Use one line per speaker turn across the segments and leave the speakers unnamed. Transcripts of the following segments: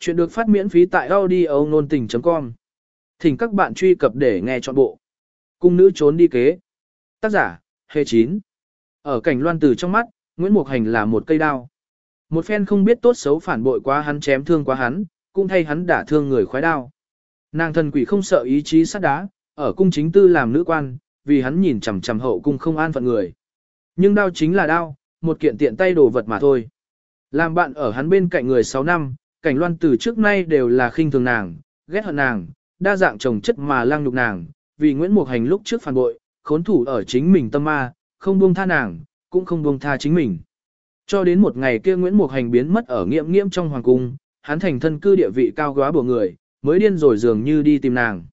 Chuyện được phát miễn phí tại audio nôn tình.com. Thỉnh các bạn truy cập để nghe trọn bộ. Cung nữ trốn đi kế. Tác giả, Hề Chín. Ở cảnh loan từ trong mắt, Nguyễn Mục Hành là một cây đao. Một phen không biết tốt xấu phản bội quá hắn chém thương quá hắn, cũng thay hắn đả thương người khoái đao. Nàng thần quỷ không sợ ý chí sắt đá, ở cung chính tư làm nữ quan, vì hắn nhìn chằm chằm hậu cung không an phận người. Nhưng đao chính là đao, một kiện tiện tay đồ vật mà thôi. Làm bạn ở hắn bên cạnh người 6 năm, cảnh loan từ trước nay đều là khinh thường nàng, ghét hận nàng, đa dạng chồng chất mà lang nhục nàng, vì Nguyễn Mục Hành lúc trước phản bội, khốn thủ ở chính mình tâm ma, không buông tha nàng, cũng không buông tha chính mình. Cho đến một ngày kia Nguyễn Mục Hành biến mất ở nghiệm nghiệm trong hoàng cung, hắn thành thân cư địa vị cao góa của người, mới điên rồi dường như đi tìm nàng.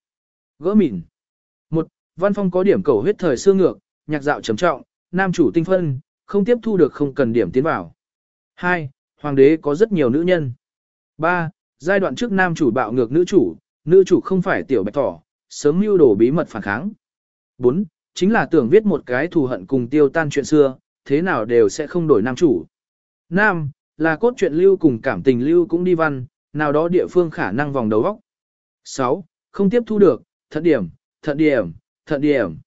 Gỡ mịn. Một, văn phong có điểm cầu huyết thời xưa ngược, nhạc dạo trầm trọng, nam chủ tinh phân, không tiếp thu được không cần điểm tiến vào. Hai, Hoàng đế có rất nhiều nữ nhân. 3. Giai đoạn trước nam chủ bạo ngược nữ chủ, nữ chủ không phải tiểu bạch thỏ, sớm mưu đồ bí mật phản kháng. 4. Chính là tưởng viết một cái thù hận cùng tiêu tan chuyện xưa, thế nào đều sẽ không đổi nam chủ. Nam, Là cốt truyện lưu cùng cảm tình lưu cũng đi văn, nào đó địa phương khả năng vòng đầu góc. 6. Không tiếp thu được, thận điểm, thận điểm, thận điểm.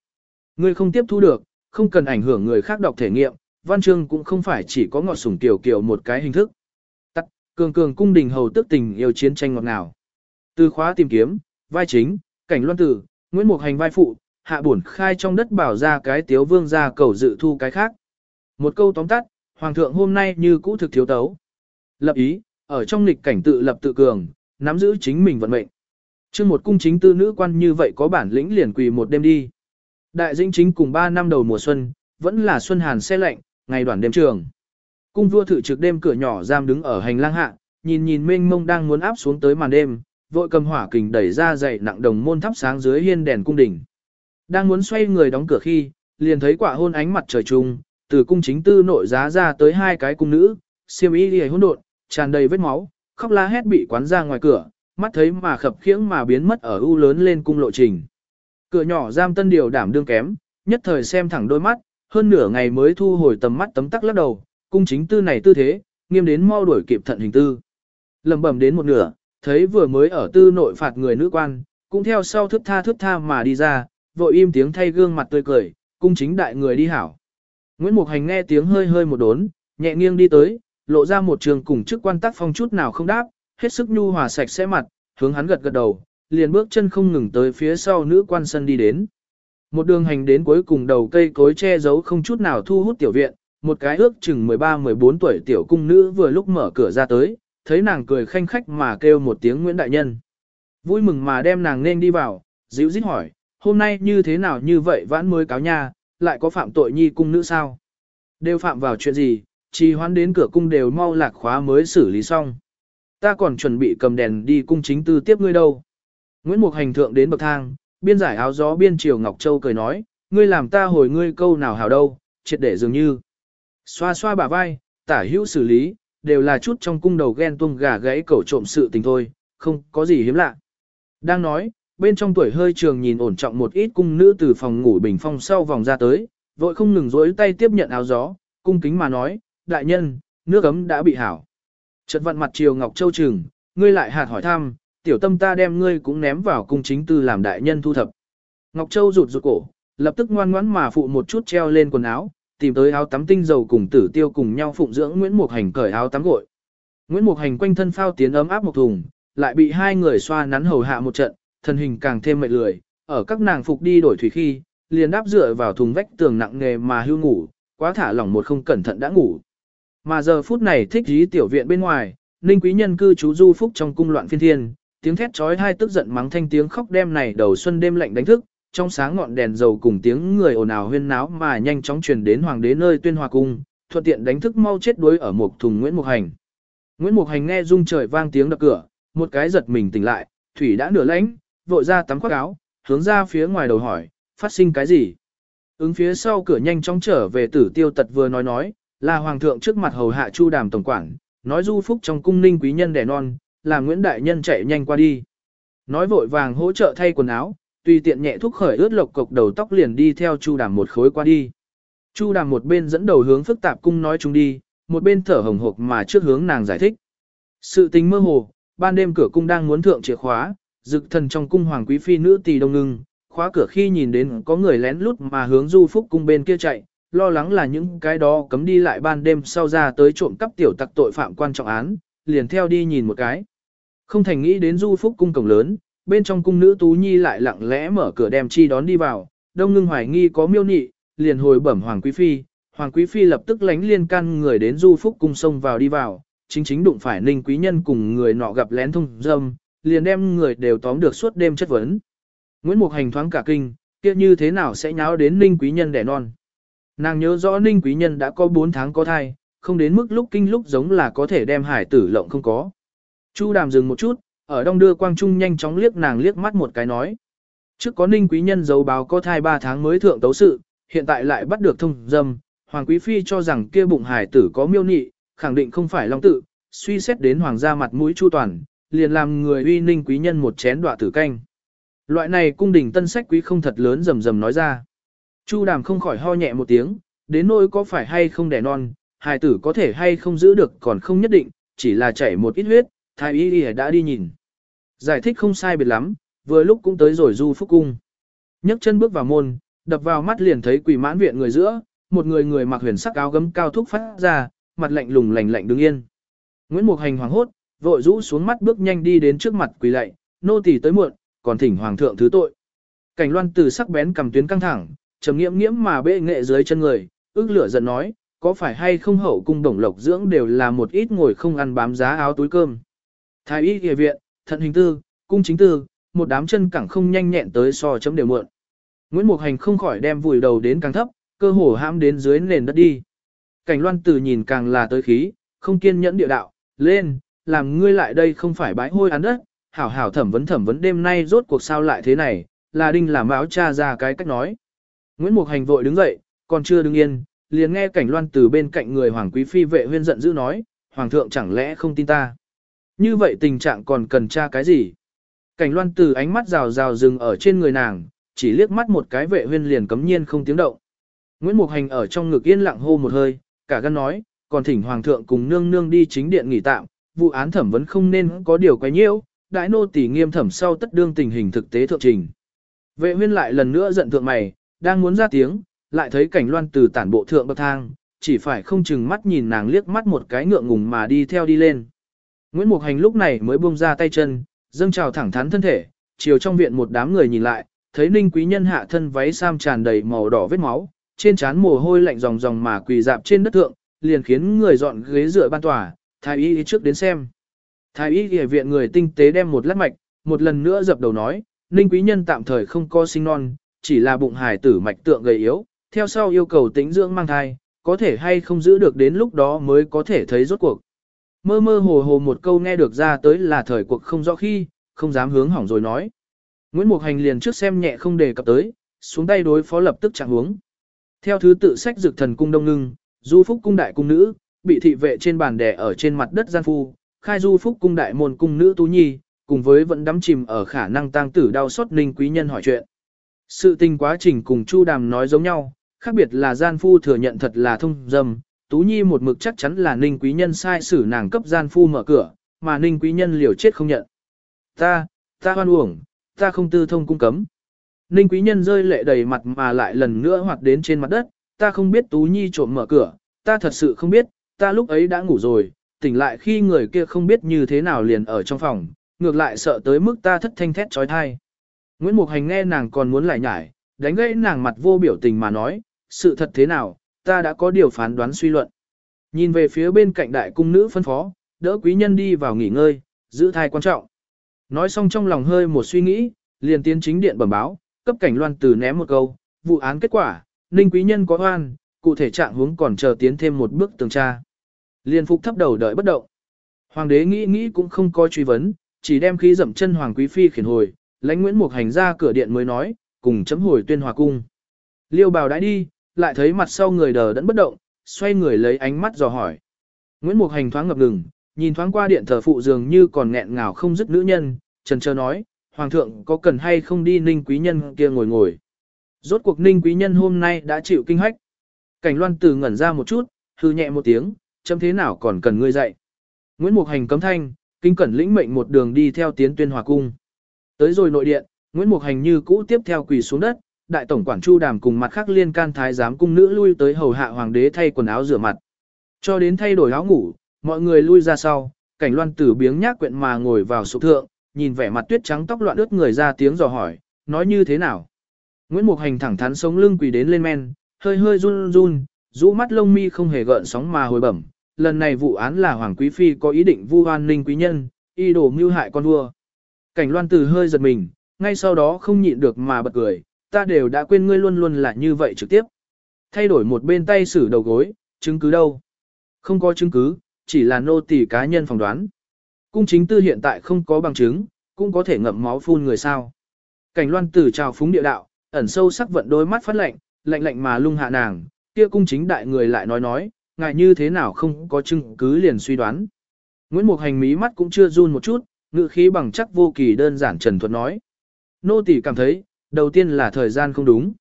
Người không tiếp thu được, không cần ảnh hưởng người khác đọc thể nghiệm, văn chương cũng không phải chỉ có ngọt sủng tiểu kiểu một cái hình thức. Cường cường cung đình hầu tức tình yêu chiến tranh ngọt ngào. Từ khóa tìm kiếm, vai chính, cảnh loan tử, Nguyễn Mục Hành vai phụ, hạ bổn khai trong đất bảo ra cái tiếu vương ra cầu dự thu cái khác. Một câu tóm tắt, Hoàng thượng hôm nay như cũ thực thiếu tấu. Lập ý, ở trong lịch cảnh tự lập tự cường, nắm giữ chính mình vận mệnh. Chương một cung chính tư nữ quan như vậy có bản lĩnh liền quỳ một đêm đi. Đại dĩnh chính cùng 3 năm đầu mùa xuân, vẫn là xuân hàn xe lạnh, ngày đoàn đêm trường. Cung vua thử trực đêm cửa nhỏ giam đứng ở hành lang hạ, nhìn nhìn mênh mông đang muốn áp xuống tới màn đêm, vội cầm hỏa kình đẩy ra dậy nặng đồng môn thắp sáng dưới hiên đèn cung đỉnh. Đang muốn xoay người đóng cửa khi, liền thấy quả hôn ánh mặt trời trung, từ cung chính tư nội giá ra tới hai cái cung nữ, siêu y liề hỗn độn, tràn đầy vết máu, khóc la hét bị quán ra ngoài cửa, mắt thấy mà khập khiễng mà biến mất ở u lớn lên cung lộ trình. Cửa nhỏ giam tân điều đảm đương kém, nhất thời xem thẳng đôi mắt, hơn nửa ngày mới thu hồi tầm mắt tấm tắc lắc đầu, cung chính tư này tư thế, nghiêm đến mau đuổi kịp thận hình tư. Lầm bầm đến một nửa, thấy vừa mới ở tư nội phạt người nữ quan, cũng theo sau thức tha thức tha mà đi ra, vội im tiếng thay gương mặt tươi cười, cung chính đại người đi hảo. Nguyễn Mục Hành nghe tiếng hơi hơi một đốn, nhẹ nghiêng đi tới, lộ ra một trường cùng chức quan tác phong chút nào không đáp, hết sức nhu hòa sạch sẽ mặt, hướng hắn gật gật đầu, liền bước chân không ngừng tới phía sau nữ quan sân đi đến. Một đường hành đến cuối cùng đầu cây cối che giấu không chút nào thu hút tiểu viện, một cái ước chừng 13-14 tuổi tiểu cung nữ vừa lúc mở cửa ra tới, thấy nàng cười khanh khách mà kêu một tiếng Nguyễn Đại Nhân. Vui mừng mà đem nàng nên đi vào, dịu dít hỏi, hôm nay như thế nào như vậy vãn mới cáo nha, lại có phạm tội nhi cung nữ sao? Đều phạm vào chuyện gì, trì hoãn đến cửa cung đều mau lạc khóa mới xử lý xong. Ta còn chuẩn bị cầm đèn đi cung chính tư tiếp ngươi đâu. Nguyễn Mục Hành thượng đến bậc thang, biên giải áo gió biên triều Ngọc Châu cười nói, ngươi làm ta hồi ngươi câu nào hào đâu, triệt để dường như. Xoa xoa bả vai, tả hữu xử lý, đều là chút trong cung đầu ghen tuông gà gãy cẩu trộm sự tình thôi, không có gì hiếm lạ. Đang nói, bên trong tuổi hơi trường nhìn ổn trọng một ít cung nữ từ phòng ngủ bình phong sau vòng ra tới, vội không ngừng rối tay tiếp nhận áo gió, cung kính mà nói, đại nhân, nước ấm đã bị hảo. Chợt vận mặt triều Ngọc Châu trừng, ngươi lại hạt hỏi thăm, tiểu tâm ta đem ngươi cũng ném vào cung chính tư làm đại nhân thu thập. Ngọc Châu rụt rụt cổ, lập tức ngoan ngoãn mà phụ một chút treo lên quần áo, tìm tới áo tắm tinh dầu cùng tử tiêu cùng nhau phụng dưỡng Nguyễn Mục Hành cởi áo tắm gội. Nguyễn Mục Hành quanh thân phao tiến ấm áp một thùng, lại bị hai người xoa nắn hầu hạ một trận, thân hình càng thêm mệt lười, ở các nàng phục đi đổi thủy khi, liền đáp dựa vào thùng vách tường nặng nghề mà hưu ngủ, quá thả lỏng một không cẩn thận đã ngủ. Mà giờ phút này thích dí tiểu viện bên ngoài, Ninh Quý Nhân cư trú du phúc trong cung loạn phiên thiên, tiếng thét trói hai tức giận mắng thanh tiếng khóc đêm này đầu xuân đêm lạnh đánh thức, trong sáng ngọn đèn dầu cùng tiếng người ồn ào huyên náo mà nhanh chóng truyền đến hoàng đế nơi tuyên hòa cung, thuận tiện đánh thức mau chết đuối ở một thùng Nguyễn Mục Hành. Nguyễn Mục Hành nghe rung trời vang tiếng đập cửa, một cái giật mình tỉnh lại, thủy đã nửa lãnh, vội ra tắm khoác áo, hướng ra phía ngoài đầu hỏi, phát sinh cái gì? Ứng phía sau cửa nhanh chóng trở về tử tiêu tật vừa nói nói, là hoàng thượng trước mặt hầu hạ chu đàm tổng quản, nói du phúc trong cung ninh quý nhân đẻ non, là Nguyễn Đại Nhân chạy nhanh qua đi. Nói vội vàng hỗ trợ thay quần áo, tùy tiện nhẹ thúc khởi ướt lộc cục đầu tóc liền đi theo Chu Đàm một khối qua đi. Chu Đàm một bên dẫn đầu hướng phức tạp cung nói chúng đi, một bên thở hồng hộc mà trước hướng nàng giải thích. Sự tình mơ hồ, ban đêm cửa cung đang muốn thượng chìa khóa, dực thần trong cung hoàng quý phi nữ tỳ đông ngưng, khóa cửa khi nhìn đến có người lén lút mà hướng du phúc cung bên kia chạy, lo lắng là những cái đó cấm đi lại ban đêm sau ra tới trộm cắp tiểu tặc tội phạm quan trọng án, liền theo đi nhìn một cái. Không thành nghĩ đến du phúc cung cổng lớn, bên trong cung nữ tú nhi lại lặng lẽ mở cửa đem chi đón đi vào, đông ngưng hoài nghi có miêu nị, liền hồi bẩm hoàng quý phi, hoàng quý phi lập tức lánh liên can người đến du phúc cung sông vào đi vào, chính chính đụng phải ninh quý nhân cùng người nọ gặp lén thông dâm, liền đem người đều tóm được suốt đêm chất vấn. Nguyễn Mục Hành thoáng cả kinh, kia như thế nào sẽ nháo đến ninh quý nhân đẻ non. Nàng nhớ rõ ninh quý nhân đã có 4 tháng có thai, không đến mức lúc kinh lúc giống là có thể đem hải tử lộng không có. Chu đàm dừng một chút, ở đông đưa quang trung nhanh chóng liếc nàng liếc mắt một cái nói. Trước có ninh quý nhân dấu báo có thai 3 tháng mới thượng tấu sự, hiện tại lại bắt được thông dâm, hoàng quý phi cho rằng kia bụng hải tử có miêu nị, khẳng định không phải long tự, suy xét đến hoàng gia mặt mũi chu toàn, liền làm người uy ninh quý nhân một chén đọa tử canh. Loại này cung đình tân sách quý không thật lớn rầm rầm nói ra. Chu đàm không khỏi ho nhẹ một tiếng, đến nỗi có phải hay không đẻ non, hài tử có thể hay không giữ được còn không nhất định, chỉ là chảy một ít huyết, thái y y đã đi nhìn. Giải thích không sai biệt lắm, vừa lúc cũng tới rồi du phúc cung. nhấc chân bước vào môn, đập vào mắt liền thấy quỷ mãn viện người giữa, một người người mặc huyền sắc áo gấm cao thúc phát ra, mặt lạnh lùng lạnh lạnh đứng yên. Nguyễn Mục Hành hoàng hốt, vội rũ xuống mắt bước nhanh đi đến trước mặt quỳ lạy, nô tỳ tới muộn, còn thỉnh hoàng thượng thứ tội. Cảnh Loan từ sắc bén cầm tuyến căng thẳng, trầm nghiễm nghiễm mà bệ nghệ dưới chân người, ước lửa giận nói, có phải hay không hậu cung đồng lộc dưỡng đều là một ít ngồi không ăn bám giá áo túi cơm. Thái y y viện, thận hình tư, cung chính tư, một đám chân cẳng không nhanh nhẹn tới so chấm đều muộn. Nguyễn Mục Hành không khỏi đem vùi đầu đến càng thấp, cơ hồ hãm đến dưới nền đất đi. Cảnh Loan từ nhìn càng là tới khí, không kiên nhẫn địa đạo, lên, làm ngươi lại đây không phải bãi hôi ăn đất, hảo hảo thẩm vấn thẩm vấn đêm nay rốt cuộc sao lại thế này, là đinh làm áo cha ra cái cách nói. Nguyễn Mục Hành vội đứng dậy, còn chưa đứng yên, liền nghe cảnh loan từ bên cạnh người Hoàng Quý Phi vệ huyên giận dữ nói, Hoàng thượng chẳng lẽ không tin ta. Như vậy tình trạng còn cần tra cái gì? Cảnh loan từ ánh mắt rào rào dừng ở trên người nàng, chỉ liếc mắt một cái vệ huyên liền cấm nhiên không tiếng động. Nguyễn Mục Hành ở trong ngực yên lặng hô một hơi, cả gan nói, còn thỉnh Hoàng thượng cùng nương nương đi chính điện nghỉ tạm, vụ án thẩm vấn không nên có điều quay nhiễu, đại nô tỳ nghiêm thẩm sau tất đương tình hình thực tế thượng trình. Vệ huyên lại lần nữa giận thượng mày, đang muốn ra tiếng, lại thấy cảnh loan từ tản bộ thượng bậc thang, chỉ phải không chừng mắt nhìn nàng liếc mắt một cái ngượng ngùng mà đi theo đi lên. Nguyễn Mục Hành lúc này mới buông ra tay chân, dâng trào thẳng thắn thân thể, chiều trong viện một đám người nhìn lại, thấy Ninh Quý Nhân hạ thân váy sam tràn đầy màu đỏ vết máu, trên trán mồ hôi lạnh ròng ròng mà quỳ dạp trên đất thượng, liền khiến người dọn ghế dựa ban tòa, thái y đi trước đến xem. Thái y y viện người tinh tế đem một lát mạch, một lần nữa dập đầu nói, Ninh Quý Nhân tạm thời không có sinh non, chỉ là bụng hài tử mạch tượng gầy yếu, theo sau yêu cầu tĩnh dưỡng mang thai, có thể hay không giữ được đến lúc đó mới có thể thấy rốt cuộc. Mơ mơ hồ hồ một câu nghe được ra tới là thời cuộc không rõ khi, không dám hướng hỏng rồi nói. Nguyễn Mục Hành liền trước xem nhẹ không đề cập tới, xuống tay đối phó lập tức chặn hướng. Theo thứ tự sách dược thần cung đông ngưng, du phúc cung đại cung nữ, bị thị vệ trên bàn đè ở trên mặt đất gian phu, khai du phúc cung đại môn cung nữ tú nhi, cùng với vẫn đắm chìm ở khả năng tang tử đau xót ninh quý nhân hỏi chuyện. Sự tình quá trình cùng Chu Đàm nói giống nhau, khác biệt là gian phu thừa nhận thật là thông dâm, Tú Nhi một mực chắc chắn là Ninh Quý Nhân sai xử nàng cấp gian phu mở cửa, mà Ninh Quý Nhân liều chết không nhận. Ta, ta hoan uổng, ta không tư thông cung cấm. Ninh Quý Nhân rơi lệ đầy mặt mà lại lần nữa hoạt đến trên mặt đất, ta không biết Tú Nhi trộm mở cửa, ta thật sự không biết, ta lúc ấy đã ngủ rồi, tỉnh lại khi người kia không biết như thế nào liền ở trong phòng, ngược lại sợ tới mức ta thất thanh thét trói thai. Nguyễn Mục Hành nghe nàng còn muốn lại nhải, đánh gãy nàng mặt vô biểu tình mà nói, sự thật thế nào, ta đã có điều phán đoán suy luận. Nhìn về phía bên cạnh đại cung nữ phân phó, đỡ quý nhân đi vào nghỉ ngơi, giữ thai quan trọng. Nói xong trong lòng hơi một suy nghĩ, liền tiến chính điện bẩm báo, cấp cảnh loan từ ném một câu, vụ án kết quả, ninh quý nhân có oan, cụ thể trạng huống còn chờ tiến thêm một bước tường tra. Liên phục thấp đầu đợi bất động. Hoàng đế nghĩ nghĩ cũng không có truy vấn, chỉ đem khí dậm chân hoàng quý phi khiển hồi, lãnh Nguyễn Mục Hành ra cửa điện mới nói, cùng chấm hồi tuyên hòa cung. Liêu bào đã đi, lại thấy mặt sau người đờ đẫn bất động, xoay người lấy ánh mắt dò hỏi. Nguyễn Mục Hành thoáng ngập ngừng, nhìn thoáng qua điện thờ phụ dường như còn nghẹn ngào không dứt nữ nhân, trần trơ nói, Hoàng thượng có cần hay không đi ninh quý nhân kia ngồi ngồi. Rốt cuộc ninh quý nhân hôm nay đã chịu kinh hách. Cảnh loan từ ngẩn ra một chút, hư nhẹ một tiếng, chấm thế nào còn cần ngươi dạy. Nguyễn Mục Hành cấm thanh, kinh cẩn lĩnh mệnh một đường đi theo tiến tuyên hòa cung. Tới rồi nội điện, Nguyễn Mục Hành như cũ tiếp theo quỳ xuống đất, đại tổng quản Chu Đàm cùng mặt khác liên can thái giám cung nữ lui tới hầu hạ hoàng đế thay quần áo rửa mặt. Cho đến thay đổi áo ngủ, mọi người lui ra sau, cảnh loan tử biếng nhác quyện mà ngồi vào sụp thượng, nhìn vẻ mặt tuyết trắng tóc loạn ướt người ra tiếng dò hỏi, nói như thế nào. Nguyễn Mục Hành thẳng thắn sống lưng quỳ đến lên men, hơi hơi run run, rũ mắt lông mi không hề gợn sóng mà hồi bẩm. Lần này vụ án là Hoàng Quý Phi có ý định vu oan ninh quý nhân, y đồ mưu hại con vua. Cảnh loan tử hơi giật mình, ngay sau đó không nhịn được mà bật cười, ta đều đã quên ngươi luôn luôn là như vậy trực tiếp. Thay đổi một bên tay xử đầu gối, chứng cứ đâu? Không có chứng cứ, chỉ là nô tỳ cá nhân phỏng đoán. Cung chính tư hiện tại không có bằng chứng, cũng có thể ngậm máu phun người sao. Cảnh loan tử trào phúng địa đạo, ẩn sâu sắc vận đôi mắt phát lạnh, lạnh lạnh mà lung hạ nàng, kia cung chính đại người lại nói nói, ngại như thế nào không có chứng cứ liền suy đoán. Nguyễn Mục Hành mí mắt cũng chưa run một chút, ngự khí bằng chắc vô kỳ đơn giản trần thuật nói. Nô tỳ cảm thấy, đầu tiên là thời gian không đúng.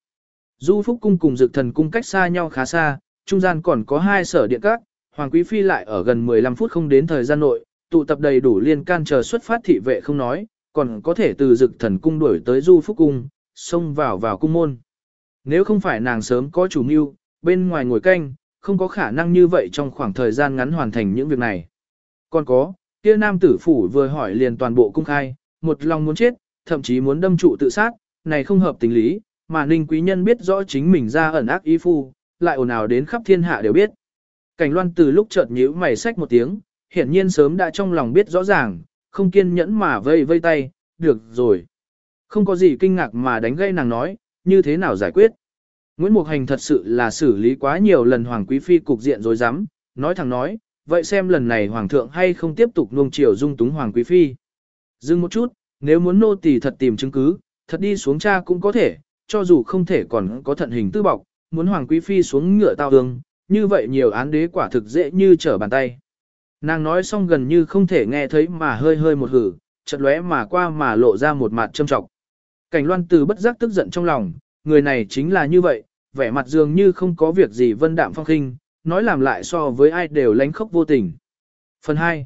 Du Phúc Cung cùng Dực Thần Cung cách xa nhau khá xa, trung gian còn có hai sở điện các, Hoàng Quý Phi lại ở gần 15 phút không đến thời gian nội, tụ tập đầy đủ liên can chờ xuất phát thị vệ không nói, còn có thể từ Dực Thần Cung đuổi tới Du Phúc Cung, xông vào vào cung môn. Nếu không phải nàng sớm có chủ mưu, bên ngoài ngồi canh, không có khả năng như vậy trong khoảng thời gian ngắn hoàn thành những việc này. Còn có, kia nam tử phủ vừa hỏi liền toàn bộ cung khai, một lòng muốn chết, thậm chí muốn đâm trụ tự sát, này không hợp tình lý, mà Ninh Quý Nhân biết rõ chính mình ra ẩn ác ý phu, lại ồn ào đến khắp thiên hạ đều biết. Cảnh loan từ lúc chợt nhíu mày sách một tiếng, hiển nhiên sớm đã trong lòng biết rõ ràng, không kiên nhẫn mà vây vây tay, được rồi. Không có gì kinh ngạc mà đánh gây nàng nói, như thế nào giải quyết. Nguyễn Mục Hành thật sự là xử lý quá nhiều lần Hoàng Quý Phi cục diện rồi dám, nói thẳng nói, vậy xem lần này Hoàng thượng hay không tiếp tục nuông chiều dung túng Hoàng Quý Phi. Dừng một chút, nếu muốn nô tỳ thật tìm chứng cứ, thật đi xuống cha cũng có thể, cho dù không thể còn có thận hình tư bọc, muốn Hoàng Quý Phi xuống ngựa tao hương, như vậy nhiều án đế quả thực dễ như trở bàn tay. Nàng nói xong gần như không thể nghe thấy mà hơi hơi một hử, chợt lóe mà qua mà lộ ra một mặt châm trọng. Cảnh loan từ bất giác tức giận trong lòng, người này chính là như vậy, vẻ mặt dường như không có việc gì vân đạm phong khinh, nói làm lại so với ai đều lánh khóc vô tình. Phần 2.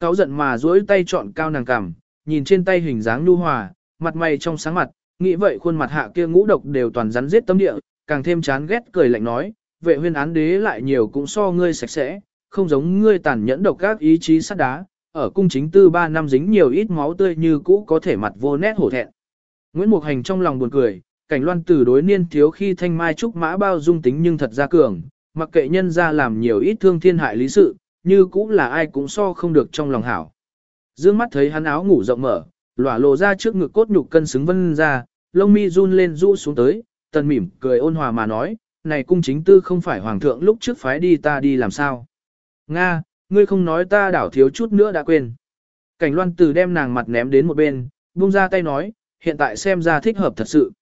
Cáo giận mà duỗi tay chọn cao nàng cằm, nhìn trên tay hình dáng nhu hòa, mặt mày trong sáng mặt, nghĩ vậy khuôn mặt hạ kia ngũ độc đều toàn rắn giết tâm địa, càng thêm chán ghét cười lạnh nói, vệ huyên án đế lại nhiều cũng so ngươi sạch sẽ, không giống ngươi tàn nhẫn độc các ý chí sắt đá, ở cung chính tư ba năm dính nhiều ít máu tươi như cũ có thể mặt vô nét hổ thẹn. Nguyễn Mục Hành trong lòng buồn cười, cảnh loan tử đối niên thiếu khi thanh mai trúc mã bao dung tính nhưng thật ra cường, mặc kệ nhân ra làm nhiều ít thương thiên hại lý sự, như cũ là ai cũng so không được trong lòng hảo. Dương mắt thấy hắn áo ngủ rộng mở, lỏa lộ ra trước ngực cốt nhục cân xứng vân ra, lông mi run lên rũ xuống tới, tần mỉm cười ôn hòa mà nói, này cung chính tư không phải hoàng thượng lúc trước phái đi ta đi làm sao. Nga, ngươi không nói ta đảo thiếu chút nữa đã quên. Cảnh loan tử đem nàng mặt ném đến một bên, buông ra tay nói, hiện tại xem ra thích hợp thật sự.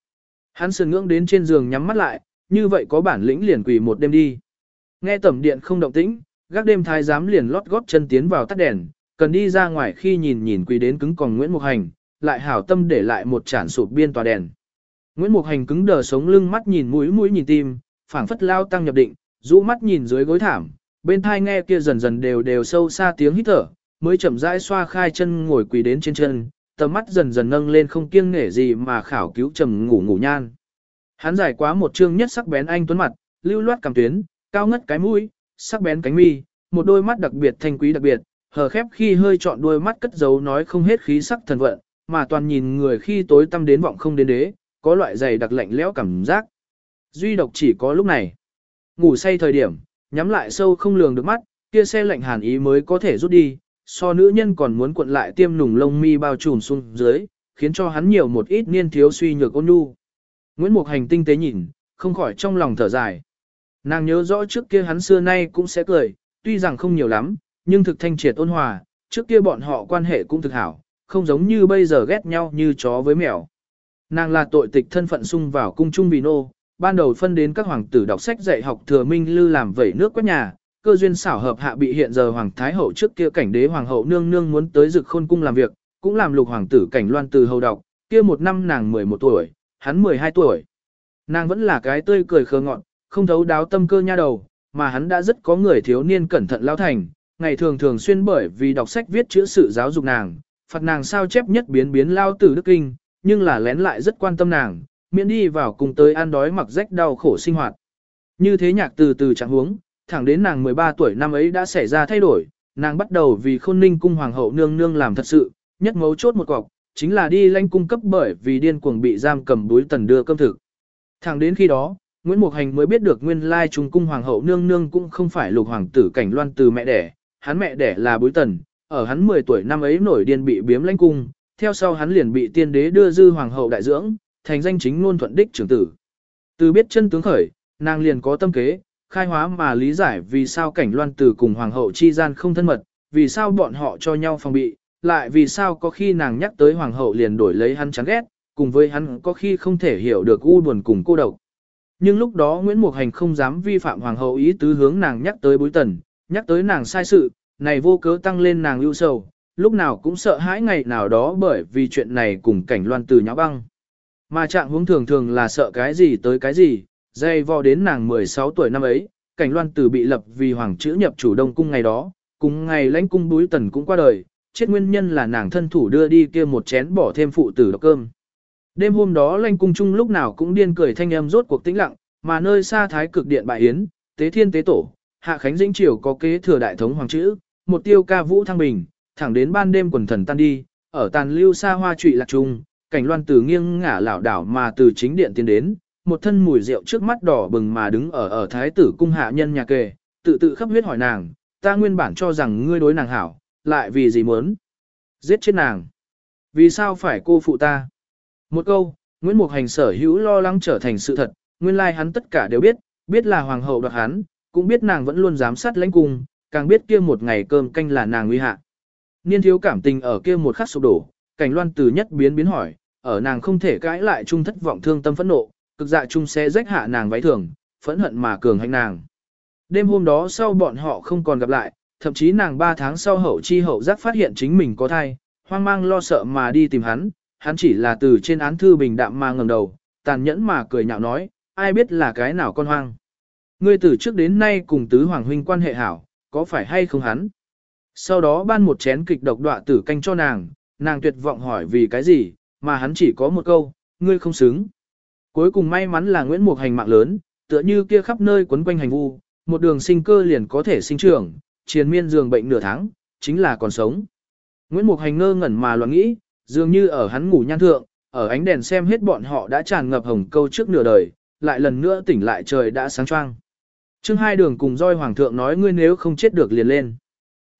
Hắn sườn ngưỡng đến trên giường nhắm mắt lại, như vậy có bản lĩnh liền quỳ một đêm đi. Nghe tẩm điện không động tĩnh, gác đêm thái giám liền lót gót chân tiến vào tắt đèn, cần đi ra ngoài khi nhìn nhìn quỳ đến cứng còn Nguyễn Mục Hành, lại hảo tâm để lại một chản sụp biên tòa đèn. Nguyễn Mục Hành cứng đờ sống lưng mắt nhìn mũi mũi nhìn tim, phảng phất lao tăng nhập định, rũ mắt nhìn dưới gối thảm, bên thai nghe kia dần dần đều đều sâu xa tiếng hít thở, mới chậm rãi xoa khai chân ngồi quỳ đến trên chân, tầm mắt dần dần nâng lên không kiêng nể gì mà khảo cứu trầm ngủ ngủ nhan. Hắn giải quá một chương nhất sắc bén anh tuấn mặt, lưu loát cảm tuyến, cao ngất cái mũi, sắc bén cánh mi, một đôi mắt đặc biệt thanh quý đặc biệt, hờ khép khi hơi chọn đôi mắt cất giấu nói không hết khí sắc thần vận, mà toàn nhìn người khi tối tâm đến vọng không đến đế, có loại dày đặc lạnh lẽo cảm giác. Duy độc chỉ có lúc này. Ngủ say thời điểm, nhắm lại sâu không lường được mắt, kia xe lạnh hàn ý mới có thể rút đi, so nữ nhân còn muốn cuộn lại tiêm nùng lông mi bao trùm xuống dưới, khiến cho hắn nhiều một ít niên thiếu suy nhược ôn nhu. Nguyễn Mục Hành tinh tế nhìn, không khỏi trong lòng thở dài. Nàng nhớ rõ trước kia hắn xưa nay cũng sẽ cười, tuy rằng không nhiều lắm, nhưng thực thanh triệt ôn hòa, trước kia bọn họ quan hệ cũng thực hảo, không giống như bây giờ ghét nhau như chó với mèo. Nàng là tội tịch thân phận sung vào cung trung vì nô, ban đầu phân đến các hoàng tử đọc sách dạy học thừa minh lư làm vẩy nước quét nhà, cơ duyên xảo hợp hạ bị hiện giờ hoàng thái hậu trước kia cảnh đế hoàng hậu nương nương muốn tới dực khôn cung làm việc, cũng làm lục hoàng tử cảnh loan từ hầu đọc, kia một năm nàng 11 tuổi, hắn 12 tuổi. Nàng vẫn là cái tươi cười khờ ngọn, không thấu đáo tâm cơ nha đầu, mà hắn đã rất có người thiếu niên cẩn thận lao thành, ngày thường thường xuyên bởi vì đọc sách viết chữ sự giáo dục nàng, phạt nàng sao chép nhất biến biến lao tử đức kinh, nhưng là lén lại rất quan tâm nàng, miễn đi vào cùng tới ăn đói mặc rách đau khổ sinh hoạt. Như thế nhạc từ từ trạng huống, thẳng đến nàng 13 tuổi năm ấy đã xảy ra thay đổi, nàng bắt đầu vì khôn ninh cung hoàng hậu nương nương làm thật sự, nhất mấu chốt một cọc, chính là đi lanh cung cấp bởi vì điên cuồng bị giam cầm đuối tần đưa cơm thực. Thẳng đến khi đó, Nguyễn Mục Hành mới biết được nguyên lai trung cung hoàng hậu nương nương cũng không phải lục hoàng tử cảnh loan từ mẹ đẻ, hắn mẹ đẻ là bối tần, ở hắn 10 tuổi năm ấy nổi điên bị biếm lãnh cung, theo sau hắn liền bị tiên đế đưa dư hoàng hậu đại dưỡng, thành danh chính ngôn thuận đích trưởng tử. Từ biết chân tướng khởi, nàng liền có tâm kế, khai hóa mà lý giải vì sao cảnh loan tử cùng hoàng hậu chi gian không thân mật, vì sao bọn họ cho nhau phòng bị, lại vì sao có khi nàng nhắc tới hoàng hậu liền đổi lấy hắn chán ghét, cùng với hắn có khi không thể hiểu được u buồn cùng cô độc. Nhưng lúc đó Nguyễn Mục Hành không dám vi phạm hoàng hậu ý tứ hướng nàng nhắc tới bối tần, nhắc tới nàng sai sự, này vô cớ tăng lên nàng ưu sầu, lúc nào cũng sợ hãi ngày nào đó bởi vì chuyện này cùng cảnh loan từ nháo băng. Mà trạng huống thường thường là sợ cái gì tới cái gì, dây vò đến nàng 16 tuổi năm ấy, cảnh loan từ bị lập vì hoàng chữ nhập chủ đông cung ngày đó, cùng ngày lãnh cung búi tần cũng qua đời, chết nguyên nhân là nàng thân thủ đưa đi kia một chén bỏ thêm phụ tử độc cơm. Đêm hôm đó lãnh cung chung lúc nào cũng điên cười thanh âm rốt cuộc tĩnh lặng, mà nơi xa thái cực điện bại yến, tế thiên tế tổ, hạ khánh dĩnh triều có kế thừa đại thống hoàng chữ, một tiêu ca vũ thăng bình, thẳng đến ban đêm quần thần tan đi, ở tàn lưu xa hoa trụy lạc trung, cảnh loan từ nghiêng ngả lảo đảo mà từ chính điện tiến đến, một thân mùi rượu trước mắt đỏ bừng mà đứng ở ở thái tử cung hạ nhân nhà kề, tự tự khắp huyết hỏi nàng, ta nguyên bản cho rằng ngươi đối nàng hảo, lại vì gì muốn giết chết nàng. Vì sao phải cô phụ ta? Một câu, Nguyễn Mục Hành sở hữu lo lắng trở thành sự thật, nguyên lai hắn tất cả đều biết, biết là hoàng hậu đoạt hắn, cũng biết nàng vẫn luôn giám sát lãnh cung, càng biết kia một ngày cơm canh là nàng nguy hạ. Niên thiếu cảm tình ở kia một khắc sụp đổ, cảnh loan từ nhất biến biến hỏi, ở nàng không thể cãi lại chung thất vọng thương tâm phẫn nộ, cực dạ chung sẽ rách hạ nàng váy thường, phẫn hận mà cường hành nàng. Đêm hôm đó sau bọn họ không còn gặp lại, thậm chí nàng 3 tháng sau hậu chi hậu giác phát hiện chính mình có thai, hoang mang lo sợ mà đi tìm hắn, hắn chỉ là từ trên án thư bình đạm mà ngẩng đầu, tàn nhẫn mà cười nhạo nói, ai biết là cái nào con hoang. Ngươi từ trước đến nay cùng tứ hoàng huynh quan hệ hảo, có phải hay không hắn? Sau đó ban một chén kịch độc đọa tử canh cho nàng, nàng tuyệt vọng hỏi vì cái gì, mà hắn chỉ có một câu, ngươi không xứng. Cuối cùng may mắn là Nguyễn Mục hành mạng lớn, tựa như kia khắp nơi quấn quanh hành vu, một đường sinh cơ liền có thể sinh trưởng, triền miên giường bệnh nửa tháng, chính là còn sống. Nguyễn Mục hành ngơ ngẩn mà loạn nghĩ, dường như ở hắn ngủ nhan thượng, ở ánh đèn xem hết bọn họ đã tràn ngập hồng câu trước nửa đời, lại lần nữa tỉnh lại trời đã sáng choang. Trương hai đường cùng roi hoàng thượng nói ngươi nếu không chết được liền lên.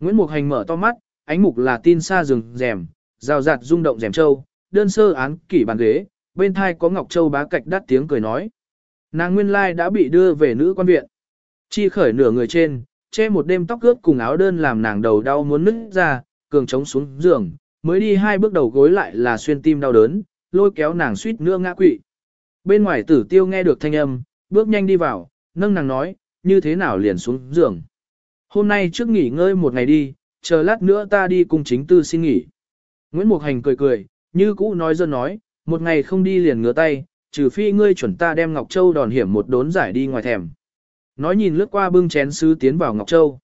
Nguyễn Mục Hành mở to mắt, ánh mục là tin xa rừng rèm, rào rạt rung động rèm châu, đơn sơ án kỷ bàn ghế, bên thai có Ngọc Châu bá cạch đắt tiếng cười nói. Nàng nguyên lai đã bị đưa về nữ quan viện. Chi khởi nửa người trên, che một đêm tóc ướt cùng áo đơn làm nàng đầu đau muốn nứt ra, cường trống xuống giường, mới đi hai bước đầu gối lại là xuyên tim đau đớn, lôi kéo nàng suýt nữa ngã quỵ. Bên ngoài tử tiêu nghe được thanh âm, bước nhanh đi vào, nâng nàng nói, như thế nào liền xuống giường. Hôm nay trước nghỉ ngơi một ngày đi, chờ lát nữa ta đi cùng chính tư xin nghỉ. Nguyễn Mục Hành cười cười, như cũ nói dân nói, một ngày không đi liền ngửa tay, trừ phi ngươi chuẩn ta đem Ngọc Châu đòn hiểm một đốn giải đi ngoài thèm. Nói nhìn lướt qua bưng chén sứ tiến vào Ngọc Châu.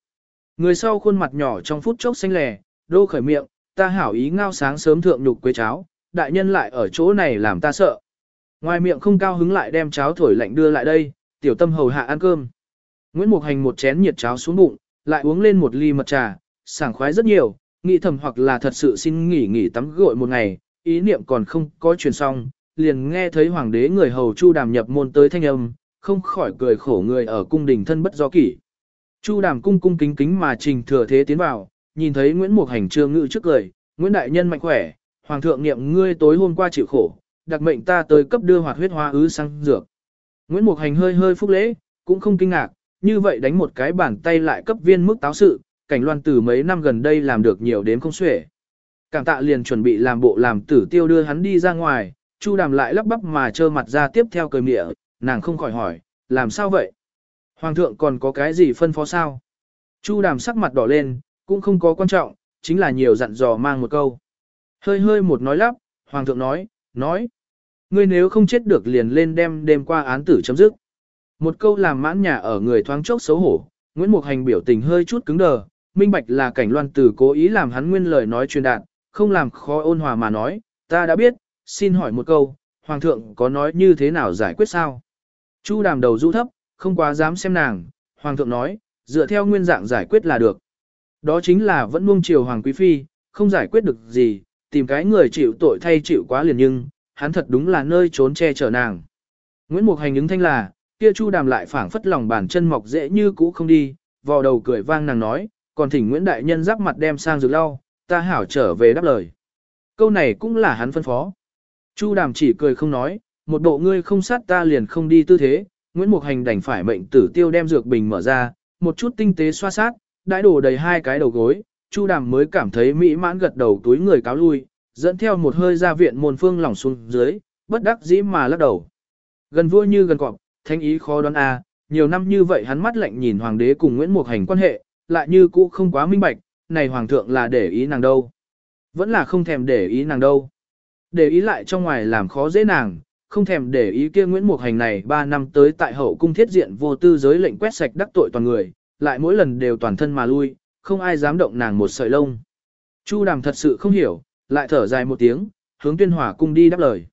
Người sau khuôn mặt nhỏ trong phút chốc xanh lè, đô khởi miệng, ta hảo ý ngao sáng sớm thượng nhục quế cháo, đại nhân lại ở chỗ này làm ta sợ. Ngoài miệng không cao hứng lại đem cháo thổi lạnh đưa lại đây, tiểu tâm hầu hạ ăn cơm. Nguyễn Mục Hành một chén nhiệt cháo xuống bụng, lại uống lên một ly mật trà, sảng khoái rất nhiều, nghĩ thầm hoặc là thật sự xin nghỉ nghỉ tắm gội một ngày, ý niệm còn không có truyền xong, liền nghe thấy hoàng đế người hầu Chu Đàm nhập môn tới thanh âm, không khỏi cười khổ người ở cung đình thân bất do kỷ. Chu Đàm cung cung kính kính mà trình thừa thế tiến vào, nhìn thấy Nguyễn Mục Hành trương ngự trước cười, Nguyễn Đại Nhân mạnh khỏe, Hoàng thượng niệm ngươi tối hôm qua chịu khổ, đặc mệnh ta tới cấp đưa hoạt huyết hoa ứ sang dược. Nguyễn Mục Hành hơi hơi phúc lễ, cũng không kinh ngạc, như vậy đánh một cái bàn tay lại cấp viên mức táo sự, cảnh loan từ mấy năm gần đây làm được nhiều đến không xuể. Cảm tạ liền chuẩn bị làm bộ làm tử tiêu đưa hắn đi ra ngoài, Chu đàm lại lắp bắp mà trơ mặt ra tiếp theo cười mịa, nàng không khỏi hỏi, làm sao vậy? Hoàng thượng còn có cái gì phân phó sao? Chu đàm sắc mặt đỏ lên, cũng không có quan trọng, chính là nhiều dặn dò mang một câu. Hơi hơi một nói lắp, Hoàng thượng nói, nói. Ngươi nếu không chết được liền lên đem đêm qua án tử chấm dứt. Một câu làm mãn nhà ở người thoáng chốc xấu hổ, Nguyễn Mục Hành biểu tình hơi chút cứng đờ, minh bạch là cảnh loan tử cố ý làm hắn nguyên lời nói truyền đạt, không làm khó ôn hòa mà nói, ta đã biết, xin hỏi một câu, hoàng thượng có nói như thế nào giải quyết sao? Chu đàm đầu rũ thấp, không quá dám xem nàng, hoàng thượng nói, dựa theo nguyên dạng giải quyết là được. Đó chính là vẫn nuông chiều hoàng quý phi, không giải quyết được gì, tìm cái người chịu tội thay chịu quá liền nhưng, hắn thật đúng là nơi trốn che chở nàng. Nguyễn Mục Hành ứng thanh là, kia Chu Đàm lại phảng phất lòng bàn chân mọc dễ như cũ không đi, vò đầu cười vang nàng nói, còn thỉnh Nguyễn Đại Nhân giáp mặt đem sang dược lau, ta hảo trở về đáp lời. Câu này cũng là hắn phân phó. Chu Đàm chỉ cười không nói, một bộ ngươi không sát ta liền không đi tư thế, Nguyễn Mục Hành đành phải mệnh tử tiêu đem dược bình mở ra, một chút tinh tế xoa sát, đãi đổ đầy hai cái đầu gối, Chu Đàm mới cảm thấy mỹ mãn gật đầu túi người cáo lui, dẫn theo một hơi ra viện môn phương lỏng xuống dưới, bất đắc dĩ mà lắc đầu. Gần vua như gần cọp, thanh ý khó đoán a, à, nhiều năm như vậy hắn mắt lạnh nhìn hoàng đế cùng Nguyễn Mục Hành quan hệ, lại như cũ không quá minh bạch, này hoàng thượng là để ý nàng đâu. Vẫn là không thèm để ý nàng đâu. Để ý lại trong ngoài làm khó dễ nàng, không thèm để ý kia Nguyễn Mục Hành này 3 năm tới tại hậu cung thiết diện vô tư giới lệnh quét sạch đắc tội toàn người, lại mỗi lần đều toàn thân mà lui, không ai dám động nàng một sợi lông. Chu đàm thật sự không hiểu, lại thở dài một tiếng, hướng tuyên hỏa cung đi đáp lời.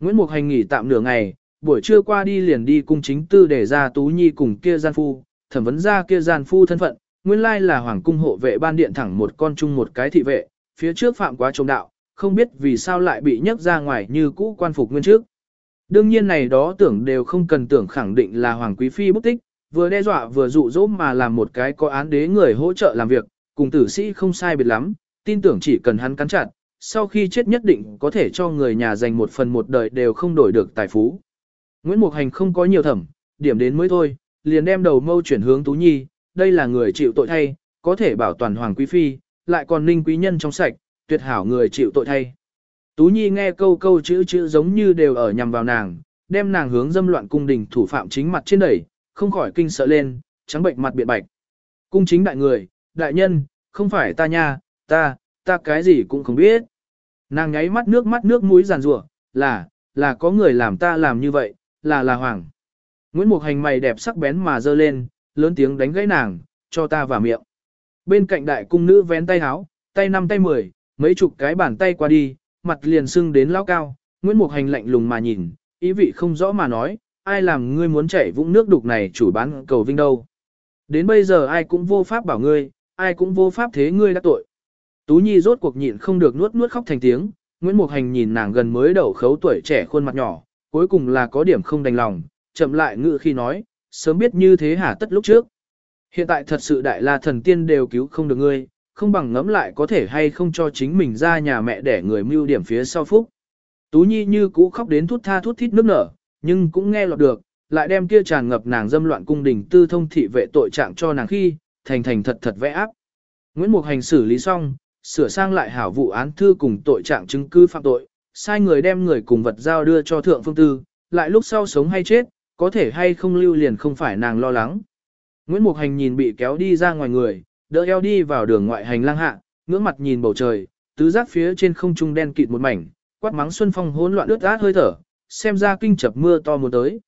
Nguyễn Mục Hành nghỉ tạm nửa ngày, buổi trưa qua đi liền đi cung chính tư để ra Tú Nhi cùng kia gian phu, thẩm vấn ra kia gian phu thân phận, nguyên lai là hoàng cung hộ vệ ban điện thẳng một con chung một cái thị vệ, phía trước phạm quá trông đạo, không biết vì sao lại bị nhấc ra ngoài như cũ quan phục nguyên trước. Đương nhiên này đó tưởng đều không cần tưởng khẳng định là hoàng quý phi bất tích, vừa đe dọa vừa dụ dỗ mà làm một cái có án đế người hỗ trợ làm việc, cùng tử sĩ không sai biệt lắm, tin tưởng chỉ cần hắn cắn chặt, sau khi chết nhất định có thể cho người nhà dành một phần một đời đều không đổi được tài phú. Nguyễn Mục Hành không có nhiều thẩm, điểm đến mới thôi, liền đem đầu mâu chuyển hướng Tú Nhi, đây là người chịu tội thay, có thể bảo toàn Hoàng Quý Phi, lại còn ninh quý nhân trong sạch, tuyệt hảo người chịu tội thay. Tú Nhi nghe câu câu chữ chữ giống như đều ở nhằm vào nàng, đem nàng hướng dâm loạn cung đình thủ phạm chính mặt trên đẩy, không khỏi kinh sợ lên, trắng bệnh mặt biện bạch. Cung chính đại người, đại nhân, không phải ta nha, ta, ta cái gì cũng không biết. Nàng nháy mắt nước mắt nước mũi giàn rủa là, là có người làm ta làm như vậy, là là hoàng. Nguyễn Mục Hành mày đẹp sắc bén mà dơ lên, lớn tiếng đánh gãy nàng, cho ta vào miệng. Bên cạnh đại cung nữ vén tay háo, tay năm tay mười, mấy chục cái bàn tay qua đi, mặt liền sưng đến lao cao, Nguyễn Mục Hành lạnh lùng mà nhìn, ý vị không rõ mà nói, ai làm ngươi muốn chảy vũng nước đục này chủ bán cầu vinh đâu. Đến bây giờ ai cũng vô pháp bảo ngươi, ai cũng vô pháp thế ngươi đã tội. Tú Nhi rốt cuộc nhịn không được nuốt nuốt khóc thành tiếng, Nguyễn Mục Hành nhìn nàng gần mới đầu khấu tuổi trẻ khuôn mặt nhỏ, cuối cùng là có điểm không đành lòng, chậm lại ngự khi nói, sớm biết như thế hả tất lúc trước. Hiện tại thật sự đại la thần tiên đều cứu không được ngươi, không bằng ngẫm lại có thể hay không cho chính mình ra nhà mẹ để người mưu điểm phía sau phúc. Tú Nhi như cũ khóc đến thút tha thút thít nước nở, nhưng cũng nghe lọt được, lại đem kia tràn ngập nàng dâm loạn cung đình tư thông thị vệ tội trạng cho nàng khi, thành thành thật thật vẽ áp. Nguyễn Mục Hành xử lý xong, sửa sang lại hảo vụ án thư cùng tội trạng chứng cứ phạm tội, sai người đem người cùng vật giao đưa cho thượng phương tư, lại lúc sau sống hay chết, có thể hay không lưu liền không phải nàng lo lắng. Nguyễn Mục Hành nhìn bị kéo đi ra ngoài người, đỡ eo đi vào đường ngoại hành lang hạ, ngưỡng mặt nhìn bầu trời, tứ giác phía trên không trung đen kịt một mảnh, quát mắng xuân phong hỗn loạn ướt át hơi thở, xem ra kinh chập mưa to muốn tới.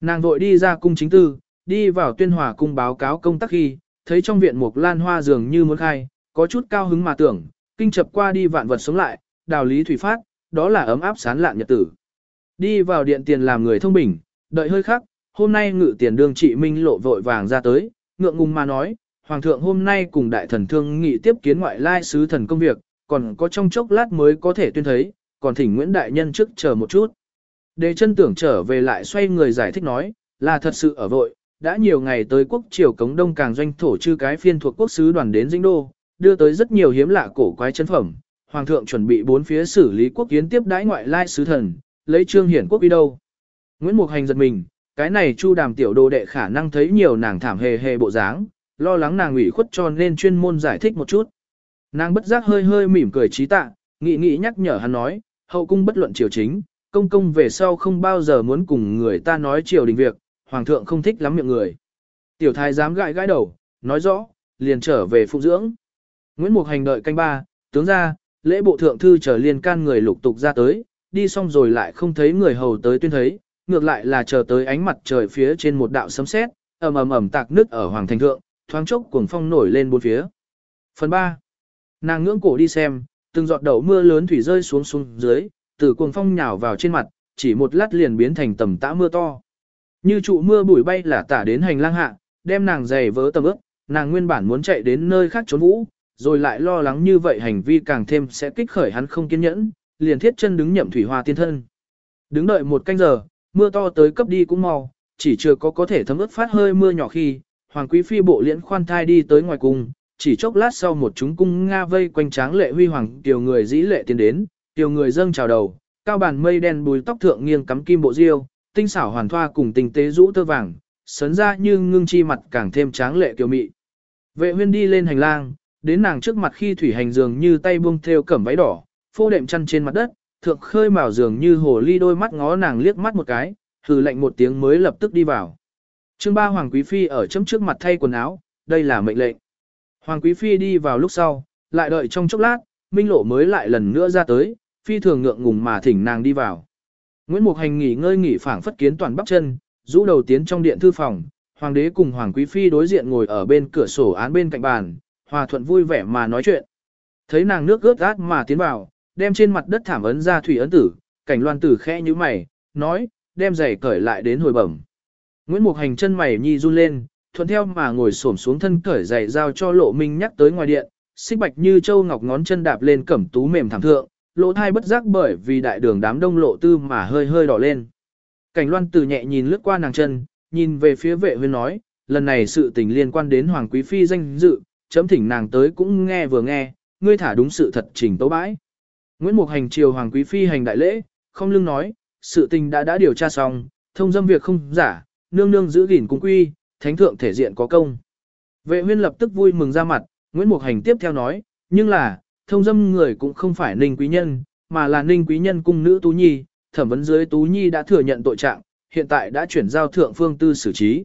Nàng vội đi ra cung chính tư, đi vào tuyên hòa cung báo cáo công tác khi, thấy trong viện một lan hoa dường như muốn khai, có chút cao hứng mà tưởng, kinh chập qua đi vạn vật sống lại, đào lý thủy phát, đó là ấm áp sán lạn nhật tử. Đi vào điện tiền làm người thông bình, đợi hơi khắc, hôm nay ngự tiền đương trị minh lộ vội vàng ra tới, ngượng ngùng mà nói, Hoàng thượng hôm nay cùng đại thần thương nghị tiếp kiến ngoại lai sứ thần công việc, còn có trong chốc lát mới có thể tuyên thấy, còn thỉnh Nguyễn Đại Nhân trước chờ một chút. Đề chân tưởng trở về lại xoay người giải thích nói, là thật sự ở vội, đã nhiều ngày tới quốc triều cống đông càng doanh thổ chư cái phiên thuộc quốc sứ đoàn đến dinh đô, đưa tới rất nhiều hiếm lạ cổ quái chân phẩm. Hoàng thượng chuẩn bị bốn phía xử lý quốc kiến tiếp đãi ngoại lai sứ thần, lấy trương hiển quốc đi đâu. Nguyễn Mục Hành giật mình, cái này chu đàm tiểu đồ đệ khả năng thấy nhiều nàng thảm hề hề bộ dáng, lo lắng nàng ủy khuất cho nên chuyên môn giải thích một chút. Nàng bất giác hơi hơi mỉm cười trí tạ, nghị nghị nhắc nhở hắn nói, hậu cung bất luận triều chính, công công về sau không bao giờ muốn cùng người ta nói triều đình việc, hoàng thượng không thích lắm miệng người. Tiểu thái dám gãi gãi đầu, nói rõ, liền trở về phụ dưỡng. Nguyễn Mục Hành đợi canh ba, tướng ra, lễ bộ thượng thư chờ liên can người lục tục ra tới, đi xong rồi lại không thấy người hầu tới tuyên thấy, ngược lại là chờ tới ánh mặt trời phía trên một đạo sấm sét, ầm ầm ầm tạc nước ở hoàng thành thượng, thoáng chốc cuồng phong nổi lên bốn phía. Phần 3. Nàng ngưỡng cổ đi xem, từng giọt đậu mưa lớn thủy rơi xuống xuống dưới, từ cuồng phong nhào vào trên mặt, chỉ một lát liền biến thành tầm tã mưa to. Như trụ mưa bụi bay là tả đến hành lang hạ, đem nàng giày vỡ tầm ướp, nàng nguyên bản muốn chạy đến nơi khác trốn vũ, rồi lại lo lắng như vậy hành vi càng thêm sẽ kích khởi hắn không kiên nhẫn, liền thiết chân đứng nhậm thủy hoa tiên thân. Đứng đợi một canh giờ, mưa to tới cấp đi cũng mau, chỉ chưa có có thể thấm ướt phát hơi mưa nhỏ khi, hoàng quý phi bộ liễn khoan thai đi tới ngoài cung, chỉ chốc lát sau một chúng cung nga vây quanh tráng lệ huy hoàng tiểu người dĩ lệ tiến đến, tiểu người dâng chào đầu, cao bàn mây đen bùi tóc thượng nghiêng cắm kim bộ diêu, tinh xảo hoàn thoa cùng tình tế rũ tơ vàng, sấn ra như ngưng chi mặt càng thêm tráng lệ kiều mị. Vệ huyên đi lên hành lang, đến nàng trước mặt khi thủy hành dường như tay buông theo cẩm váy đỏ, phô đệm chăn trên mặt đất, thượng khơi mào dường như hồ ly đôi mắt ngó nàng liếc mắt một cái, hừ lạnh một tiếng mới lập tức đi vào. Trương ba Hoàng Quý Phi ở chấm trước mặt thay quần áo, đây là mệnh lệnh. Hoàng Quý Phi đi vào lúc sau, lại đợi trong chốc lát, Minh Lộ mới lại lần nữa ra tới, Phi thường ngượng ngùng mà thỉnh nàng đi vào. Nguyễn Mục Hành nghỉ ngơi nghỉ phảng phất kiến toàn bắp chân, rũ đầu tiến trong điện thư phòng, Hoàng đế cùng Hoàng Quý Phi đối diện ngồi ở bên cửa sổ án bên cạnh bàn, hòa thuận vui vẻ mà nói chuyện. Thấy nàng nước ướt át mà tiến vào, đem trên mặt đất thảm ấn ra thủy ấn tử, cảnh loan tử khẽ như mày, nói, đem giày cởi lại đến hồi bẩm. Nguyễn Mục Hành chân mày nhi run lên, thuận theo mà ngồi xổm xuống thân cởi giày giao cho lộ minh nhắc tới ngoài điện, xích bạch như châu ngọc ngón chân đạp lên cẩm tú mềm thảm thượng, lỗ thai bất giác bởi vì đại đường đám đông lộ tư mà hơi hơi đỏ lên. Cảnh loan tử nhẹ nhìn lướt qua nàng chân, nhìn về phía vệ huyên nói, lần này sự tình liên quan đến Hoàng Quý Phi danh dự, chấm thỉnh nàng tới cũng nghe vừa nghe, ngươi thả đúng sự thật trình tấu bãi. Nguyễn Mục Hành triều Hoàng Quý Phi hành đại lễ, không lưng nói, sự tình đã đã điều tra xong, thông dâm việc không giả, nương nương giữ gìn cung quy, thánh thượng thể diện có công. Vệ huyên lập tức vui mừng ra mặt, Nguyễn Mục Hành tiếp theo nói, nhưng là, thông dâm người cũng không phải ninh quý nhân, mà là ninh quý nhân cung nữ Tú Nhi, thẩm vấn dưới Tú Nhi đã thừa nhận tội trạng, hiện tại đã chuyển giao thượng phương tư xử trí.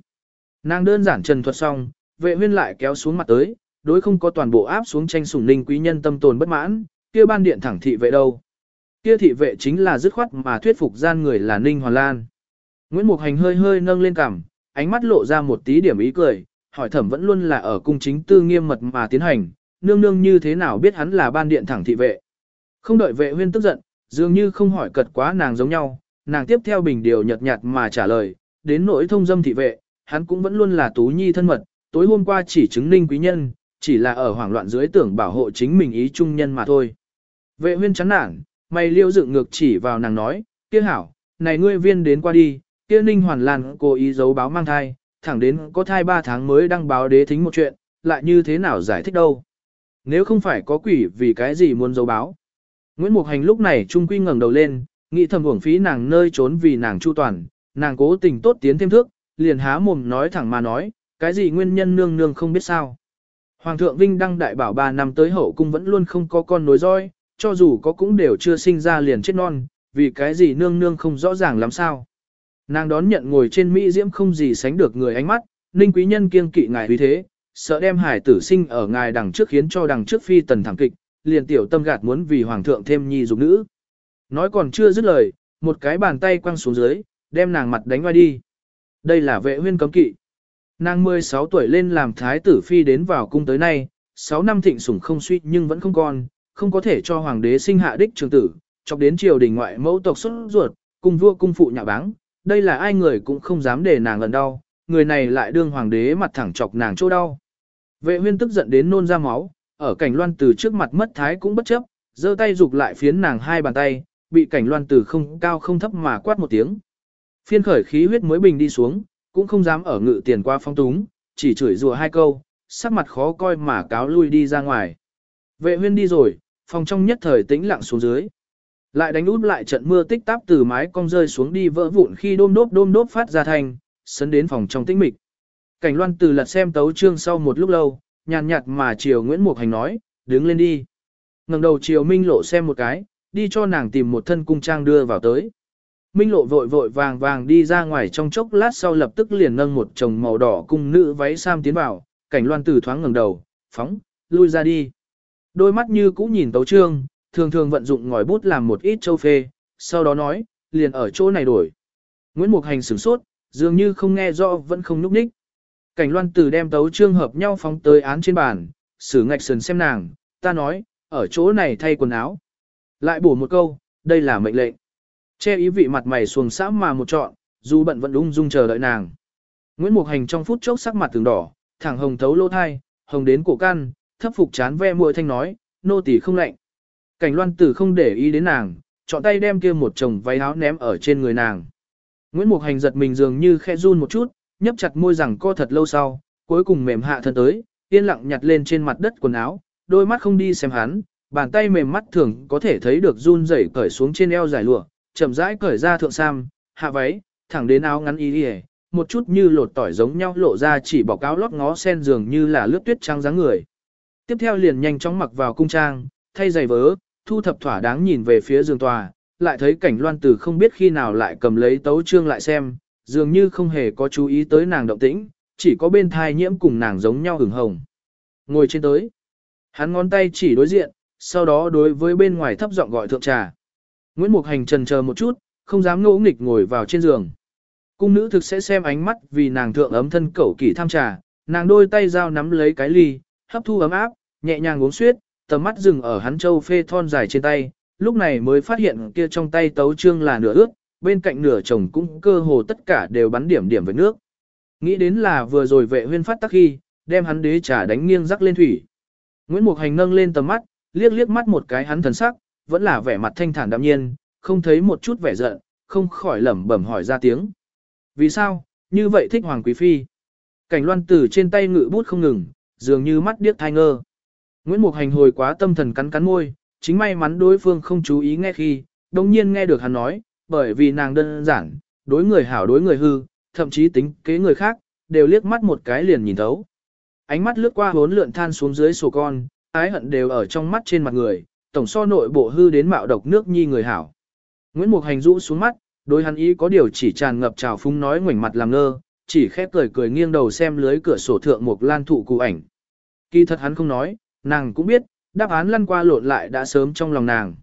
Nàng đơn giản trần thuật xong, vệ huyên lại kéo xuống mặt tới, đối không có toàn bộ áp xuống tranh sủng ninh quý nhân tâm tồn bất mãn, kia ban điện thẳng thị vệ đâu. Kia thị vệ chính là dứt khoát mà thuyết phục gian người là Ninh Hoàn Lan. Nguyễn Mục Hành hơi hơi nâng lên cằm, ánh mắt lộ ra một tí điểm ý cười, hỏi thẩm vẫn luôn là ở cung chính tư nghiêm mật mà tiến hành, nương nương như thế nào biết hắn là ban điện thẳng thị vệ. Không đợi vệ huyên tức giận, dường như không hỏi cật quá nàng giống nhau, nàng tiếp theo bình điều nhật nhạt mà trả lời, đến nỗi thông dâm thị vệ, hắn cũng vẫn luôn là tú nhi thân mật, tối hôm qua chỉ chứng ninh quý nhân, chỉ là ở hoảng loạn dưới tưởng bảo hộ chính mình ý trung nhân mà thôi. Vệ huyên chán nản, mày liêu dựng ngược chỉ vào nàng nói, kia hảo, này ngươi viên đến qua đi, kia ninh hoàn lan cố ý giấu báo mang thai, thẳng đến có thai 3 tháng mới đăng báo đế thính một chuyện, lại như thế nào giải thích đâu. Nếu không phải có quỷ vì cái gì muốn giấu báo. Nguyễn Mục Hành lúc này trung quy ngẩng đầu lên, nghĩ thầm uổng phí nàng nơi trốn vì nàng chu toàn, nàng cố tình tốt tiến thêm thước, liền há mồm nói thẳng mà nói, cái gì nguyên nhân nương nương không biết sao. Hoàng thượng Vinh đăng đại bảo 3 năm tới hậu cung vẫn luôn không có con nối dõi, cho dù có cũng đều chưa sinh ra liền chết non, vì cái gì nương nương không rõ ràng lắm sao. Nàng đón nhận ngồi trên Mỹ diễm không gì sánh được người ánh mắt, ninh quý nhân kiêng kỵ ngài vì thế, sợ đem hải tử sinh ở ngài đằng trước khiến cho đằng trước phi tần thẳng kịch, liền tiểu tâm gạt muốn vì hoàng thượng thêm nhi dục nữ. Nói còn chưa dứt lời, một cái bàn tay quăng xuống dưới, đem nàng mặt đánh ngoài đi. Đây là vệ huyên cấm kỵ. Nàng 16 tuổi lên làm thái tử phi đến vào cung tới nay, 6 năm thịnh sủng không suy nhưng vẫn không còn, không có thể cho hoàng đế sinh hạ đích trường tử, chọc đến triều đình ngoại mẫu tộc xuất ruột, cùng vua cung phụ nhạ báng, đây là ai người cũng không dám để nàng lần đau, người này lại đương hoàng đế mặt thẳng chọc nàng chỗ đau. Vệ huyên tức giận đến nôn ra máu, ở cảnh loan từ trước mặt mất thái cũng bất chấp, giơ tay dục lại phiến nàng hai bàn tay, bị cảnh loan từ không cao không thấp mà quát một tiếng. Phiên khởi khí huyết mới bình đi xuống, cũng không dám ở ngự tiền qua phong túng, chỉ chửi rủa hai câu, sắc mặt khó coi mà cáo lui đi ra ngoài. Vệ huyên đi rồi, phòng trong nhất thời tĩnh lặng xuống dưới. Lại đánh út lại trận mưa tích táp từ mái cong rơi xuống đi vỡ vụn khi đôm đốp đôm đốp phát ra thành, sấn đến phòng trong tĩnh mịch. Cảnh loan từ lật xem tấu chương sau một lúc lâu, nhàn nhạt mà chiều Nguyễn Mục Hành nói, đứng lên đi. ngẩng đầu chiều Minh Lộ xem một cái, đi cho nàng tìm một thân cung trang đưa vào tới. Minh Lộ vội vội vàng vàng đi ra ngoài trong chốc lát sau lập tức liền nâng một chồng màu đỏ cung nữ váy sam tiến vào, cảnh loan từ thoáng ngẩng đầu, phóng, lui ra đi. Đôi mắt như cũ nhìn tấu trương, thường thường vận dụng ngòi bút làm một ít châu phê, sau đó nói, liền ở chỗ này đổi. Nguyễn Mục Hành sửng sốt, dường như không nghe rõ vẫn không núp ních. Cảnh loan tử đem tấu trương hợp nhau phóng tới án trên bàn, sử ngạch sườn xem nàng, ta nói, ở chỗ này thay quần áo. Lại bổ một câu, đây là mệnh lệnh. Che ý vị mặt mày xuồng xã mà một trọn, dù bận vẫn ung dung chờ đợi nàng. Nguyễn Mục Hành trong phút chốc sắc mặt từng đỏ, thẳng hồng thấu lỗ thai, hồng đến cổ căn, thấp phục chán ve môi thanh nói, nô tỳ không lạnh. Cảnh loan tử không để ý đến nàng, chọn tay đem kia một chồng váy áo ném ở trên người nàng. Nguyễn Mục Hành giật mình dường như khẽ run một chút, nhấp chặt môi rằng co thật lâu sau, cuối cùng mềm hạ thân tới, yên lặng nhặt lên trên mặt đất quần áo, đôi mắt không đi xem hắn, bàn tay mềm mắt thường có thể thấy được run rẩy cởi xuống trên eo dài lụa, chậm rãi cởi ra thượng sam, hạ váy, thẳng đến áo ngắn y y, một chút như lột tỏi giống nhau lộ ra chỉ bỏ cáo lót ngó sen dường như là lướt tuyết trắng dáng người. Tiếp theo liền nhanh chóng mặc vào cung trang, thay giày vớ, thu thập thỏa đáng nhìn về phía giường tòa, lại thấy cảnh loan tử không biết khi nào lại cầm lấy tấu trương lại xem, dường như không hề có chú ý tới nàng động tĩnh, chỉ có bên thai nhiễm cùng nàng giống nhau hửng hồng. Ngồi trên tới, hắn ngón tay chỉ đối diện, sau đó đối với bên ngoài thấp giọng gọi thượng trà. Nguyễn Mục Hành trần chờ một chút, không dám ngỗ nghịch ngồi vào trên giường. Cung nữ thực sẽ xem ánh mắt vì nàng thượng ấm thân cẩu kỳ tham trà, nàng đôi tay dao nắm lấy cái ly, hấp thu ấm áp, nhẹ nhàng uống suyết, tầm mắt dừng ở hắn châu phê thon dài trên tay, lúc này mới phát hiện kia trong tay tấu trương là nửa ướt, bên cạnh nửa chồng cũng cơ hồ tất cả đều bắn điểm điểm với nước. Nghĩ đến là vừa rồi vệ huyên phát tắc khi, đem hắn đế trà đánh nghiêng rắc lên thủy. Nguyễn Mục Hành nâng lên tầm mắt, liếc liếc mắt một cái hắn thần sắc, vẫn là vẻ mặt thanh thản đạm nhiên, không thấy một chút vẻ giận, không khỏi lẩm bẩm hỏi ra tiếng. Vì sao, như vậy thích Hoàng Quý Phi? Cảnh loan tử trên tay ngự bút không ngừng, dường như mắt điếc thai ngơ. Nguyễn Mục Hành hồi quá tâm thần cắn cắn môi, chính may mắn đối phương không chú ý nghe khi, đồng nhiên nghe được hắn nói, bởi vì nàng đơn giản, đối người hảo đối người hư, thậm chí tính kế người khác, đều liếc mắt một cái liền nhìn thấu. Ánh mắt lướt qua hốn lượn than xuống dưới sổ con, ái hận đều ở trong mắt trên mặt người, tổng so nội bộ hư đến mạo độc nước nhi người hảo. Nguyễn Mục Hành rũ xuống mắt, đối hắn ý có điều chỉ tràn ngập trào phúng nói ngoảnh mặt làm ngơ, chỉ khép cười cười nghiêng đầu xem lưới cửa sổ thượng một lan thụ cụ ảnh. Kỳ thật hắn không nói, nàng cũng biết, đáp án lăn qua lộn lại đã sớm trong lòng nàng.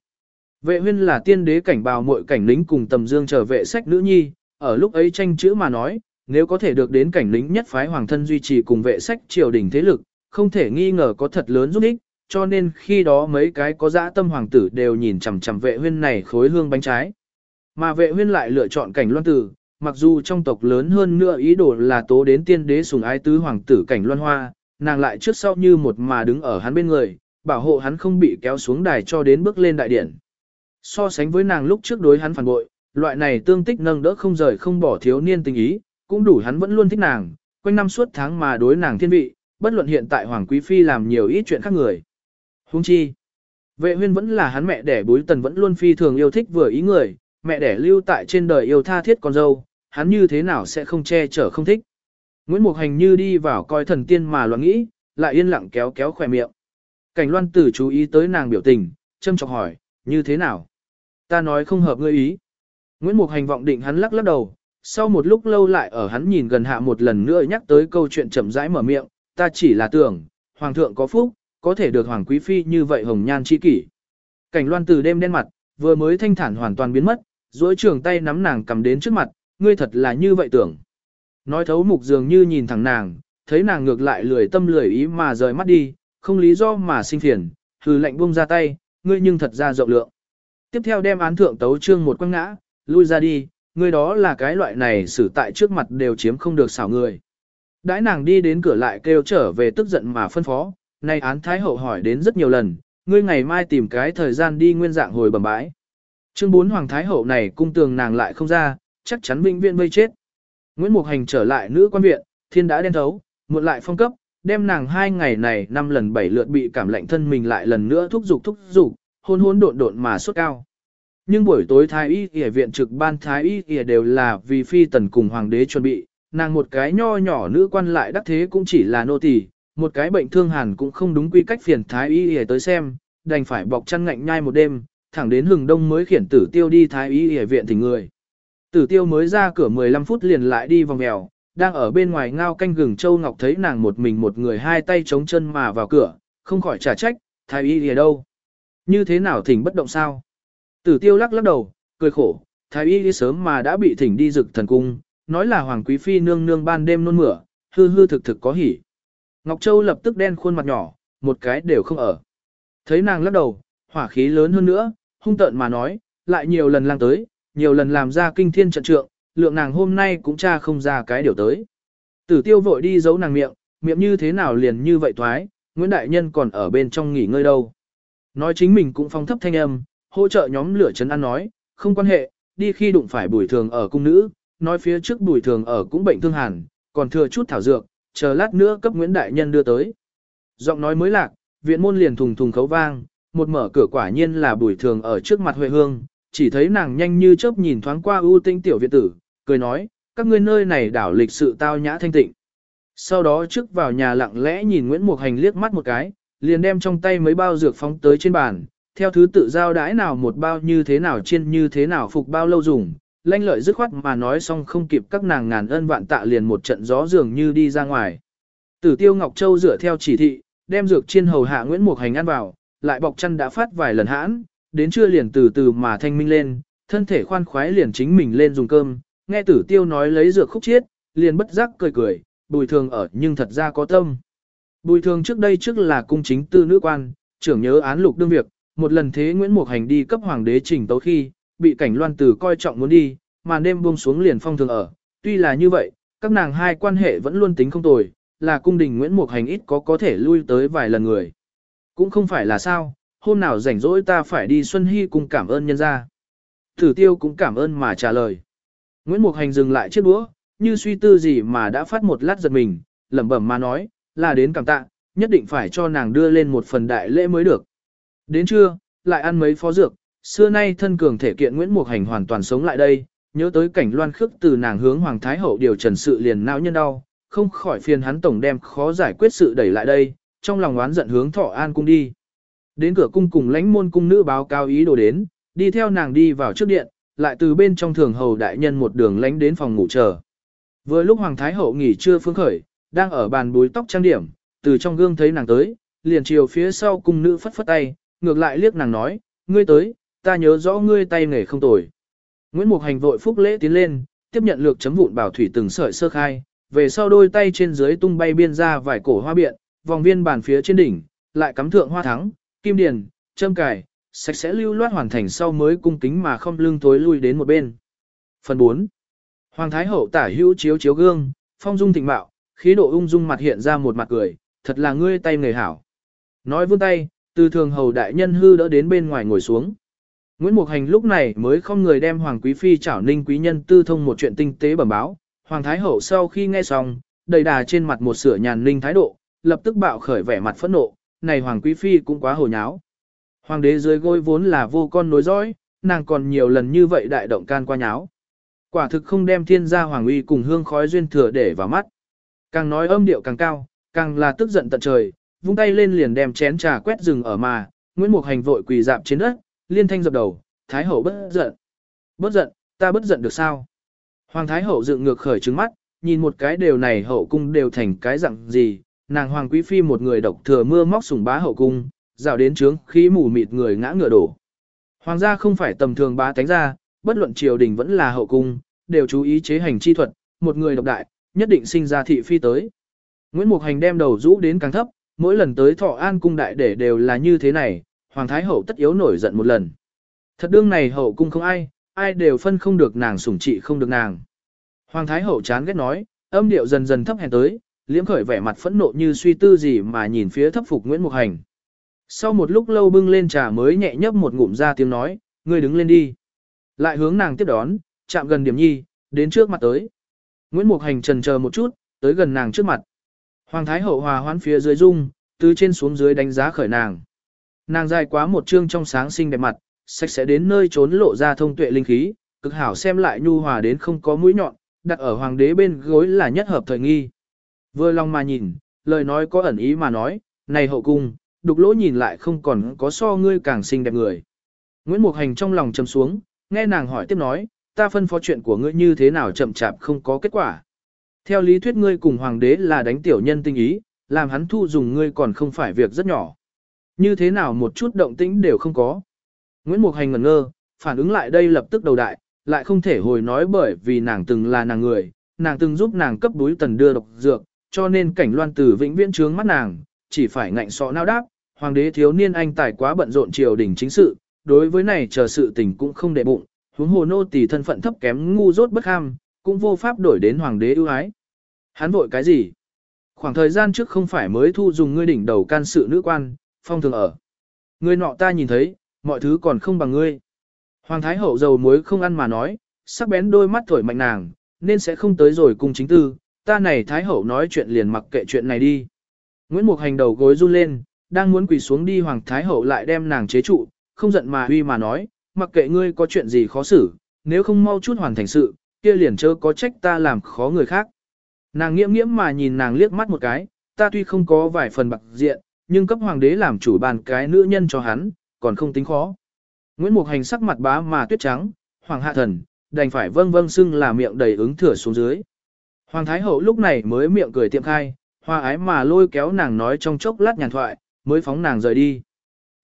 Vệ huyên là tiên đế cảnh bào muội cảnh lính cùng tầm dương trở vệ sách nữ nhi, ở lúc ấy tranh chữ mà nói, nếu có thể được đến cảnh lính nhất phái hoàng thân duy trì cùng vệ sách triều đình thế lực, không thể nghi ngờ có thật lớn giúp ích, cho nên khi đó mấy cái có dã tâm hoàng tử đều nhìn chằm chằm vệ huyên này khối hương bánh trái. Mà vệ huyên lại lựa chọn cảnh loan tử, mặc dù trong tộc lớn hơn nữa ý đồ là tố đến tiên đế sùng ái tứ hoàng tử cảnh loan hoa, nàng lại trước sau như một mà đứng ở hắn bên người, bảo hộ hắn không bị kéo xuống đài cho đến bước lên đại điển. So sánh với nàng lúc trước đối hắn phản bội, loại này tương tích nâng đỡ không rời không bỏ thiếu niên tình ý, cũng đủ hắn vẫn luôn thích nàng, quanh năm suốt tháng mà đối nàng thiên vị, bất luận hiện tại Hoàng Quý Phi làm nhiều ít chuyện khác người. Hung chi, vệ huyên vẫn là hắn mẹ đẻ bối tần vẫn luôn phi thường yêu thích vừa ý người, mẹ đẻ lưu tại trên đời yêu tha thiết con dâu, hắn như thế nào sẽ không che chở không thích. Nguyễn Mục Hành như đi vào coi thần tiên mà loạn nghĩ, lại yên lặng kéo kéo khỏe miệng. Cảnh loan tử chú ý tới nàng biểu tình, châm chọc hỏi, như thế nào? Ta nói không hợp ngươi ý. Nguyễn Mục Hành vọng định hắn lắc lắc đầu, sau một lúc lâu lại ở hắn nhìn gần hạ một lần nữa nhắc tới câu chuyện chậm rãi mở miệng, ta chỉ là tưởng, Hoàng thượng có phúc, có thể được Hoàng Quý Phi như vậy hồng nhan chi kỷ. Cảnh loan từ đêm đen mặt, vừa mới thanh thản hoàn toàn biến mất, duỗi trường tay nắm nàng cầm đến trước mặt, ngươi thật là như vậy tưởng. Nói thấu mục dường như nhìn thẳng nàng, thấy nàng ngược lại lười tâm lười ý mà rời mắt đi, không lý do mà sinh phiền, hừ lạnh buông ra tay, ngươi nhưng thật ra rộng lượng. Tiếp theo đem án thượng tấu trương một quăng ngã, lui ra đi, ngươi đó là cái loại này xử tại trước mặt đều chiếm không được xảo người. Đãi nàng đi đến cửa lại kêu trở về tức giận mà phân phó, nay án thái hậu hỏi đến rất nhiều lần, ngươi ngày mai tìm cái thời gian đi nguyên dạng hồi bẩm bãi. Chương 4 Hoàng Thái Hậu này cung tường nàng lại không ra, chắc chắn vĩnh viễn vây chết. Nguyễn Mục Hành trở lại nữ quan viện, thiên đã đen thấu, muộn lại phong cấp, đem nàng hai ngày này năm lần bảy lượt bị cảm lạnh thân mình lại lần nữa thúc giục thúc giục, hôn hôn độn độn mà sốt cao. Nhưng buổi tối thái y y viện trực ban thái y y đều là vì phi tần cùng hoàng đế chuẩn bị, nàng một cái nho nhỏ nữ quan lại đắc thế cũng chỉ là nô tỳ, một cái bệnh thương hàn cũng không đúng quy cách phiền thái y y tới xem, đành phải bọc chăn ngạnh nhai một đêm, thẳng đến hừng đông mới khiển tử tiêu đi thái y y viện thỉnh người. Tử tiêu mới ra cửa 15 phút liền lại đi vòng mèo, đang ở bên ngoài ngao canh gừng Châu Ngọc thấy nàng một mình một người hai tay chống chân mà vào cửa, không khỏi trả trách, thái y y đâu? Như thế nào thỉnh bất động sao? Tử tiêu lắc lắc đầu, cười khổ, thái y đi sớm mà đã bị thỉnh đi rực thần cung, nói là hoàng quý phi nương nương ban đêm nôn mửa, hư hư thực thực có hỉ. Ngọc Châu lập tức đen khuôn mặt nhỏ, một cái đều không ở. Thấy nàng lắc đầu, hỏa khí lớn hơn nữa, hung tợn mà nói, lại nhiều lần lang tới, nhiều lần làm ra kinh thiên trận trượng, lượng nàng hôm nay cũng tra không ra cái điều tới. Tử tiêu vội đi giấu nàng miệng, miệng như thế nào liền như vậy thoái, Nguyễn Đại Nhân còn ở bên trong nghỉ ngơi đâu. Nói chính mình cũng phong thấp thanh âm, hỗ trợ nhóm lửa chấn ăn nói, không quan hệ, đi khi đụng phải bùi thường ở cung nữ, nói phía trước bùi thường ở cũng bệnh thương hàn, còn thừa chút thảo dược, chờ lát nữa cấp Nguyễn Đại Nhân đưa tới. Giọng nói mới lạc, viện môn liền thùng thùng khấu vang, một mở cửa quả nhiên là bùi thường ở trước mặt Huệ Hương, chỉ thấy nàng nhanh như chớp nhìn thoáng qua ưu tinh tiểu viện tử, cười nói, các ngươi nơi này đảo lịch sự tao nhã thanh tịnh. Sau đó trước vào nhà lặng lẽ nhìn Nguyễn Mục Hành liếc mắt một cái, liền đem trong tay mấy bao dược phóng tới trên bàn, theo thứ tự giao đãi nào một bao như thế nào chiên như thế nào phục bao lâu dùng, lanh lợi dứt khoát mà nói xong không kịp các nàng ngàn ân vạn tạ liền một trận gió dường như đi ra ngoài. Tử tiêu Ngọc Châu dựa theo chỉ thị, đem dược chiên hầu hạ Nguyễn Mục Hành ăn vào, lại bọc chân đã phát vài lần hãn, đến trưa liền từ từ mà thanh minh lên, thân thể khoan khoái liền chính mình lên dùng cơm, nghe tử tiêu nói lấy dược khúc chiết, liền bất giác cười cười, bùi thường ở nhưng thật ra có tâm. Bùi thường trước đây trước là cung chính tư nữ quan, trưởng nhớ án lục đương việc, một lần thế Nguyễn Mục Hành đi cấp hoàng đế trình tấu khi, bị cảnh loan tử coi trọng muốn đi, mà đêm buông xuống liền phong thường ở. Tuy là như vậy, các nàng hai quan hệ vẫn luôn tính không tồi, là cung đình Nguyễn Mục Hành ít có có thể lui tới vài lần người. Cũng không phải là sao, hôm nào rảnh rỗi ta phải đi Xuân Hy cùng cảm ơn nhân gia. Thử tiêu cũng cảm ơn mà trả lời. Nguyễn Mục Hành dừng lại chiếc đũa, như suy tư gì mà đã phát một lát giật mình, lẩm bẩm mà nói, là đến cảm tạ, nhất định phải cho nàng đưa lên một phần đại lễ mới được. Đến trưa, lại ăn mấy phó dược, xưa nay thân cường thể kiện Nguyễn Mục Hành hoàn toàn sống lại đây, nhớ tới cảnh loan khước từ nàng hướng Hoàng Thái Hậu điều trần sự liền não nhân đau, không khỏi phiền hắn tổng đem khó giải quyết sự đẩy lại đây, trong lòng oán giận hướng thọ an cung đi. Đến cửa cung cùng lãnh môn cung nữ báo cáo ý đồ đến, đi theo nàng đi vào trước điện, lại từ bên trong thường hầu đại nhân một đường lánh đến phòng ngủ chờ. Vừa lúc Hoàng Thái Hậu nghỉ trưa phương khởi, đang ở bàn búi tóc trang điểm, từ trong gương thấy nàng tới, liền chiều phía sau cung nữ phất phất tay, ngược lại liếc nàng nói, ngươi tới, ta nhớ rõ ngươi tay nghề không tồi. Nguyễn Mục Hành vội phúc lễ tiến lên, tiếp nhận lược chấm vụn bảo thủy từng sợi sơ khai, về sau đôi tay trên dưới tung bay biên ra vài cổ hoa biện, vòng viên bàn phía trên đỉnh, lại cắm thượng hoa thắng, kim điền, châm cài, sạch sẽ lưu loát hoàn thành sau mới cung kính mà không lưng tối lui đến một bên. Phần 4. Hoàng Thái Hậu tả hữu chiếu chiếu gương, phong dung thịnh mạo, khí độ ung dung mặt hiện ra một mặt cười, thật là ngươi tay người hảo. Nói vươn tay, từ thường hầu đại nhân hư đỡ đến bên ngoài ngồi xuống. Nguyễn Mục Hành lúc này mới không người đem Hoàng Quý Phi chảo ninh quý nhân tư thông một chuyện tinh tế bẩm báo. Hoàng Thái Hậu sau khi nghe xong, đầy đà trên mặt một sửa nhàn ninh thái độ, lập tức bạo khởi vẻ mặt phẫn nộ, này Hoàng Quý Phi cũng quá hồ nháo. Hoàng đế dưới gối vốn là vô con nối dõi, nàng còn nhiều lần như vậy đại động can qua nháo. Quả thực không đem thiên gia hoàng uy cùng hương khói duyên thừa để vào mắt. Càng nói âm điệu càng cao, càng là tức giận tận trời, vung tay lên liền đem chén trà quét rừng ở mà, Nguyễn Mục Hành vội quỳ dạp trên đất, liên thanh dập đầu, Thái hậu bất giận. Bất giận, ta bất giận được sao? Hoàng Thái hậu dựng ngược khởi trứng mắt, nhìn một cái đều này hậu cung đều thành cái dạng gì, nàng Hoàng Quý Phi một người độc thừa mưa móc sùng bá hậu cung, rào đến trướng khí mù mịt người ngã ngựa đổ. Hoàng gia không phải tầm thường bá tánh gia, bất luận triều đình vẫn là hậu cung, đều chú ý chế hành chi thuật, một người độc đại, nhất định sinh ra thị phi tới. Nguyễn Mục Hành đem đầu rũ đến càng thấp, mỗi lần tới thọ an cung đại để đều là như thế này, Hoàng Thái Hậu tất yếu nổi giận một lần. Thật đương này hậu cung không ai, ai đều phân không được nàng sủng trị không được nàng. Hoàng Thái Hậu chán ghét nói, âm điệu dần dần thấp hèn tới, liễm khởi vẻ mặt phẫn nộ như suy tư gì mà nhìn phía thấp phục Nguyễn Mục Hành. Sau một lúc lâu bưng lên trà mới nhẹ nhấp một ngụm ra tiếng nói, ngươi đứng lên đi. Lại hướng nàng tiếp đón, chạm gần điểm nhi, đến trước mặt tới. Nguyễn Mục Hành trần chờ một chút, tới gần nàng trước mặt. Hoàng Thái Hậu hòa hoãn phía dưới dung, từ trên xuống dưới đánh giá khởi nàng. Nàng dài quá một trương trong sáng xinh đẹp mặt, sạch sẽ đến nơi trốn lộ ra thông tuệ linh khí, cực hảo xem lại nhu hòa đến không có mũi nhọn, đặt ở hoàng đế bên gối là nhất hợp thời nghi. Vừa lòng mà nhìn, lời nói có ẩn ý mà nói, này hậu cung, đục lỗ nhìn lại không còn có so ngươi càng xinh đẹp người. Nguyễn Mục Hành trong lòng trầm xuống, nghe nàng hỏi tiếp nói, ta phân phó chuyện của ngươi như thế nào chậm chạp không có kết quả. Theo lý thuyết ngươi cùng hoàng đế là đánh tiểu nhân tinh ý, làm hắn thu dùng ngươi còn không phải việc rất nhỏ. Như thế nào một chút động tĩnh đều không có. Nguyễn Mục Hành ngẩn ngơ, phản ứng lại đây lập tức đầu đại, lại không thể hồi nói bởi vì nàng từng là nàng người, nàng từng giúp nàng cấp đối tần đưa độc dược, cho nên cảnh loan tử vĩnh viễn trướng mắt nàng, chỉ phải ngạnh sọ nao đáp, hoàng đế thiếu niên anh tài quá bận rộn triều đình chính sự, đối với này chờ sự tình cũng không để bụng, huống hồ nô tỳ thân phận thấp kém ngu dốt bất ham, cũng vô pháp đổi đến hoàng đế ưu ái. Hắn vội cái gì? Khoảng thời gian trước không phải mới thu dùng ngươi đỉnh đầu can sự nữ quan, phong thường ở. Ngươi nọ ta nhìn thấy, mọi thứ còn không bằng ngươi. Hoàng thái hậu dầu muối không ăn mà nói, sắc bén đôi mắt thổi mạnh nàng, nên sẽ không tới rồi cùng chính tư, ta này thái hậu nói chuyện liền mặc kệ chuyện này đi. Nguyễn Mục hành đầu gối run lên, đang muốn quỳ xuống đi hoàng thái hậu lại đem nàng chế trụ, không giận mà huy mà nói, mặc kệ ngươi có chuyện gì khó xử, nếu không mau chút hoàn thành sự, kia liền chớ có trách ta làm khó người khác. Nàng nghiễm nghiễm mà nhìn nàng liếc mắt một cái, ta tuy không có vài phần bạc diện, nhưng cấp hoàng đế làm chủ bàn cái nữ nhân cho hắn, còn không tính khó. Nguyễn Mục Hành sắc mặt bá mà tuyết trắng, hoàng hạ thần, đành phải vâng vâng xưng là miệng đầy ứng thừa xuống dưới. Hoàng Thái Hậu lúc này mới miệng cười tiệm khai, hoa ái mà lôi kéo nàng nói trong chốc lát nhàn thoại, mới phóng nàng rời đi.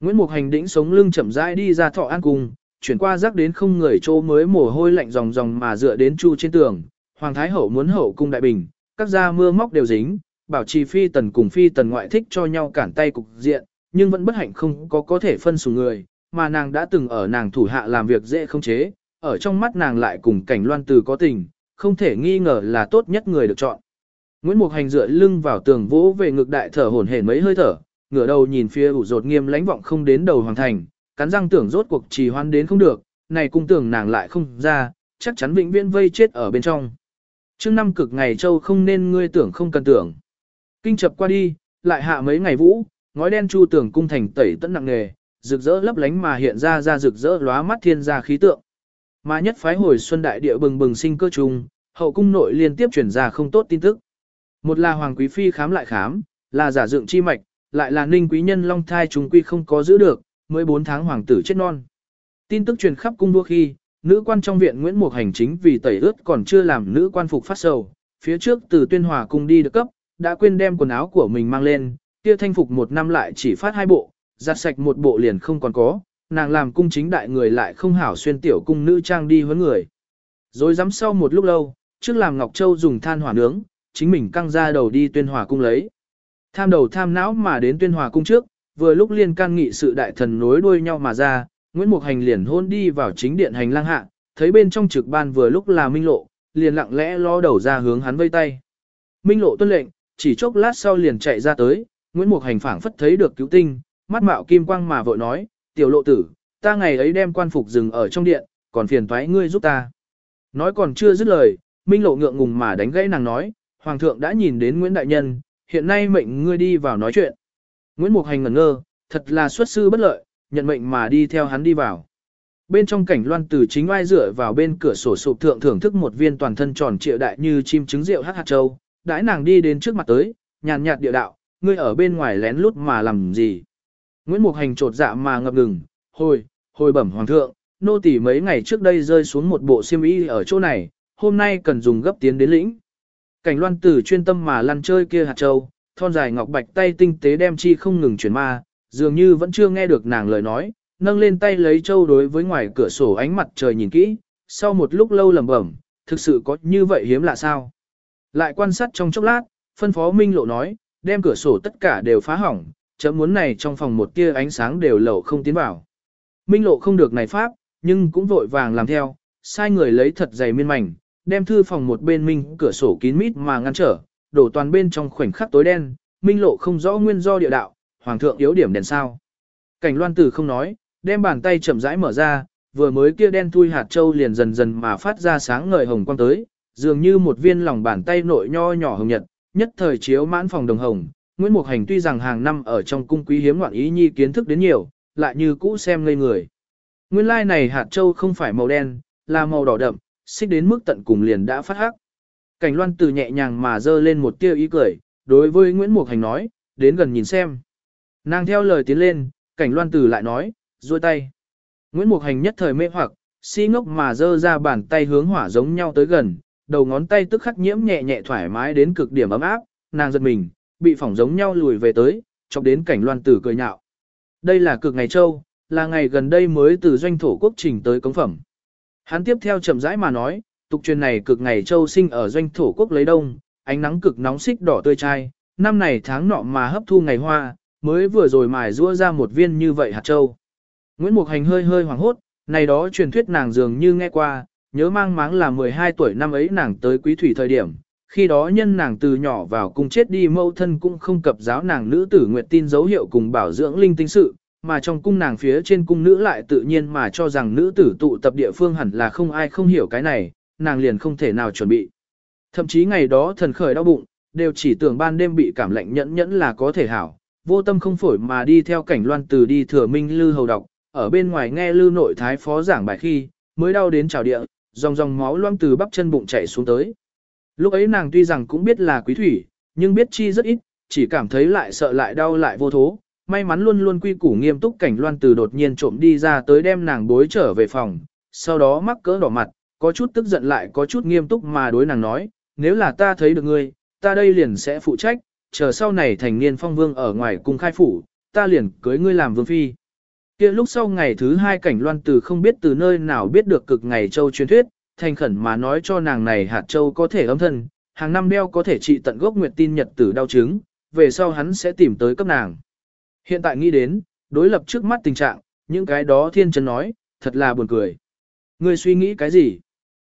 Nguyễn Mục Hành đĩnh sống lưng chậm rãi đi ra thọ an cùng chuyển qua rắc đến không người chỗ mới mồ hôi lạnh ròng ròng mà dựa đến chu trên tường. Hoàng Thái Hậu muốn hậu cung đại bình, các gia mưa móc đều dính, bảo trì phi tần cùng phi tần ngoại thích cho nhau cản tay cục diện, nhưng vẫn bất hạnh không có có thể phân sủng người, mà nàng đã từng ở nàng thủ hạ làm việc dễ không chế, ở trong mắt nàng lại cùng cảnh loan từ có tình, không thể nghi ngờ là tốt nhất người được chọn. Nguyễn Mục Hành dựa lưng vào tường vỗ về ngực đại thở hổn hển mấy hơi thở, ngửa đầu nhìn phía ủ rột nghiêm lãnh vọng không đến đầu hoàng thành, cắn răng tưởng rốt cuộc trì hoan đến không được, này cung tưởng nàng lại không ra, chắc chắn vĩnh viễn vây chết ở bên trong. Trước năm cực ngày châu không nên ngươi tưởng không cần tưởng. Kinh chập qua đi, lại hạ mấy ngày vũ, ngói đen chu tưởng cung thành tẩy tận nặng nghề, rực rỡ lấp lánh mà hiện ra ra rực rỡ lóa mắt thiên gia khí tượng. Mà nhất phái hồi xuân đại địa bừng bừng sinh cơ trùng, hậu cung nội liên tiếp truyền ra không tốt tin tức. Một là hoàng quý phi khám lại khám, là giả dựng chi mạch, lại là ninh quý nhân long thai chúng quy không có giữ được, mới 4 tháng hoàng tử chết non. Tin tức truyền khắp cung đua khi, nữ quan trong viện Nguyễn Mục hành chính vì tẩy ướt còn chưa làm nữ quan phục phát sầu, phía trước từ tuyên hòa cung đi được cấp, đã quên đem quần áo của mình mang lên, kia thanh phục một năm lại chỉ phát hai bộ, giặt sạch một bộ liền không còn có, nàng làm cung chính đại người lại không hảo xuyên tiểu cung nữ trang đi huấn người. Rồi dám sau một lúc lâu, trước làm Ngọc Châu dùng than hỏa nướng, chính mình căng ra đầu đi tuyên hòa cung lấy. Tham đầu tham não mà đến tuyên hòa cung trước, vừa lúc liên can nghị sự đại thần nối đuôi nhau mà ra, Nguyễn Mục Hành liền hôn đi vào chính điện hành lang hạ, thấy bên trong trực ban vừa lúc là Minh Lộ, liền lặng lẽ lo đầu ra hướng hắn vây tay. Minh Lộ tuân lệnh, chỉ chốc lát sau liền chạy ra tới, Nguyễn Mục Hành phảng phất thấy được cứu tinh, mắt mạo kim quang mà vội nói, tiểu lộ tử, ta ngày ấy đem quan phục dừng ở trong điện, còn phiền thoái ngươi giúp ta. Nói còn chưa dứt lời, Minh Lộ ngượng ngùng mà đánh gãy nàng nói, Hoàng thượng đã nhìn đến Nguyễn Đại Nhân, hiện nay mệnh ngươi đi vào nói chuyện. Nguyễn Mục Hành ngẩn ngơ, thật là xuất sư bất lợi, nhận mệnh mà đi theo hắn đi vào. Bên trong cảnh loan từ chính oai dựa vào bên cửa sổ sụp thượng thưởng thức một viên toàn thân tròn trịa đại như chim trứng rượu hát hạt châu, đãi nàng đi đến trước mặt tới, nhàn nhạt địa đạo, ngươi ở bên ngoài lén lút mà làm gì. Nguyễn Mục Hành trột dạ mà ngập ngừng, hồi, hồi bẩm hoàng thượng, nô tỳ mấy ngày trước đây rơi xuống một bộ xiêm y ở chỗ này, hôm nay cần dùng gấp tiến đến lĩnh. Cảnh loan tử chuyên tâm mà lăn chơi kia hạt châu, thon dài ngọc bạch tay tinh tế đem chi không ngừng chuyển ma, dường như vẫn chưa nghe được nàng lời nói, nâng lên tay lấy châu đối với ngoài cửa sổ ánh mặt trời nhìn kỹ, sau một lúc lâu lẩm bẩm, thực sự có như vậy hiếm lạ sao. Lại quan sát trong chốc lát, phân phó Minh Lộ nói, đem cửa sổ tất cả đều phá hỏng, chấm muốn này trong phòng một tia ánh sáng đều lậu không tiến vào. Minh Lộ không được này pháp, nhưng cũng vội vàng làm theo, sai người lấy thật dày miên mảnh, đem thư phòng một bên minh cửa sổ kín mít mà ngăn trở, đổ toàn bên trong khoảnh khắc tối đen, Minh Lộ không rõ nguyên do địa đạo, hoàng thượng yếu điểm đèn sao. Cảnh loan tử không nói, đem bàn tay chậm rãi mở ra, vừa mới kia đen thui hạt châu liền dần dần mà phát ra sáng ngời hồng quang tới, dường như một viên lòng bàn tay nội nho nhỏ hồng nhật, nhất thời chiếu mãn phòng đồng hồng. Nguyễn Mục Hành tuy rằng hàng năm ở trong cung quý hiếm ngoạn ý nhi kiến thức đến nhiều, lại như cũ xem ngây người. Nguyên lai này hạt châu không phải màu đen, là màu đỏ đậm, xích đến mức tận cùng liền đã phát hắc. Cảnh loan từ nhẹ nhàng mà dơ lên một tia ý cười, đối với Nguyễn Mục Hành nói, đến gần nhìn xem. Nàng theo lời tiến lên, cảnh loan từ lại nói, duỗi tay. Nguyễn Mục Hành nhất thời mê hoặc, si ngốc mà dơ ra bàn tay hướng hỏa giống nhau tới gần, đầu ngón tay tức khắc nhiễm nhẹ nhẹ thoải mái đến cực điểm ấm áp, nàng giật mình, bị phỏng giống nhau lùi về tới, chọc đến cảnh loan tử cười nhạo. Đây là cực ngày châu, là ngày gần đây mới từ doanh thổ quốc trình tới cống phẩm. Hắn tiếp theo chậm rãi mà nói, tục truyền này cực ngày châu sinh ở doanh thổ quốc lấy đông, ánh nắng cực nóng xích đỏ tươi trai, năm này tháng nọ mà hấp thu ngày hoa, mới vừa rồi mài rũa ra một viên như vậy hạt châu. Nguyễn Mục Hành hơi hơi hoảng hốt, này đó truyền thuyết nàng dường như nghe qua, nhớ mang máng là 12 tuổi năm ấy nàng tới quý thủy thời điểm, khi đó nhân nàng từ nhỏ vào cung chết đi mâu thân cũng không cập giáo nàng nữ tử nguyện tin dấu hiệu cùng bảo dưỡng linh tinh sự, mà trong cung nàng phía trên cung nữ lại tự nhiên mà cho rằng nữ tử tụ tập địa phương hẳn là không ai không hiểu cái này, nàng liền không thể nào chuẩn bị. Thậm chí ngày đó thần khởi đau bụng, đều chỉ tưởng ban đêm bị cảm lạnh nhẫn nhẫn là có thể hảo, vô tâm không phổi mà đi theo cảnh loan từ đi thừa minh lư hầu đọc, ở bên ngoài nghe lư nội thái phó giảng bài khi, mới đau đến trào địa, dòng dòng máu loang từ bắp chân bụng chảy xuống tới. Lúc ấy nàng tuy rằng cũng biết là quý thủy, nhưng biết chi rất ít, chỉ cảm thấy lại sợ lại đau lại vô thố. May mắn luôn luôn quy củ nghiêm túc cảnh loan từ đột nhiên trộm đi ra tới đem nàng bối trở về phòng, sau đó mắc cỡ đỏ mặt, có chút tức giận lại có chút nghiêm túc mà đối nàng nói, nếu là ta thấy được ngươi, ta đây liền sẽ phụ trách, chờ sau này thành niên phong vương ở ngoài cung khai phủ, ta liền cưới ngươi làm vương phi. Kia lúc sau ngày thứ hai cảnh loan từ không biết từ nơi nào biết được cực ngày châu truyền thuyết, thành khẩn mà nói cho nàng này hạt châu có thể âm thân, hàng năm đeo có thể trị tận gốc nguyệt tin nhật tử đau chứng, về sau hắn sẽ tìm tới cấp nàng. Hiện tại nghĩ đến, đối lập trước mắt tình trạng, những cái đó thiên chân nói, thật là buồn cười. Ngươi suy nghĩ cái gì?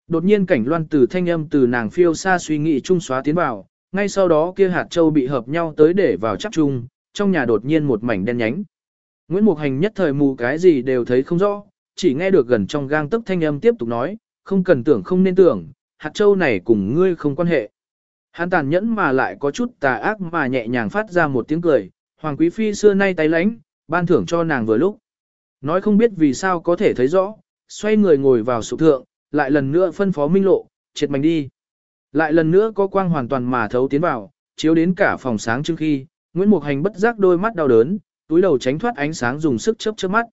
Đột nhiên cảnh loan từ thanh âm từ nàng phiêu xa suy nghĩ trung xóa tiến vào, ngay sau đó kia hạt châu bị hợp nhau tới để vào chắc chung, trong nhà đột nhiên một mảnh đen nhánh. Nguyễn Mục Hành nhất thời mù cái gì đều thấy không rõ, chỉ nghe được gần trong gang tấc thanh âm tiếp tục nói, không cần tưởng không nên tưởng, hạt châu này cùng ngươi không quan hệ. Hắn tàn nhẫn mà lại có chút tà ác mà nhẹ nhàng phát ra một tiếng cười, Hoàng Quý Phi xưa nay tay lánh, ban thưởng cho nàng vừa lúc. Nói không biết vì sao có thể thấy rõ, xoay người ngồi vào sụp thượng, lại lần nữa phân phó minh lộ, triệt mảnh đi. Lại lần nữa có quang hoàn toàn mà thấu tiến vào, chiếu đến cả phòng sáng trước khi, Nguyễn Mục Hành bất giác đôi mắt đau đớn, túi đầu tránh thoát ánh sáng dùng sức chớp chớp mắt.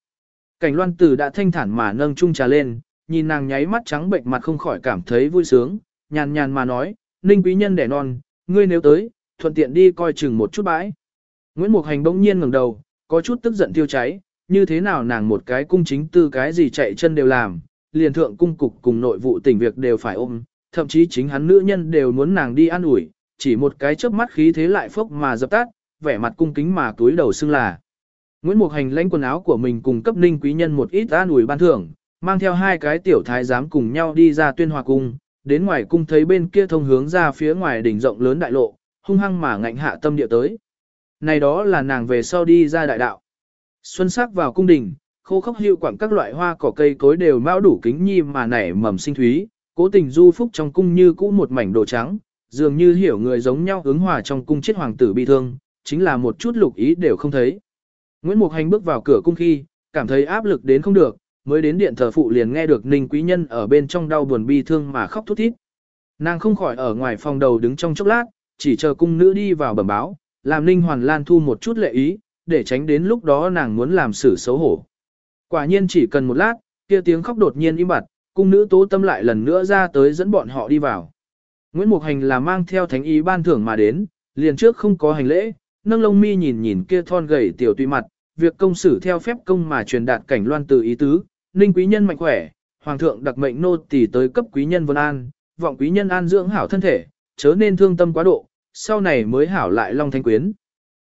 Cảnh Loan Tử đã thanh thản mà nâng chung trà lên, nhìn nàng nháy mắt trắng bệnh mặt không khỏi cảm thấy vui sướng, nhàn nhàn mà nói, Ninh quý nhân đẻ non, ngươi nếu tới, thuận tiện đi coi chừng một chút bãi. Nguyễn Mục Hành bỗng nhiên ngẩng đầu, có chút tức giận tiêu cháy, như thế nào nàng một cái cung chính tư cái gì chạy chân đều làm, liền thượng cung cục cùng nội vụ tỉnh việc đều phải ôm, thậm chí chính hắn nữ nhân đều muốn nàng đi ăn ủi, chỉ một cái chớp mắt khí thế lại phốc mà dập tắt, vẻ mặt cung kính mà túi đầu xưng là. Nguyễn Mục Hành lãnh quần áo của mình cùng cấp ninh quý nhân một ít an ủi ban thưởng, mang theo hai cái tiểu thái giám cùng nhau đi ra tuyên hòa cung, đến ngoài cung thấy bên kia thông hướng ra phía ngoài đỉnh rộng lớn đại lộ, hung hăng mà ngạnh hạ tâm địa tới. Này đó là nàng về sau đi ra đại đạo. Xuân sắc vào cung đình, khô khốc hiệu quảng các loại hoa cỏ cây cối đều mao đủ kính nhi mà nảy mầm sinh thúy, cố tình du phúc trong cung như cũ một mảnh đồ trắng, dường như hiểu người giống nhau ứng hòa trong cung chết hoàng tử bị thương, chính là một chút lục ý đều không thấy. Nguyễn Mục Hành bước vào cửa cung khi, cảm thấy áp lực đến không được, mới đến điện thờ phụ liền nghe được Ninh Quý Nhân ở bên trong đau buồn bi thương mà khóc thút thít. Nàng không khỏi ở ngoài phòng đầu đứng trong chốc lát, chỉ chờ cung nữ đi vào bẩm báo, làm Ninh Hoàn Lan thu một chút lệ ý, để tránh đến lúc đó nàng muốn làm xử xấu hổ. Quả nhiên chỉ cần một lát, kia tiếng khóc đột nhiên im bặt, cung nữ tố tâm lại lần nữa ra tới dẫn bọn họ đi vào. Nguyễn Mục Hành là mang theo thánh ý ban thưởng mà đến, liền trước không có hành lễ, nâng lông mi nhìn nhìn kia thon gầy tiểu tùy mặt, việc công xử theo phép công mà truyền đạt cảnh loan từ ý tứ, ninh quý nhân mạnh khỏe, hoàng thượng đặc mệnh nô tỳ tới cấp quý nhân vân an, vọng quý nhân an dưỡng hảo thân thể, chớ nên thương tâm quá độ, sau này mới hảo lại long thanh quyến.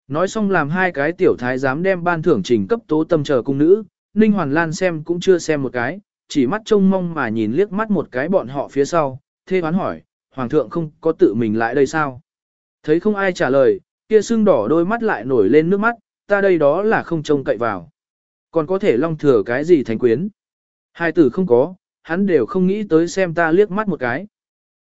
Nói xong làm hai cái tiểu thái dám đem ban thưởng trình cấp tố tâm chờ cung nữ, Ninh Hoàn Lan xem cũng chưa xem một cái, chỉ mắt trông mong mà nhìn liếc mắt một cái bọn họ phía sau, thê hoán hỏi, Hoàng thượng không có tự mình lại đây sao? Thấy không ai trả lời, kia sưng đỏ đôi mắt lại nổi lên nước mắt, ta đây đó là không trông cậy vào. Còn có thể long thừa cái gì thành quyến? Hai tử không có, hắn đều không nghĩ tới xem ta liếc mắt một cái.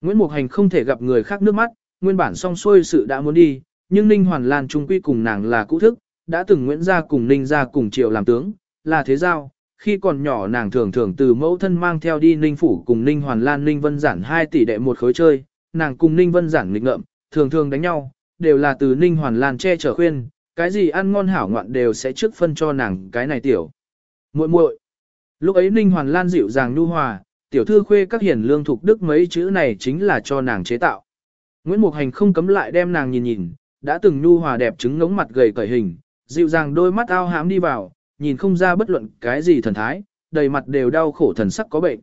Nguyễn Mục Hành không thể gặp người khác nước mắt, nguyên bản song xuôi sự đã muốn đi, nhưng Ninh Hoàn Lan trung quy cùng nàng là cũ thức, đã từng Nguyễn gia cùng Ninh gia cùng triệu làm tướng, là thế giao. Khi còn nhỏ nàng thường thường từ mẫu thân mang theo đi Ninh Phủ cùng Ninh Hoàn Lan Ninh Vân Giản hai tỷ đệ một khối chơi, nàng cùng Ninh Vân Giản nghịch ngợm, thường thường đánh nhau, đều là từ Ninh Hoàn Lan che chở khuyên, cái gì ăn ngon hảo ngoạn đều sẽ trước phân cho nàng cái này tiểu. muội muội Lúc ấy Ninh Hoàn Lan dịu dàng nhu hòa, tiểu thư khuê các hiển lương thuộc đức mấy chữ này chính là cho nàng chế tạo. Nguyễn Mục Hành không cấm lại đem nàng nhìn nhìn, đã từng nhu hòa đẹp trứng ngống mặt gầy cởi hình, dịu dàng đôi mắt ao hám đi vào, nhìn không ra bất luận cái gì thần thái, đầy mặt đều đau khổ thần sắc có bệnh.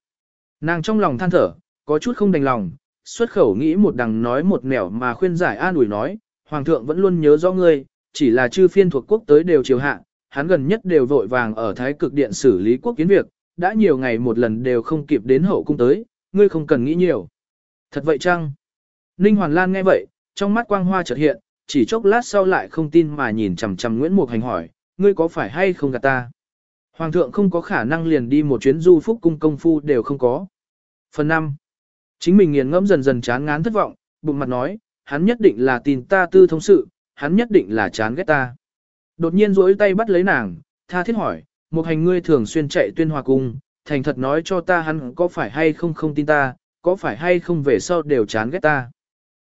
Nàng trong lòng than thở, có chút không đành lòng, xuất khẩu nghĩ một đằng nói một nẻo mà khuyên giải an ủi nói, hoàng thượng vẫn luôn nhớ rõ ngươi, chỉ là chư phiên thuộc quốc tới đều chiều hạ, hắn gần nhất đều vội vàng ở thái cực điện xử lý quốc kiến việc, đã nhiều ngày một lần đều không kịp đến hậu cung tới, ngươi không cần nghĩ nhiều. Thật vậy chăng? Ninh Hoàn Lan nghe vậy, trong mắt quang hoa chợt hiện, chỉ chốc lát sau lại không tin mà nhìn chằm chằm Nguyễn Mục Hành hỏi, ngươi có phải hay không gạt ta? Hoàng thượng không có khả năng liền đi một chuyến du phúc cung công phu đều không có. Phần 5. Chính mình nghiền ngẫm dần dần chán ngán thất vọng, bụng mặt nói, hắn nhất định là tin ta tư thông sự, hắn nhất định là chán ghét ta. Đột nhiên duỗi tay bắt lấy nàng, tha thiết hỏi, một hành ngươi thường xuyên chạy tuyên hòa cung, thành thật nói cho ta hắn có phải hay không không tin ta, có phải hay không về sau đều chán ghét ta.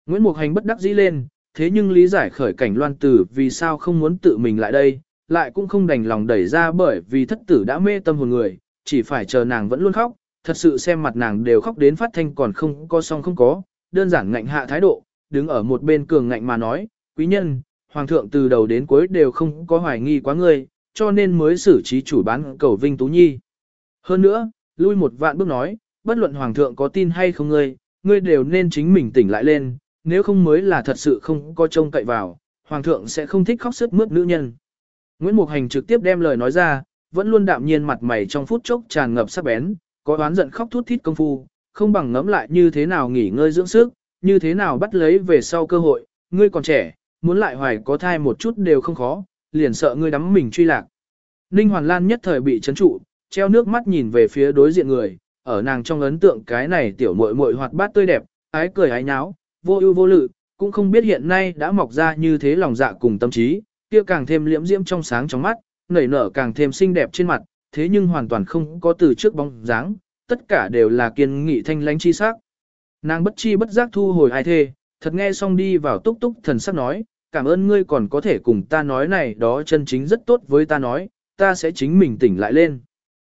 Nguyễn Mục Hành bất đắc dĩ lên, thế nhưng lý giải khởi cảnh loan tử vì sao không muốn tự mình lại đây, lại cũng không đành lòng đẩy ra bởi vì thất tử đã mê tâm hồn người, chỉ phải chờ nàng vẫn luôn khóc, thật sự xem mặt nàng đều khóc đến phát thanh còn không có song không có, đơn giản ngạnh hạ thái độ, đứng ở một bên cường ngạnh mà nói, quý nhân, hoàng thượng từ đầu đến cuối đều không có hoài nghi quá ngươi, cho nên mới xử trí chủ bán cầu Vinh Tú Nhi. Hơn nữa, lui một vạn bước nói, bất luận hoàng thượng có tin hay không ngươi, ngươi đều nên chính mình tỉnh lại lên, nếu không mới là thật sự không có trông cậy vào, hoàng thượng sẽ không thích khóc sức mướt nữ nhân. Nguyễn Mục Hành trực tiếp đem lời nói ra, vẫn luôn đạm nhiên mặt mày trong phút chốc tràn ngập sắc bén, có oán giận khóc thút thít công phu, không bằng ngẫm lại như thế nào nghỉ ngơi dưỡng sức, như thế nào bắt lấy về sau cơ hội, ngươi còn trẻ, muốn lại hoài có thai một chút đều không khó, liền sợ ngươi đắm mình truy lạc. Ninh Hoàn Lan nhất thời bị chấn trụ, treo nước mắt nhìn về phía đối diện người, ở nàng trong ấn tượng cái này tiểu muội muội hoạt bát tươi đẹp, ái cười ái nháo, vô ưu vô lự, cũng không biết hiện nay đã mọc ra như thế lòng dạ cùng tâm trí, kia càng thêm liễm diễm trong sáng trong mắt, nảy nở càng thêm xinh đẹp trên mặt, thế nhưng hoàn toàn không có từ trước bóng dáng, tất cả đều là kiên nghị thanh lãnh chi sắc. Nàng bất chi bất giác thu hồi ai thê, thật nghe xong đi vào túc túc thần sắc nói, cảm ơn ngươi còn có thể cùng ta nói này đó chân chính rất tốt với ta nói, ta sẽ chính mình tỉnh lại lên.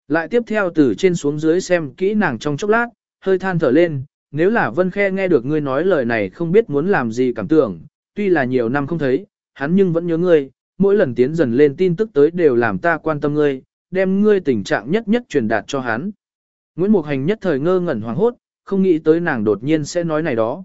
Lại tiếp theo từ trên xuống dưới xem kỹ nàng trong chốc lát, hơi than thở lên, nếu là Vân Khe nghe được ngươi nói lời này không biết muốn làm gì cảm tưởng, tuy là nhiều năm không thấy, hắn nhưng vẫn nhớ ngươi, mỗi lần tiến dần lên tin tức tới đều làm ta quan tâm ngươi, đem ngươi tình trạng nhất nhất truyền đạt cho hắn. Nguyễn Mục Hành nhất thời ngơ ngẩn hoàng hốt, không nghĩ tới nàng đột nhiên sẽ nói này đó.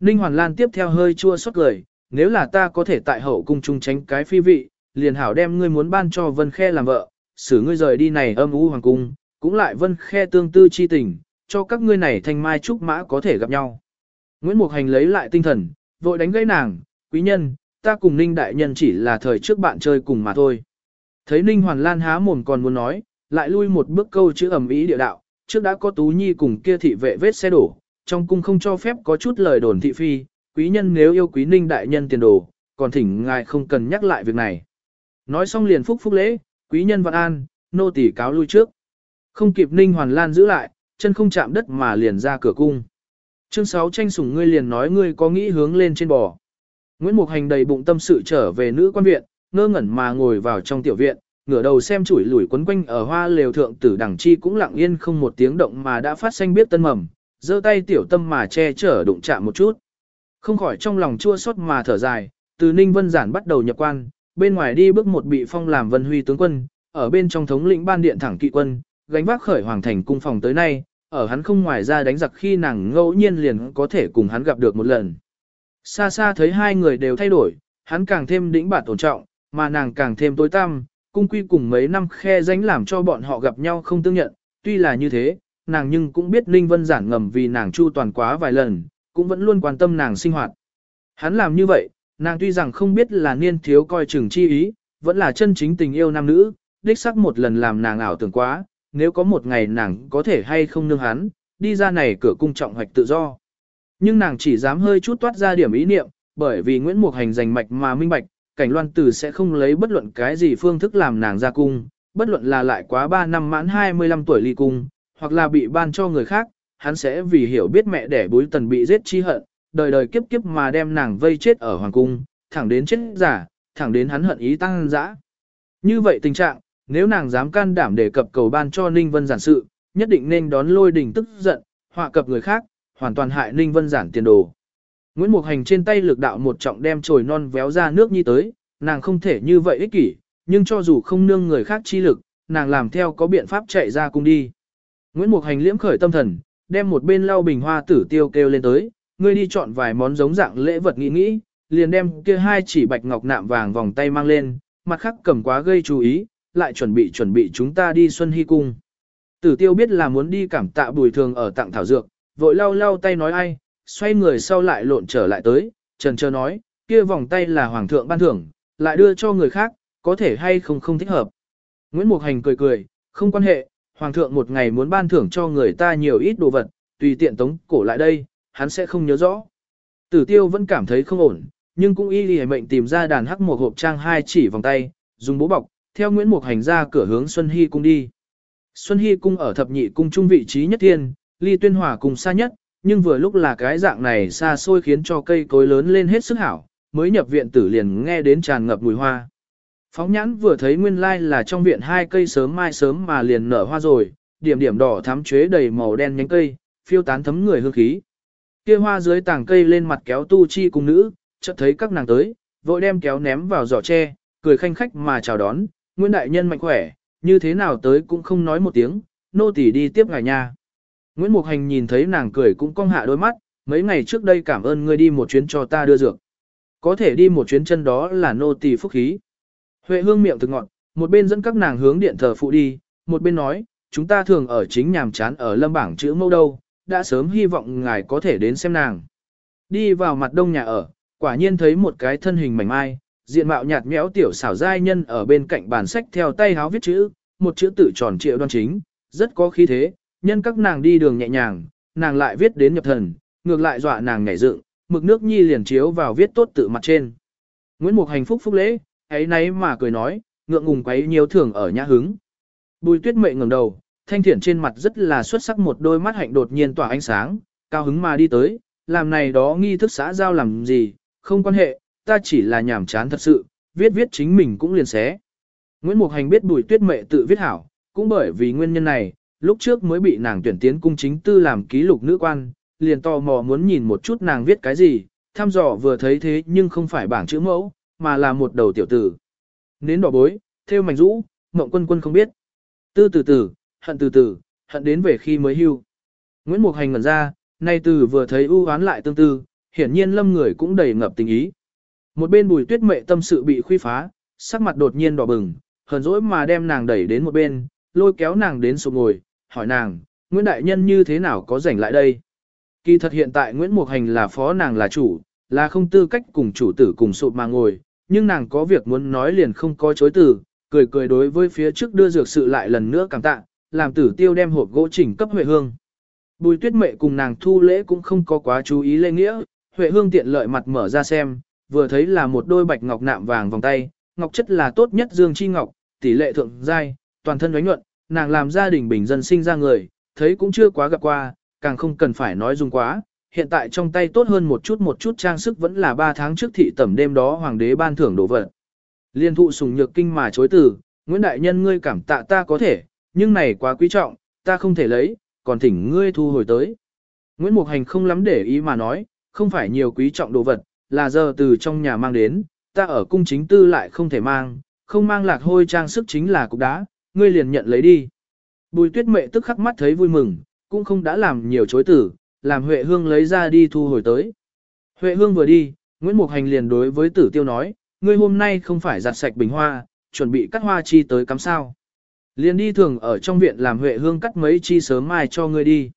Ninh Hoàn Lan tiếp theo hơi chua xót cười, nếu là ta có thể tại hậu cung trung tránh cái phi vị, liền hảo đem ngươi muốn ban cho Vân Khe làm vợ, xử ngươi rời đi này âm u hoàng cung, cũng lại Vân Khe tương tư chi tình, cho các ngươi này thanh mai trúc mã có thể gặp nhau. Nguyễn Mục Hành lấy lại tinh thần, vội đánh gãy nàng, quý nhân, ta cùng Ninh Đại Nhân chỉ là thời trước bạn chơi cùng mà thôi. Thấy Ninh Hoàn Lan há mồm còn muốn nói, lại lui một bước câu chữ ẩm ý địa đạo, trước đã có Tú Nhi cùng kia thị vệ vết xe đổ, trong cung không cho phép có chút lời đồn thị phi, quý nhân nếu yêu quý Ninh Đại Nhân tiền đồ, còn thỉnh ngài không cần nhắc lại việc này. Nói xong liền phúc phúc lễ, quý nhân vạn an, nô tỳ cáo lui trước. Không kịp Ninh Hoàn Lan giữ lại, chân không chạm đất mà liền ra cửa cung. Chương 6 tranh sủng ngươi liền nói ngươi có nghĩ hướng lên trên bò. Nguyễn Mục Hành đầy bụng tâm sự trở về nữ quan viện, ngơ ngẩn mà ngồi vào trong tiểu viện, ngửa đầu xem chuỗi lủi quấn quanh ở hoa lều thượng tử đẳng chi cũng lặng yên không một tiếng động mà đã phát xanh biết tân mầm, giơ tay tiểu tâm mà che chở đụng chạm một chút. Không khỏi trong lòng chua xót mà thở dài, từ Ninh Vân Giản bắt đầu nhập quan, bên ngoài đi bước một bị phong làm vân huy tướng quân, ở bên trong thống lĩnh ban điện thẳng kỵ quân, gánh vác khởi hoàng thành cung phòng tới nay, ở hắn không ngoài ra đánh giặc khi nàng ngẫu nhiên liền có thể cùng hắn gặp được một lần. Xa xa thấy hai người đều thay đổi, hắn càng thêm đĩnh bản tổn trọng, mà nàng càng thêm tối tăm, cung quy cùng mấy năm khe danh làm cho bọn họ gặp nhau không tương nhận, tuy là như thế, nàng nhưng cũng biết Ninh Vân giản ngầm vì nàng chu toàn quá vài lần, cũng vẫn luôn quan tâm nàng sinh hoạt. Hắn làm như vậy, nàng tuy rằng không biết là niên thiếu coi chừng chi ý, vẫn là chân chính tình yêu nam nữ, đích sắc một lần làm nàng ảo tưởng quá, nếu có một ngày nàng có thể hay không nương hắn, đi ra này cửa cung trọng hoạch tự do. Nhưng nàng chỉ dám hơi chút toát ra điểm ý niệm, bởi vì Nguyễn Mục Hành giành mạch mà minh bạch, cảnh loan tử sẽ không lấy bất luận cái gì phương thức làm nàng ra cung, bất luận là lại quá 3 năm mãn 25 tuổi ly cung, hoặc là bị ban cho người khác, hắn sẽ vì hiểu biết mẹ đẻ bối tần bị giết chi hận, đời đời kiếp kiếp mà đem nàng vây chết ở hoàng cung, thẳng đến chết giả, thẳng đến hắn hận ý tăng dã. Như vậy tình trạng, nếu nàng dám can đảm để cập cầu ban cho Ninh Vân giản sự, nhất định nên đón lôi đình tức giận, họa cập người khác, hoàn toàn hại Ninh Vân giản tiền đồ. Nguyễn Mục Hành trên tay lực đạo một trọng đem trồi non véo ra nước nhi tới, nàng không thể như vậy ích kỷ, nhưng cho dù không nương người khác chi lực, nàng làm theo có biện pháp chạy ra cung đi. Nguyễn Mục Hành liễm khởi tâm thần, đem một bên lau bình hoa tử tiêu kêu lên tới, ngươi đi chọn vài món giống dạng lễ vật nghĩ nghĩ, liền đem kia hai chỉ bạch ngọc nạm vàng vòng tay mang lên, mặt khác cầm quá gây chú ý, lại chuẩn bị chuẩn bị chúng ta đi Xuân Hy Cung. Tử tiêu biết là muốn đi cảm tạ bùi thường ở tặng thảo dược, vội lau lau tay nói ai, xoay người sau lại lộn trở lại tới, trần chờ nói, kia vòng tay là hoàng thượng ban thưởng, lại đưa cho người khác, có thể hay không không thích hợp. Nguyễn Mục Hành cười cười, không quan hệ, hoàng thượng một ngày muốn ban thưởng cho người ta nhiều ít đồ vật, tùy tiện tống cổ lại đây, hắn sẽ không nhớ rõ. Tử tiêu vẫn cảm thấy không ổn, nhưng cũng y lì mệnh tìm ra đàn hắc một hộp trang hai chỉ vòng tay, dùng bố bọc, theo Nguyễn Mục Hành ra cửa hướng Xuân Hy cung đi. Xuân Hy cung ở thập nhị cung trung vị trí nhất thiên, ly tuyên hòa cùng xa nhất, nhưng vừa lúc là cái dạng này xa xôi khiến cho cây cối lớn lên hết sức hảo, mới nhập viện tử liền nghe đến tràn ngập mùi hoa. Phóng nhãn vừa thấy nguyên lai là trong viện hai cây sớm mai sớm mà liền nở hoa rồi, điểm điểm đỏ thắm chuế đầy màu đen nhánh cây, phiêu tán thấm người hương khí. Kia hoa dưới tảng cây lên mặt kéo tu chi cùng nữ, chợt thấy các nàng tới, vội đem kéo ném vào giỏ tre, cười khanh khách mà chào đón, Nguyên đại nhân mạnh khỏe, như thế nào tới cũng không nói một tiếng, nô tỳ đi tiếp ngài nha. Nguyễn Mục Hành nhìn thấy nàng cười cũng cong hạ đôi mắt, mấy ngày trước đây cảm ơn ngươi đi một chuyến cho ta đưa dược. Có thể đi một chuyến chân đó là nô tỳ phúc khí. Huệ hương miệng thực ngọn, một bên dẫn các nàng hướng điện thờ phụ đi, một bên nói, chúng ta thường ở chính nhàm chán ở lâm bảng chữ mâu đâu, đã sớm hy vọng ngài có thể đến xem nàng. Đi vào mặt đông nhà ở, quả nhiên thấy một cái thân hình mảnh mai, diện mạo nhạt nhẽo tiểu xảo giai nhân ở bên cạnh bàn sách theo tay háo viết chữ, một chữ tự tròn trịa đoan chính, rất có khí thế, nhân các nàng đi đường nhẹ nhàng, nàng lại viết đến nhập thần, ngược lại dọa nàng nhảy dựng, mực nước nhi liền chiếu vào viết tốt tự mặt trên. Nguyễn Mục Hành phúc phúc lễ, ấy nấy mà cười nói, ngượng ngùng quấy nhiều thường ở nhã hứng. Bùi tuyết mệ ngẩng đầu, thanh thiển trên mặt rất là xuất sắc một đôi mắt hạnh đột nhiên tỏa ánh sáng, cao hứng mà đi tới, làm này đó nghi thức xã giao làm gì, không quan hệ, ta chỉ là nhảm chán thật sự, viết viết chính mình cũng liền xé. Nguyễn Mục Hành biết bùi tuyết mệ tự viết hảo, cũng bởi vì nguyên nhân này, lúc trước mới bị nàng tuyển tiến cung chính tư làm ký lục nữ quan, liền tò mò muốn nhìn một chút nàng viết cái gì, thăm dò vừa thấy thế nhưng không phải bảng chữ mẫu, mà là một đầu tiểu tử. Nến đỏ bối, theo mảnh rũ, mộng quân quân không biết. Tư từ từ, hận từ từ, hận đến về khi mới hưu. Nguyễn Mục Hành ngẩn ra, nay từ vừa thấy ưu oán lại tương tư, hiển nhiên lâm người cũng đầy ngập tình ý. Một bên bùi tuyết mệ tâm sự bị khuy phá, sắc mặt đột nhiên đỏ bừng, hờn dỗi mà đem nàng đẩy đến một bên, lôi kéo nàng đến sụp ngồi, hỏi nàng, Nguyễn Đại Nhân như thế nào có rảnh lại đây? Kỳ thật hiện tại Nguyễn Mục Hành là phó nàng là chủ, là không tư cách cùng chủ tử cùng sụp mà ngồi, nhưng nàng có việc muốn nói liền không có chối từ, cười cười đối với phía trước đưa dược sự lại lần nữa cảm tạ, làm tử tiêu đem hộp gỗ chỉnh cấp Huệ Hương. Bùi tuyết mệ cùng nàng thu lễ cũng không có quá chú ý lê nghĩa, Huệ Hương tiện lợi mặt mở ra xem, vừa thấy là một đôi bạch ngọc nạm vàng vòng tay, ngọc chất là tốt nhất dương chi ngọc, tỷ lệ thượng giai, toàn thân ánh nhuận, nàng làm gia đình bình dân sinh ra người, thấy cũng chưa quá gặp qua, càng không cần phải nói dùng quá. Hiện tại trong tay tốt hơn một chút một chút trang sức vẫn là 3 tháng trước thị tẩm đêm đó hoàng đế ban thưởng đồ vật. Liên thụ sùng nhược kinh mà chối từ, Nguyễn Đại Nhân ngươi cảm tạ ta có thể, nhưng này quá quý trọng, ta không thể lấy, còn thỉnh ngươi thu hồi tới. Nguyễn Mục Hành không lắm để ý mà nói, không phải nhiều quý trọng đồ vật, là giờ từ trong nhà mang đến, ta ở cung chính tư lại không thể mang, không mang lạc hôi trang sức chính là cục đá, ngươi liền nhận lấy đi. Bùi tuyết mệ tức khắc mắt thấy vui mừng, cũng không đã làm nhiều chối tử, làm Huệ Hương lấy ra đi thu hồi tới. Huệ Hương vừa đi, Nguyễn Mục Hành liền đối với tử tiêu nói, ngươi hôm nay không phải giặt sạch bình hoa, chuẩn bị cắt hoa chi tới cắm sao. Liền đi thường ở trong viện làm Huệ Hương cắt mấy chi sớm mai cho ngươi đi.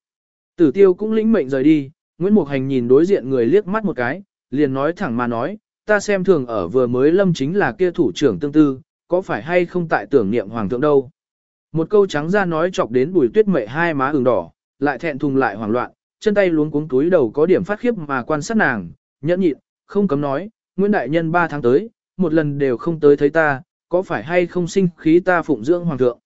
Tử tiêu cũng lĩnh mệnh rời đi, Nguyễn Mục Hành nhìn đối diện người liếc mắt một cái, liền nói thẳng mà nói, ta xem thường ở vừa mới lâm chính là kia thủ trưởng tương tư, có phải hay không tại tưởng niệm hoàng thượng đâu. Một câu trắng ra nói chọc đến bùi tuyết mệ hai má ửng đỏ, lại thẹn thùng lại hoảng loạn, chân tay luống cuống túi đầu có điểm phát khiếp mà quan sát nàng, nhẫn nhịn, không cấm nói, Nguyễn Đại Nhân ba tháng tới, một lần đều không tới thấy ta, có phải hay không sinh khí ta phụng dưỡng hoàng thượng.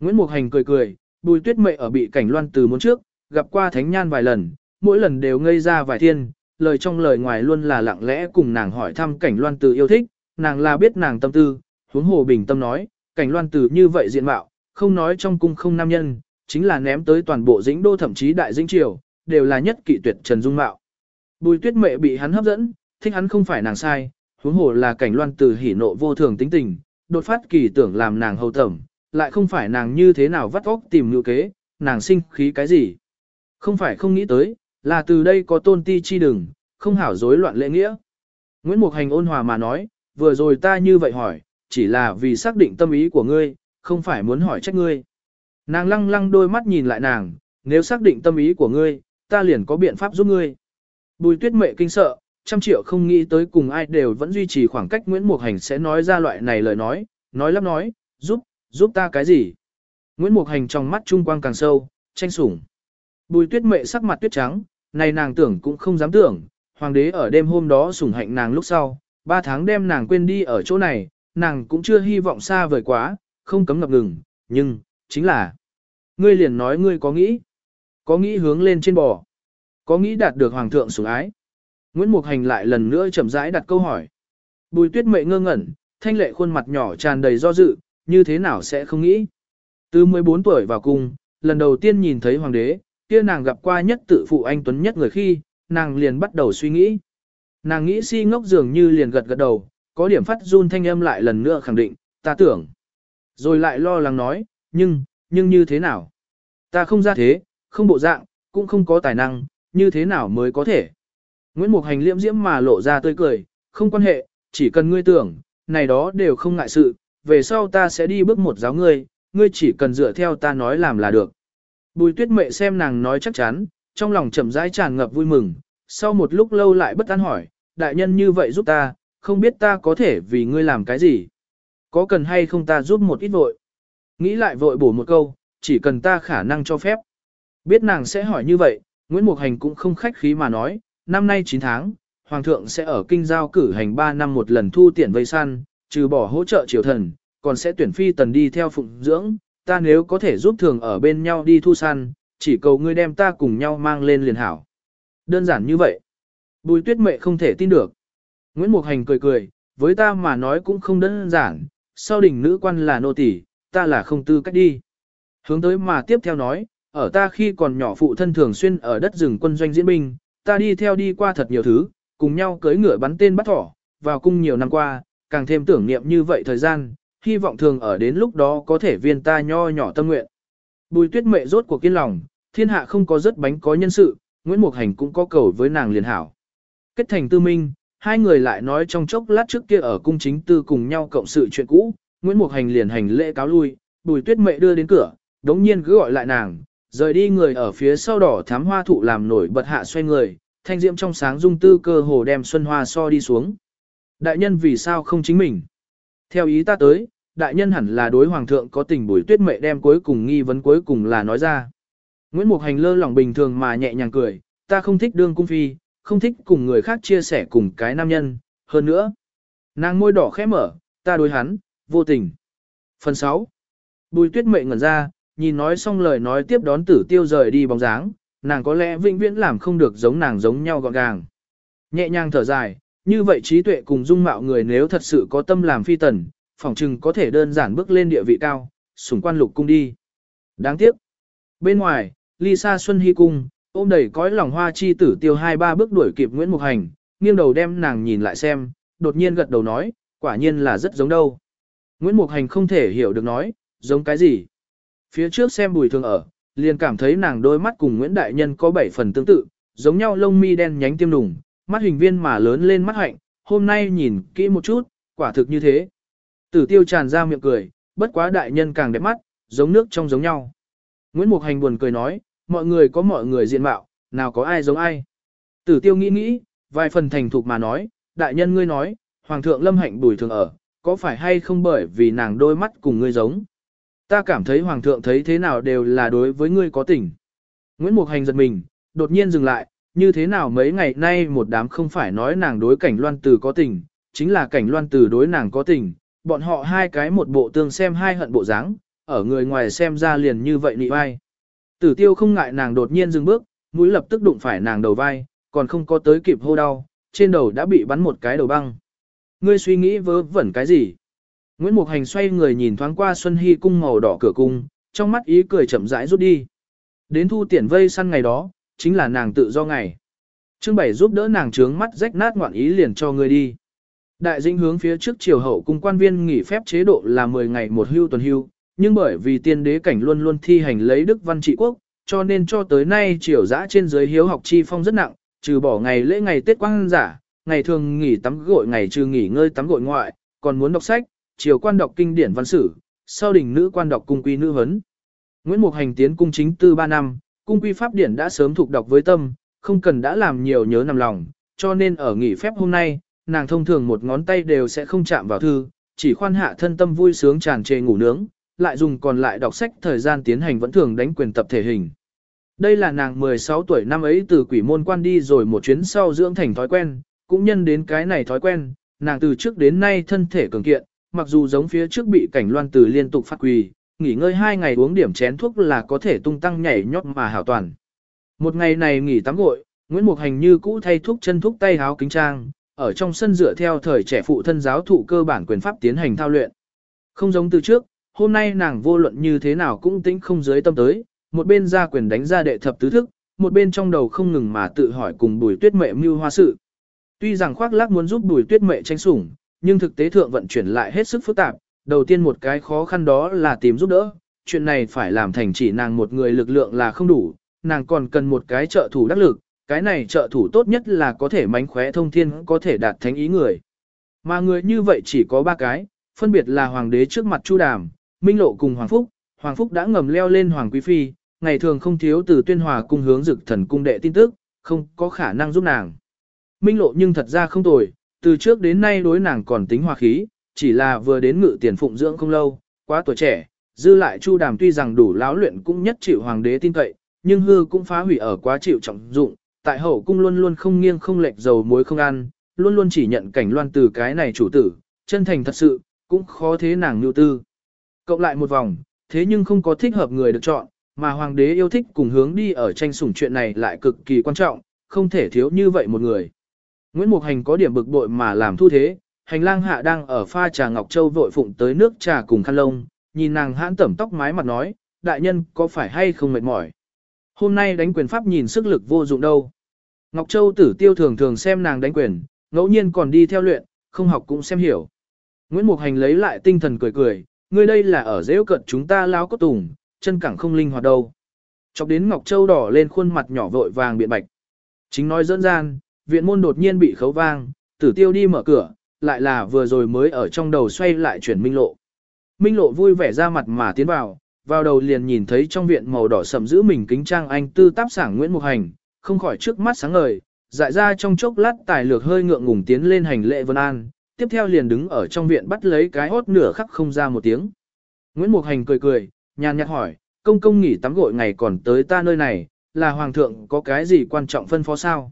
Nguyễn Mục Hành cười cười, bùi tuyết mệ ở bị cảnh loan từ muốn trước, gặp qua thánh nhan vài lần, mỗi lần đều ngây ra vài thiên, lời trong lời ngoài luôn là lặng lẽ cùng nàng hỏi thăm cảnh loan từ yêu thích, nàng là biết nàng tâm tư, huống hồ bình tâm nói, cảnh loan từ như vậy diện mạo, không nói trong cung không nam nhân, chính là ném tới toàn bộ dĩnh đô thậm chí đại dĩnh triều, đều là nhất kỵ tuyệt trần dung mạo. Bùi tuyết mệ bị hắn hấp dẫn, thích hắn không phải nàng sai, huống hồ là cảnh loan từ hỉ nộ vô thường tính tình, đột phát kỳ tưởng làm nàng hầu tẩm, lại không phải nàng như thế nào vắt óc tìm ngữ kế, nàng sinh khí cái gì. Không phải không nghĩ tới, là từ đây có tôn ti chi đừng, không hảo rối loạn lễ nghĩa. Nguyễn Mục Hành ôn hòa mà nói, vừa rồi ta như vậy hỏi, chỉ là vì xác định tâm ý của ngươi, không phải muốn hỏi trách ngươi. Nàng lăng lăng đôi mắt nhìn lại nàng, nếu xác định tâm ý của ngươi, ta liền có biện pháp giúp ngươi. Bùi tuyết mệ kinh sợ, trăm triệu không nghĩ tới cùng ai đều vẫn duy trì khoảng cách Nguyễn Mục Hành sẽ nói ra loại này lời nói, nói lắp nói, giúp, giúp ta cái gì. Nguyễn Mục Hành trong mắt trung quang càng sâu, tranh sủng. Bùi tuyết mệ sắc mặt tuyết trắng, này nàng tưởng cũng không dám tưởng, hoàng đế ở đêm hôm đó sủng hạnh nàng lúc sau, ba tháng đem nàng quên đi ở chỗ này, nàng cũng chưa hy vọng xa vời quá, không cấm ngập ngừng, nhưng, chính là, ngươi liền nói ngươi có nghĩ, có nghĩ hướng lên trên bò, có nghĩ đạt được hoàng thượng sủng ái. Nguyễn Mục Hành lại lần nữa chậm rãi đặt câu hỏi. Bùi tuyết mệ ngơ ngẩn, thanh lệ khuôn mặt nhỏ tràn đầy do dự, như thế nào sẽ không nghĩ. Từ 14 tuổi vào cung, lần đầu tiên nhìn thấy hoàng đế, kia nàng gặp qua nhất tự phụ anh tuấn nhất người khi, nàng liền bắt đầu suy nghĩ. Nàng nghĩ si ngốc dường như liền gật gật đầu, có điểm phát run thanh âm lại lần nữa khẳng định, ta tưởng. Rồi lại lo lắng nói, nhưng, nhưng như thế nào? Ta không ra thế, không bộ dạng, cũng không có tài năng, như thế nào mới có thể? Nguyễn Mục Hành liễm diễm mà lộ ra tươi cười, không quan hệ, chỉ cần ngươi tưởng, này đó đều không ngại sự, về sau ta sẽ đi bước một giáo ngươi, ngươi chỉ cần dựa theo ta nói làm là được. Bùi tuyết mệ xem nàng nói chắc chắn, trong lòng chậm rãi tràn ngập vui mừng, sau một lúc lâu lại bất an hỏi, đại nhân như vậy giúp ta, không biết ta có thể vì ngươi làm cái gì. Có cần hay không ta giúp một ít vội. Nghĩ lại vội bổ một câu, chỉ cần ta khả năng cho phép. Biết nàng sẽ hỏi như vậy, Nguyễn Mục Hành cũng không khách khí mà nói, năm nay 9 tháng, Hoàng thượng sẽ ở kinh giao cử hành 3 năm một lần thu tiền vây săn, trừ bỏ hỗ trợ triều thần, còn sẽ tuyển phi tần đi theo phụng dưỡng, ta nếu có thể giúp thường ở bên nhau đi thu săn, chỉ cầu ngươi đem ta cùng nhau mang lên liền hảo. Đơn giản như vậy. Bùi tuyết mệ không thể tin được. Nguyễn Mục Hành cười cười, với ta mà nói cũng không đơn giản, sau đỉnh nữ quan là nô tỳ, ta là không tư cách đi. Hướng tới mà tiếp theo nói, ở ta khi còn nhỏ phụ thân thường xuyên ở đất rừng quân doanh diễn binh, ta đi theo đi qua thật nhiều thứ, cùng nhau cưỡi ngựa bắn tên bắt thỏ, vào cung nhiều năm qua, càng thêm tưởng niệm như vậy thời gian, hy vọng thường ở đến lúc đó có thể viên ta nho nhỏ tâm nguyện. Bùi tuyết mệ rốt cuộc kiên lòng, thiên hạ không có rất bánh có nhân sự, Nguyễn Mục Hành cũng có cầu với nàng liền hảo. Kết thành tư minh, hai người lại nói trong chốc lát trước kia ở cung chính tư cùng nhau cộng sự chuyện cũ, Nguyễn Mục Hành liền hành lễ cáo lui, bùi tuyết mệ đưa đến cửa, đống nhiên cứ gọi lại nàng, rời đi người ở phía sau đỏ thám hoa thụ làm nổi bật hạ xoay người, thanh diễm trong sáng dung tư cơ hồ đem xuân hoa so đi xuống. Đại nhân vì sao không chính mình? Theo ý ta tới, đại nhân hẳn là đối hoàng thượng có tình bùi tuyết mệ đem cuối cùng nghi vấn cuối cùng là nói ra. Nguyễn Mục Hành lơ lỏng bình thường mà nhẹ nhàng cười, ta không thích đương cung phi, không thích cùng người khác chia sẻ cùng cái nam nhân, hơn nữa. Nàng môi đỏ khẽ mở, ta đối hắn, vô tình. Phần 6. Bùi tuyết mệ ngẩn ra, nhìn nói xong lời nói tiếp đón tử tiêu rời đi bóng dáng, nàng có lẽ vĩnh viễn làm không được giống nàng giống nhau gọn gàng. Nhẹ nhàng thở dài, như vậy trí tuệ cùng dung mạo người nếu thật sự có tâm làm phi tần, phỏng chừng có thể đơn giản bước lên địa vị cao, sủng quan lục cung đi. Đáng tiếc. Bên ngoài, Lisa Xuân Hy cung, ôm đầy cõi lòng hoa chi tử tiêu hai ba bước đuổi kịp Nguyễn Mục Hành, nghiêng đầu đem nàng nhìn lại xem, đột nhiên gật đầu nói, quả nhiên là rất giống đâu. Nguyễn Mục Hành không thể hiểu được nói, giống cái gì. Phía trước xem bùi thường ở, liền cảm thấy nàng đôi mắt cùng Nguyễn Đại Nhân có bảy phần tương tự, giống nhau lông mi đen nhánh tiêm đùng, mắt hình viên mà lớn lên mắt hạnh, hôm nay nhìn kỹ một chút, quả thực như thế. Tử tiêu tràn ra miệng cười, bất quá đại nhân càng đẹp mắt, giống nước trong giống nhau. Nguyễn Mục Hành buồn cười nói, mọi người có mọi người diện mạo, nào có ai giống ai. Tử tiêu nghĩ nghĩ, vài phần thành thục mà nói, đại nhân ngươi nói, Hoàng thượng lâm hạnh bùi thường ở, có phải hay không bởi vì nàng đôi mắt cùng ngươi giống. Ta cảm thấy Hoàng thượng thấy thế nào đều là đối với ngươi có tình. Nguyễn Mục Hành giật mình, đột nhiên dừng lại, như thế nào mấy ngày nay một đám không phải nói nàng đối cảnh loan từ có tình, chính là cảnh loan từ đối nàng có tình, bọn họ hai cái một bộ tương xem hai hận bộ dáng, ở người ngoài xem ra liền như vậy nị vai. Tử tiêu không ngại nàng đột nhiên dừng bước, mũi lập tức đụng phải nàng đầu vai, còn không có tới kịp hô đau, trên đầu đã bị bắn một cái đầu băng. Ngươi suy nghĩ vớ vẩn cái gì? Nguyễn Mục Hành xoay người nhìn thoáng qua Xuân Hy cung màu đỏ cửa cung, trong mắt ý cười chậm rãi rút đi. Đến thu tiền vây săn ngày đó, chính là nàng tự do ngày. Trương Bảy giúp đỡ nàng trướng mắt rách nát ngoạn ý liền cho người đi. Đại dĩnh hướng phía trước triều hậu cung quan viên nghỉ phép chế độ là 10 ngày một hưu tuần hưu, nhưng bởi vì tiên đế cảnh luôn luôn thi hành lấy đức văn trị quốc, cho nên cho tới nay triều dã trên dưới hiếu học chi phong rất nặng, trừ bỏ ngày lễ ngày Tết quang giả, ngày thường nghỉ tắm gội ngày trừ nghỉ ngơi tắm gội ngoại, còn muốn đọc sách, Triều quan đọc kinh điển văn sử, sau đỉnh nữ quan đọc cung quy nữ huấn. Nguyễn Mục Hành tiến cung chính tư 3 năm, cung quy pháp điển đã sớm thuộc đọc với tâm, không cần đã làm nhiều nhớ nằm lòng, cho nên ở nghỉ phép hôm nay, nàng thông thường một ngón tay đều sẽ không chạm vào thư, chỉ khoan hạ thân tâm vui sướng tràn trề ngủ nướng, lại dùng còn lại đọc sách thời gian tiến hành vẫn thường đánh quyền tập thể hình. Đây là nàng 16 tuổi năm ấy từ quỷ môn quan đi rồi một chuyến sau dưỡng thành thói quen, cũng nhân đến cái này thói quen, nàng từ trước đến nay thân thể cường kiện, mặc dù giống phía trước bị cảnh loan từ liên tục phát quỳ, nghỉ ngơi hai ngày uống điểm chén thuốc là có thể tung tăng nhảy nhót mà hảo toàn. Một ngày này nghỉ tắm gội, Nguyễn Mục Hành như cũ thay thuốc chân thuốc tay háo kính trang, ở trong sân dựa theo thời trẻ phụ thân giáo thụ cơ bản quyền pháp tiến hành thao luyện. Không giống từ trước, hôm nay nàng vô luận như thế nào cũng tĩnh không dưới tâm tới, một bên ra quyền đánh ra đệ thập tứ thức, một bên trong đầu không ngừng mà tự hỏi cùng bùi tuyết mẹ mưu hoa sự. Tuy rằng khoác lác muốn giúp bùi tuyết mẹ tranh sủng, nhưng thực tế thượng vận chuyển lại hết sức phức tạp, đầu tiên một cái khó khăn đó là tìm giúp đỡ, chuyện này phải làm thành chỉ nàng một người lực lượng là không đủ, nàng còn cần một cái trợ thủ đắc lực, cái này trợ thủ tốt nhất là có thể mánh khóe thông thiên có thể đạt thánh ý người. Mà người như vậy chỉ có ba cái, phân biệt là hoàng đế trước mặt Chu Đàm, Minh Lộ cùng Hoàng Phúc, Hoàng Phúc đã ngầm leo lên Hoàng Quý Phi, ngày thường không thiếu từ tuyên hòa cung hướng dực thần cung đệ tin tức, không có khả năng giúp nàng. Minh Lộ nhưng thật ra không tồi, từ trước đến nay đối nàng còn tính hòa khí, chỉ là vừa đến ngự tiền phụng dưỡng không lâu, quá tuổi trẻ, dư lại Chu Đàm tuy rằng đủ láo luyện cũng nhất chịu hoàng đế tin cậy, nhưng hư cũng phá hủy ở quá chịu trọng dụng, tại hậu cung luôn luôn không nghiêng không lệch dầu muối không ăn, luôn luôn chỉ nhận cảnh loan từ cái này chủ tử, chân thành thật sự, cũng khó thế nàng nhu tư. Cộng lại một vòng, thế nhưng không có thích hợp người được chọn, mà hoàng đế yêu thích cùng hướng đi ở tranh sủng chuyện này lại cực kỳ quan trọng, không thể thiếu như vậy một người. Nguyễn Mục Hành có điểm bực bội mà làm thu thế, hành lang hạ đang ở pha trà Ngọc Châu vội phụng tới nước trà cùng khăn lông, nhìn nàng hãn tẩm tóc mái mặt nói, đại nhân có phải hay không mệt mỏi. Hôm nay đánh quyền pháp nhìn sức lực vô dụng đâu. Ngọc Châu tử tiêu thường thường xem nàng đánh quyền, ngẫu nhiên còn đi theo luyện, không học cũng xem hiểu. Nguyễn Mục Hành lấy lại tinh thần cười cười, ngươi đây là ở dễ cận chúng ta lao có tùng, chân cẳng không linh hoạt đâu. Chọc đến Ngọc Châu đỏ lên khuôn mặt nhỏ vội vàng biện bạch. Chính nói dẫn gian, viện môn đột nhiên bị khấu vang, tử tiêu đi mở cửa, lại là vừa rồi mới ở trong đầu xoay lại chuyển minh lộ. Minh lộ vui vẻ ra mặt mà tiến vào, vào đầu liền nhìn thấy trong viện màu đỏ sầm giữ mình kính trang anh tư táp sảng Nguyễn Mục Hành, không khỏi trước mắt sáng ngời, dại ra trong chốc lát tài lược hơi ngượng ngùng tiến lên hành lệ vân an, tiếp theo liền đứng ở trong viện bắt lấy cái hốt nửa khắc không ra một tiếng. Nguyễn Mục Hành cười cười, nhàn nhạt hỏi, công công nghỉ tắm gội ngày còn tới ta nơi này, là hoàng thượng có cái gì quan trọng phân phó sao?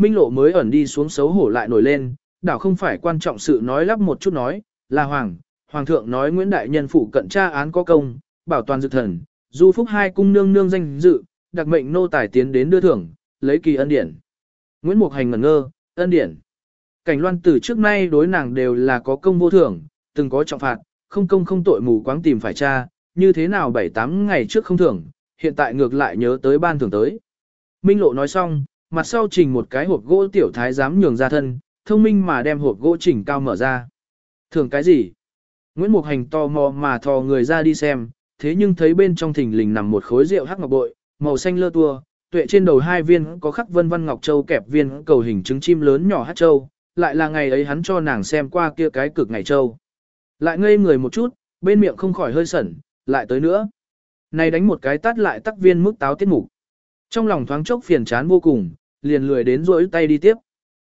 Minh lộ mới ẩn đi xuống xấu hổ lại nổi lên, đảo không phải quan trọng sự nói lắp một chút nói, là hoàng, hoàng thượng nói Nguyễn Đại Nhân phụ cận tra án có công, bảo toàn dược thần, du phúc hai cung nương nương danh dự, đặc mệnh nô tài tiến đến đưa thưởng, lấy kỳ ân điển. Nguyễn Mục Hành ngẩn ngơ, ân điển. Cảnh loan từ trước nay đối nàng đều là có công vô thưởng, từng có trọng phạt, không công không tội mù quáng tìm phải tra, như thế nào bảy tám ngày trước không thưởng, hiện tại ngược lại nhớ tới ban thưởng tới. Minh Lộ nói xong, mặt sau trình một cái hộp gỗ tiểu thái dám nhường ra thân, thông minh mà đem hộp gỗ chỉnh cao mở ra. thường cái gì? Nguyễn Mục Hành to mò mà thò người ra đi xem, thế nhưng thấy bên trong thình lình nằm một khối rượu hắc ngọc bội, màu xanh lơ tua, tuệ trên đầu hai viên có khắc vân vân ngọc châu kẹp viên cầu hình trứng chim lớn nhỏ hát châu, lại là ngày ấy hắn cho nàng xem qua kia cái cực ngày châu. Lại ngây người một chút, bên miệng không khỏi hơi sẩn, lại tới nữa. Này đánh một cái tắt lại tắc viên mức táo tiết mục. Trong lòng thoáng chốc phiền chán vô cùng, liền lười đến rỗi tay đi tiếp.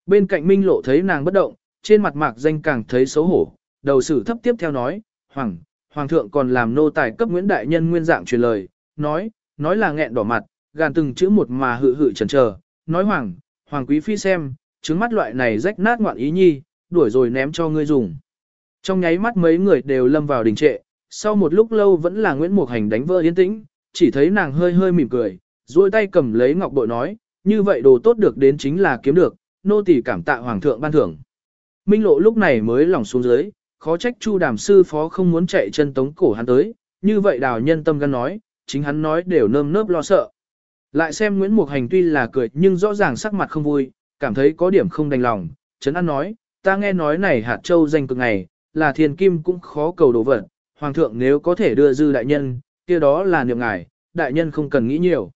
Bên cạnh Minh Lộ thấy nàng bất động, trên mặt mạc danh càng thấy xấu hổ, đầu sử thấp tiếp theo nói, Hoàng, Hoàng thượng còn làm nô tài cấp Nguyễn Đại Nhân nguyên dạng truyền lời, nói, nói là nghẹn đỏ mặt, gàn từng chữ một mà hự hự chần chờ, nói Hoàng, Hoàng Quý Phi xem, trứng mắt loại này rách nát ngoạn ý nhi, đuổi rồi ném cho ngươi dùng. Trong nháy mắt mấy người đều lâm vào đình trệ, sau một lúc lâu vẫn là Nguyễn Mục Hành đánh vỡ yên tĩnh, chỉ thấy nàng hơi hơi mỉm cười, duỗi tay cầm lấy ngọc bội nói, như vậy đồ tốt được đến chính là kiếm được, nô tỳ cảm tạ hoàng thượng ban thưởng. Minh lộ lúc này mới lỏng xuống dưới, khó trách Chu Đàm sư phó không muốn chạy chân tống cổ hắn tới, như vậy đào nhân tâm gan nói, chính hắn nói đều nơm nớp lo sợ. Lại xem Nguyễn Mục Hành tuy là cười nhưng rõ ràng sắc mặt không vui, cảm thấy có điểm không đành lòng, Trấn An nói, ta nghe nói này hạt châu danh cực ngày, là thiên kim cũng khó cầu đồ vật, hoàng thượng nếu có thể đưa dư đại nhân, kia đó là niệm ngài, đại nhân không cần nghĩ nhiều.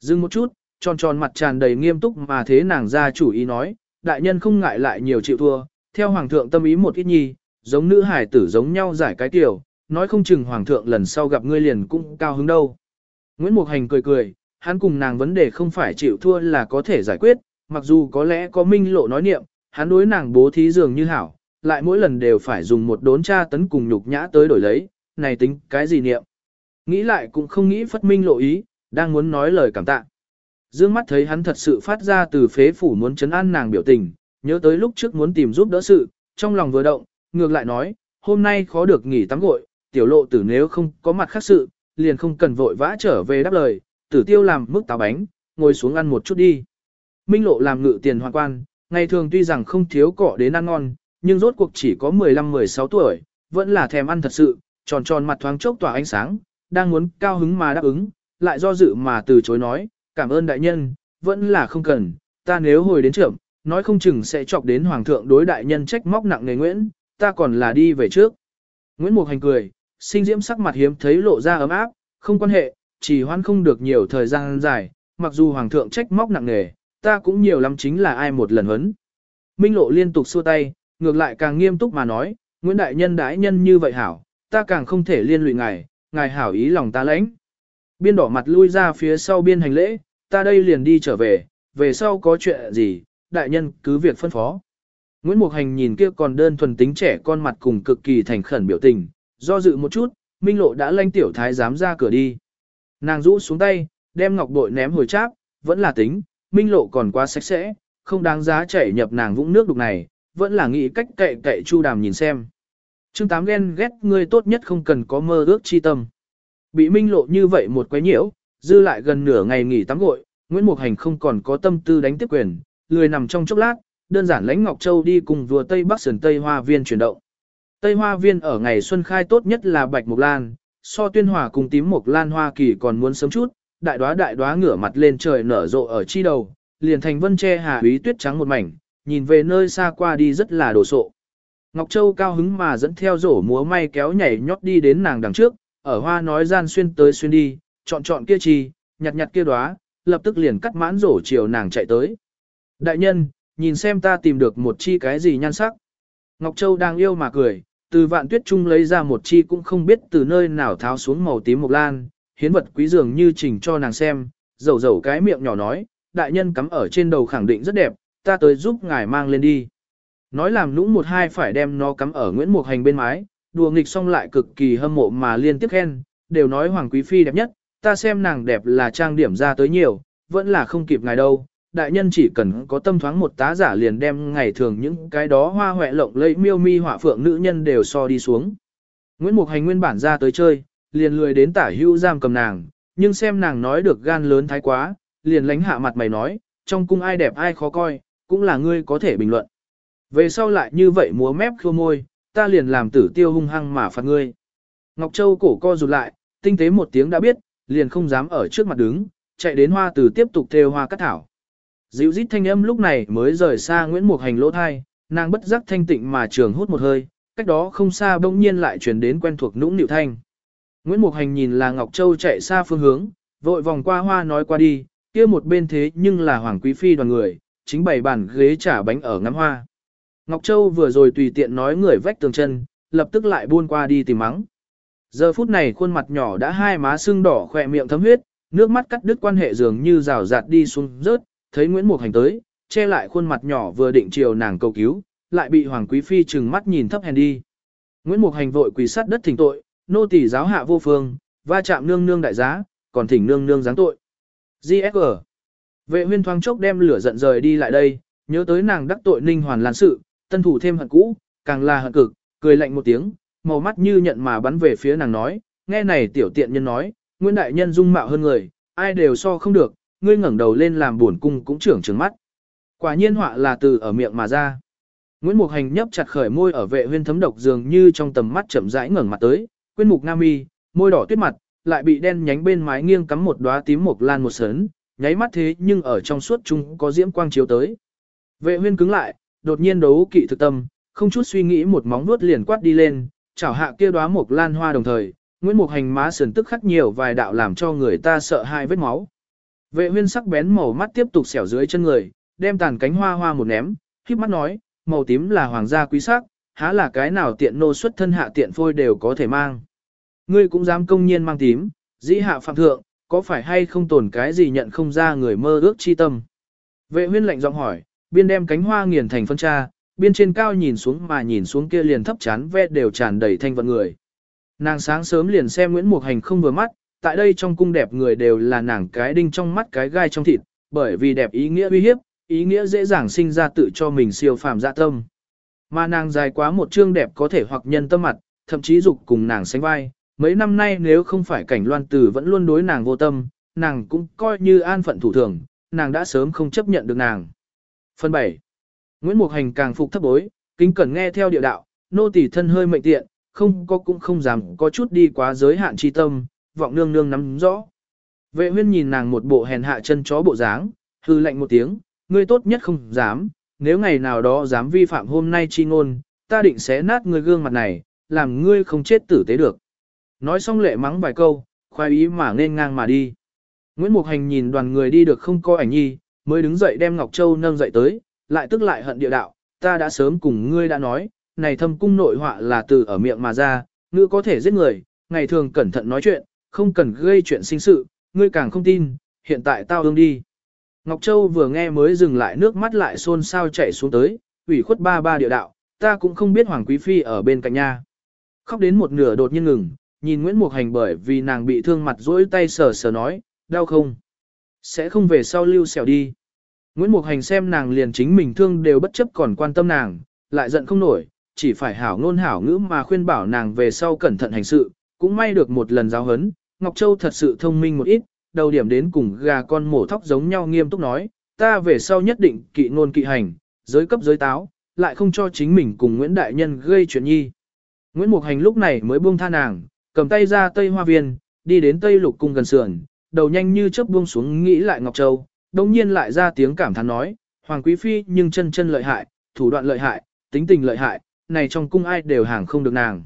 Dừng một chút, tròn tròn mặt tràn đầy nghiêm túc mà thế nàng ra chủ ý nói, đại nhân không ngại lại nhiều chịu thua, theo hoàng thượng tâm ý một ít nhi, giống nữ hải tử giống nhau giải cái tiểu, nói không chừng hoàng thượng lần sau gặp ngươi liền cũng cao hứng đâu. Nguyễn Mục Hành cười cười, hắn cùng nàng vấn đề không phải chịu thua là có thể giải quyết, mặc dù có lẽ có minh lộ nói niệm, hắn đối nàng bố thí dường như hảo, lại mỗi lần đều phải dùng một đốn tra tấn cùng nhục nhã tới đổi lấy, này tính cái gì niệm. Nghĩ lại cũng không nghĩ phất minh lộ ý, đang muốn nói lời cảm tạ. Dương mắt thấy hắn thật sự phát ra từ phế phủ muốn chấn an nàng biểu tình, nhớ tới lúc trước muốn tìm giúp đỡ sự, trong lòng vừa động, ngược lại nói, hôm nay khó được nghỉ tắm gội, tiểu lộ tử nếu không có mặt khác sự, liền không cần vội vã trở về đáp lời, tử tiêu làm mức táo bánh, ngồi xuống ăn một chút đi. Minh lộ làm ngự tiền hoàng quan, ngày thường tuy rằng không thiếu cọ đến ăn ngon, nhưng rốt cuộc chỉ có 15-16 tuổi, vẫn là thèm ăn thật sự, tròn tròn mặt thoáng chốc tỏa ánh sáng, đang muốn cao hứng mà đáp ứng, lại do dự mà từ chối nói, cảm ơn đại nhân, vẫn là không cần, ta nếu hồi đến trưởng, nói không chừng sẽ chọc đến hoàng thượng đối đại nhân trách móc nặng nề Nguyễn, ta còn là đi về trước. Nguyễn Mục Hành cười, sinh diễm sắc mặt hiếm thấy lộ ra ấm áp, không quan hệ, chỉ hoan không được nhiều thời gian dài, mặc dù hoàng thượng trách móc nặng nề, ta cũng nhiều lắm chính là ai một lần huấn. Minh lộ liên tục xua tay, ngược lại càng nghiêm túc mà nói, Nguyễn Đại Nhân đãi nhân như vậy hảo, ta càng không thể liên lụy ngài, ngài hảo ý lòng ta lãnh. Biên đỏ mặt lui ra phía sau biên hành lễ, ta đây liền đi trở về, về sau có chuyện gì, đại nhân cứ việc phân phó. Nguyễn Mục Hành nhìn kia còn đơn thuần tính trẻ con mặt cùng cực kỳ thành khẩn biểu tình, do dự một chút, Minh Lộ đã lanh tiểu thái dám ra cửa đi. Nàng rũ xuống tay, đem ngọc bội ném hồi cháp, vẫn là tính, Minh Lộ còn quá sạch sẽ, không đáng giá chảy nhập nàng vũng nước đục này, vẫn là nghĩ cách cậy cậy chu đàm nhìn xem. Chương Tám ghen ghét ngươi tốt nhất không cần có mơ ước chi tâm. Bị Minh Lộ như vậy một quấy nhiễu, dư lại gần nửa ngày nghỉ tắm gội, Nguyễn Mục Hành không còn có tâm tư đánh tiếp quyền, lười nằm trong chốc lát, đơn giản lãnh Ngọc Châu đi cùng vừa Tây Bắc sườn Tây Hoa Viên chuyển động. Tây Hoa Viên ở ngày xuân khai tốt nhất là Bạch mục Lan, so tuyên hòa cùng tím mục Lan Hoa Kỳ còn muốn sớm chút, đại đóa đại đóa ngửa mặt lên trời nở rộ ở chi đầu, liền thành vân che hà úy tuyết trắng một mảnh, nhìn về nơi xa qua đi rất là đồ sộ. Ngọc Châu cao hứng mà dẫn theo rổ múa may kéo nhảy nhót đi đến nàng đằng trước, ở hoa nói gian xuyên tới xuyên đi, chọn chọn kia chi, nhặt nhặt kia đóa, lập tức liền cắt mãn rổ chiều nàng chạy tới. Đại nhân, nhìn xem ta tìm được một chi cái gì nhan sắc. Ngọc Châu đang yêu mà cười, từ vạn tuyết trung lấy ra một chi cũng không biết từ nơi nào tháo xuống màu tím mộc lan, hiến vật quý dường như trình cho nàng xem, dầu dầu cái miệng nhỏ nói, đại nhân cắm ở trên đầu khẳng định rất đẹp, ta tới giúp ngài mang lên đi. Nói làm nũng một hai phải đem nó cắm ở Nguyễn Mục Hành bên mái, đùa nghịch xong lại cực kỳ hâm mộ mà liên tiếp khen, đều nói Hoàng Quý Phi đẹp nhất, ta xem nàng đẹp là trang điểm ra tới nhiều, vẫn là không kịp ngài đâu. Đại nhân chỉ cần có tâm thoáng một tá giả liền đem ngày thường những cái đó hoa hoẹ lộng lẫy miêu mi họa phượng nữ nhân đều so đi xuống. Nguyễn Mục Hành nguyên bản ra tới chơi, liền lười đến tả hữu giam cầm nàng, nhưng xem nàng nói được gan lớn thái quá, liền lánh hạ mặt mày nói, trong cung ai đẹp ai khó coi, cũng là ngươi có thể bình luận. Về sau lại như vậy múa mép khô môi, ta liền làm tử tiêu hung hăng mà phạt ngươi. Ngọc Châu cổ co rụt lại, tinh tế một tiếng đã biết, liền không dám ở trước mặt đứng, chạy đến hoa từ tiếp tục theo hoa cắt thảo. Dịu rít thanh âm lúc này mới rời xa Nguyễn Mục Hành lỗ thai, nàng bất giác thanh tịnh mà trường hút một hơi, cách đó không xa bỗng nhiên lại chuyển đến quen thuộc nũng nịu thanh. Nguyễn Mục Hành nhìn là Ngọc Châu chạy xa phương hướng, vội vòng qua hoa nói qua đi, kia một bên thế nhưng là Hoàng Quý Phi đoàn người, chính bày bàn ghế trả bánh ở ngắm hoa. Ngọc Châu vừa rồi tùy tiện nói người vách tường chân, lập tức lại buôn qua đi tìm mắng. Giờ phút này khuôn mặt nhỏ đã hai má sưng đỏ khỏe miệng thấm huyết, nước mắt cắt đứt quan hệ dường như rào rạt đi xuống rớt, thấy Nguyễn Mục Hành tới, che lại khuôn mặt nhỏ vừa định chiều nàng cầu cứu, lại bị Hoàng Quý Phi trừng mắt nhìn thấp hèn đi. Nguyễn Mục Hành vội quỳ sát đất thỉnh tội, nô tỳ giáo hạ vô phương, va chạm nương nương đại giá, còn thỉnh nương nương giáng tội. JR, Vệ huyên thoáng chốc đem lửa giận rời đi lại đây, nhớ tới nàng đắc tội ninh hoàn lan sự, tân thủ thêm hận cũ, càng là hận cực, cười lạnh một tiếng, màu mắt như nhận mà bắn về phía nàng nói, nghe này tiểu tiện nhân nói, Nguyễn Đại Nhân dung mạo hơn người, ai đều so không được, ngươi ngẩng đầu lên làm buồn cung cũng trưởng trừng mắt. Quả nhiên họa là từ ở miệng mà ra. Nguyễn Mục Hành nhấp chặt khởi môi ở vệ huyên thấm độc dường như trong tầm mắt chậm rãi ngẩng mặt tới, quyên mục nam mi, môi đỏ tuyết mặt, lại bị đen nhánh bên mái nghiêng cắm một đóa tím mộc lan một sớn, nháy mắt thế nhưng ở trong suốt chung có diễm quang chiếu tới. Vệ huyên cứng lại, đột nhiên đấu kỵ thực tâm, không chút suy nghĩ một móng nuốt liền quát đi lên, chảo hạ kia đóa mộc lan hoa đồng thời, Nguyễn Mục Hành má sườn tức khắc nhiều vài đạo làm cho người ta sợ hai vết máu. Vệ huyên sắc bén màu mắt tiếp tục xẻo dưới chân người, đem tàn cánh hoa hoa một ném, khiếp mắt nói, màu tím là hoàng gia quý sắc, há là cái nào tiện nô xuất thân hạ tiện phôi đều có thể mang. Ngươi cũng dám công nhiên mang tím, dĩ hạ phạm thượng, có phải hay không tồn cái gì nhận không ra người mơ ước chi tâm. Vệ huyên lạnh giọng hỏi, biên đem cánh hoa nghiền thành phân tra, biên trên cao nhìn xuống mà nhìn xuống kia liền thấp chán ve đều tràn đầy thanh vận người. Nàng sáng sớm liền xem Nguyễn Mục Hành không vừa mắt, tại đây trong cung đẹp người đều là nàng cái đinh trong mắt cái gai trong thịt, bởi vì đẹp ý nghĩa uy hiếp, ý nghĩa dễ dàng sinh ra tự cho mình siêu phàm dạ tâm. Mà nàng dài quá một chương đẹp có thể hoặc nhân tâm mặt, thậm chí dục cùng nàng sánh vai. Mấy năm nay nếu không phải cảnh loan tử vẫn luôn đối nàng vô tâm, nàng cũng coi như an phận thủ thường, nàng đã sớm không chấp nhận được nàng. Phần 7. Nguyễn Mục Hành càng phục thấp bối, kính cẩn nghe theo địa đạo, nô tỳ thân hơi mệnh tiện, không có cũng không dám có chút đi quá giới hạn chi tâm, vọng nương nương nắm rõ. Vệ huyên nhìn nàng một bộ hèn hạ chân chó bộ dáng, hư lạnh một tiếng, ngươi tốt nhất không dám, nếu ngày nào đó dám vi phạm hôm nay chi ngôn, ta định xé nát ngươi gương mặt này, làm ngươi không chết tử tế được. Nói xong lệ mắng vài câu, khoái ý mà nên ngang mà đi. Nguyễn Mục Hành nhìn đoàn người đi được không coi ảnh nhi, mới đứng dậy đem Ngọc Châu nâng dậy tới, lại tức lại hận địa đạo, ta đã sớm cùng ngươi đã nói, này thâm cung nội họa là từ ở miệng mà ra, ngữ có thể giết người, ngày thường cẩn thận nói chuyện, không cần gây chuyện sinh sự, ngươi càng không tin, hiện tại tao đương đi. Ngọc Châu vừa nghe mới dừng lại nước mắt lại xôn xao chảy xuống tới, ủy khuất ba ba địa đạo, ta cũng không biết Hoàng Quý Phi ở bên cạnh nha. Khóc đến một nửa đột nhiên ngừng, nhìn Nguyễn Mục Hành bởi vì nàng bị thương mặt rỗi tay sờ sờ nói, đau không? Sẽ không về sau lưu xẻo đi. Nguyễn Mục Hành xem nàng liền chính mình thương đều bất chấp còn quan tâm nàng, lại giận không nổi, chỉ phải hảo ngôn hảo ngữ mà khuyên bảo nàng về sau cẩn thận hành sự, cũng may được một lần giáo hấn, Ngọc Châu thật sự thông minh một ít, đầu điểm đến cùng gà con mổ thóc giống nhau nghiêm túc nói, ta về sau nhất định kỵ ngôn kỵ hành, giới cấp giới táo, lại không cho chính mình cùng Nguyễn Đại Nhân gây chuyện nhi. Nguyễn Mục Hành lúc này mới buông tha nàng, cầm tay ra Tây Hoa Viên, đi đến Tây Lục Cung gần sườn, đầu nhanh như chớp buông xuống nghĩ lại Ngọc Châu, đồng nhiên lại ra tiếng cảm thán nói, Hoàng Quý Phi nhưng chân chân lợi hại, thủ đoạn lợi hại, tính tình lợi hại, này trong cung ai đều hàng không được nàng.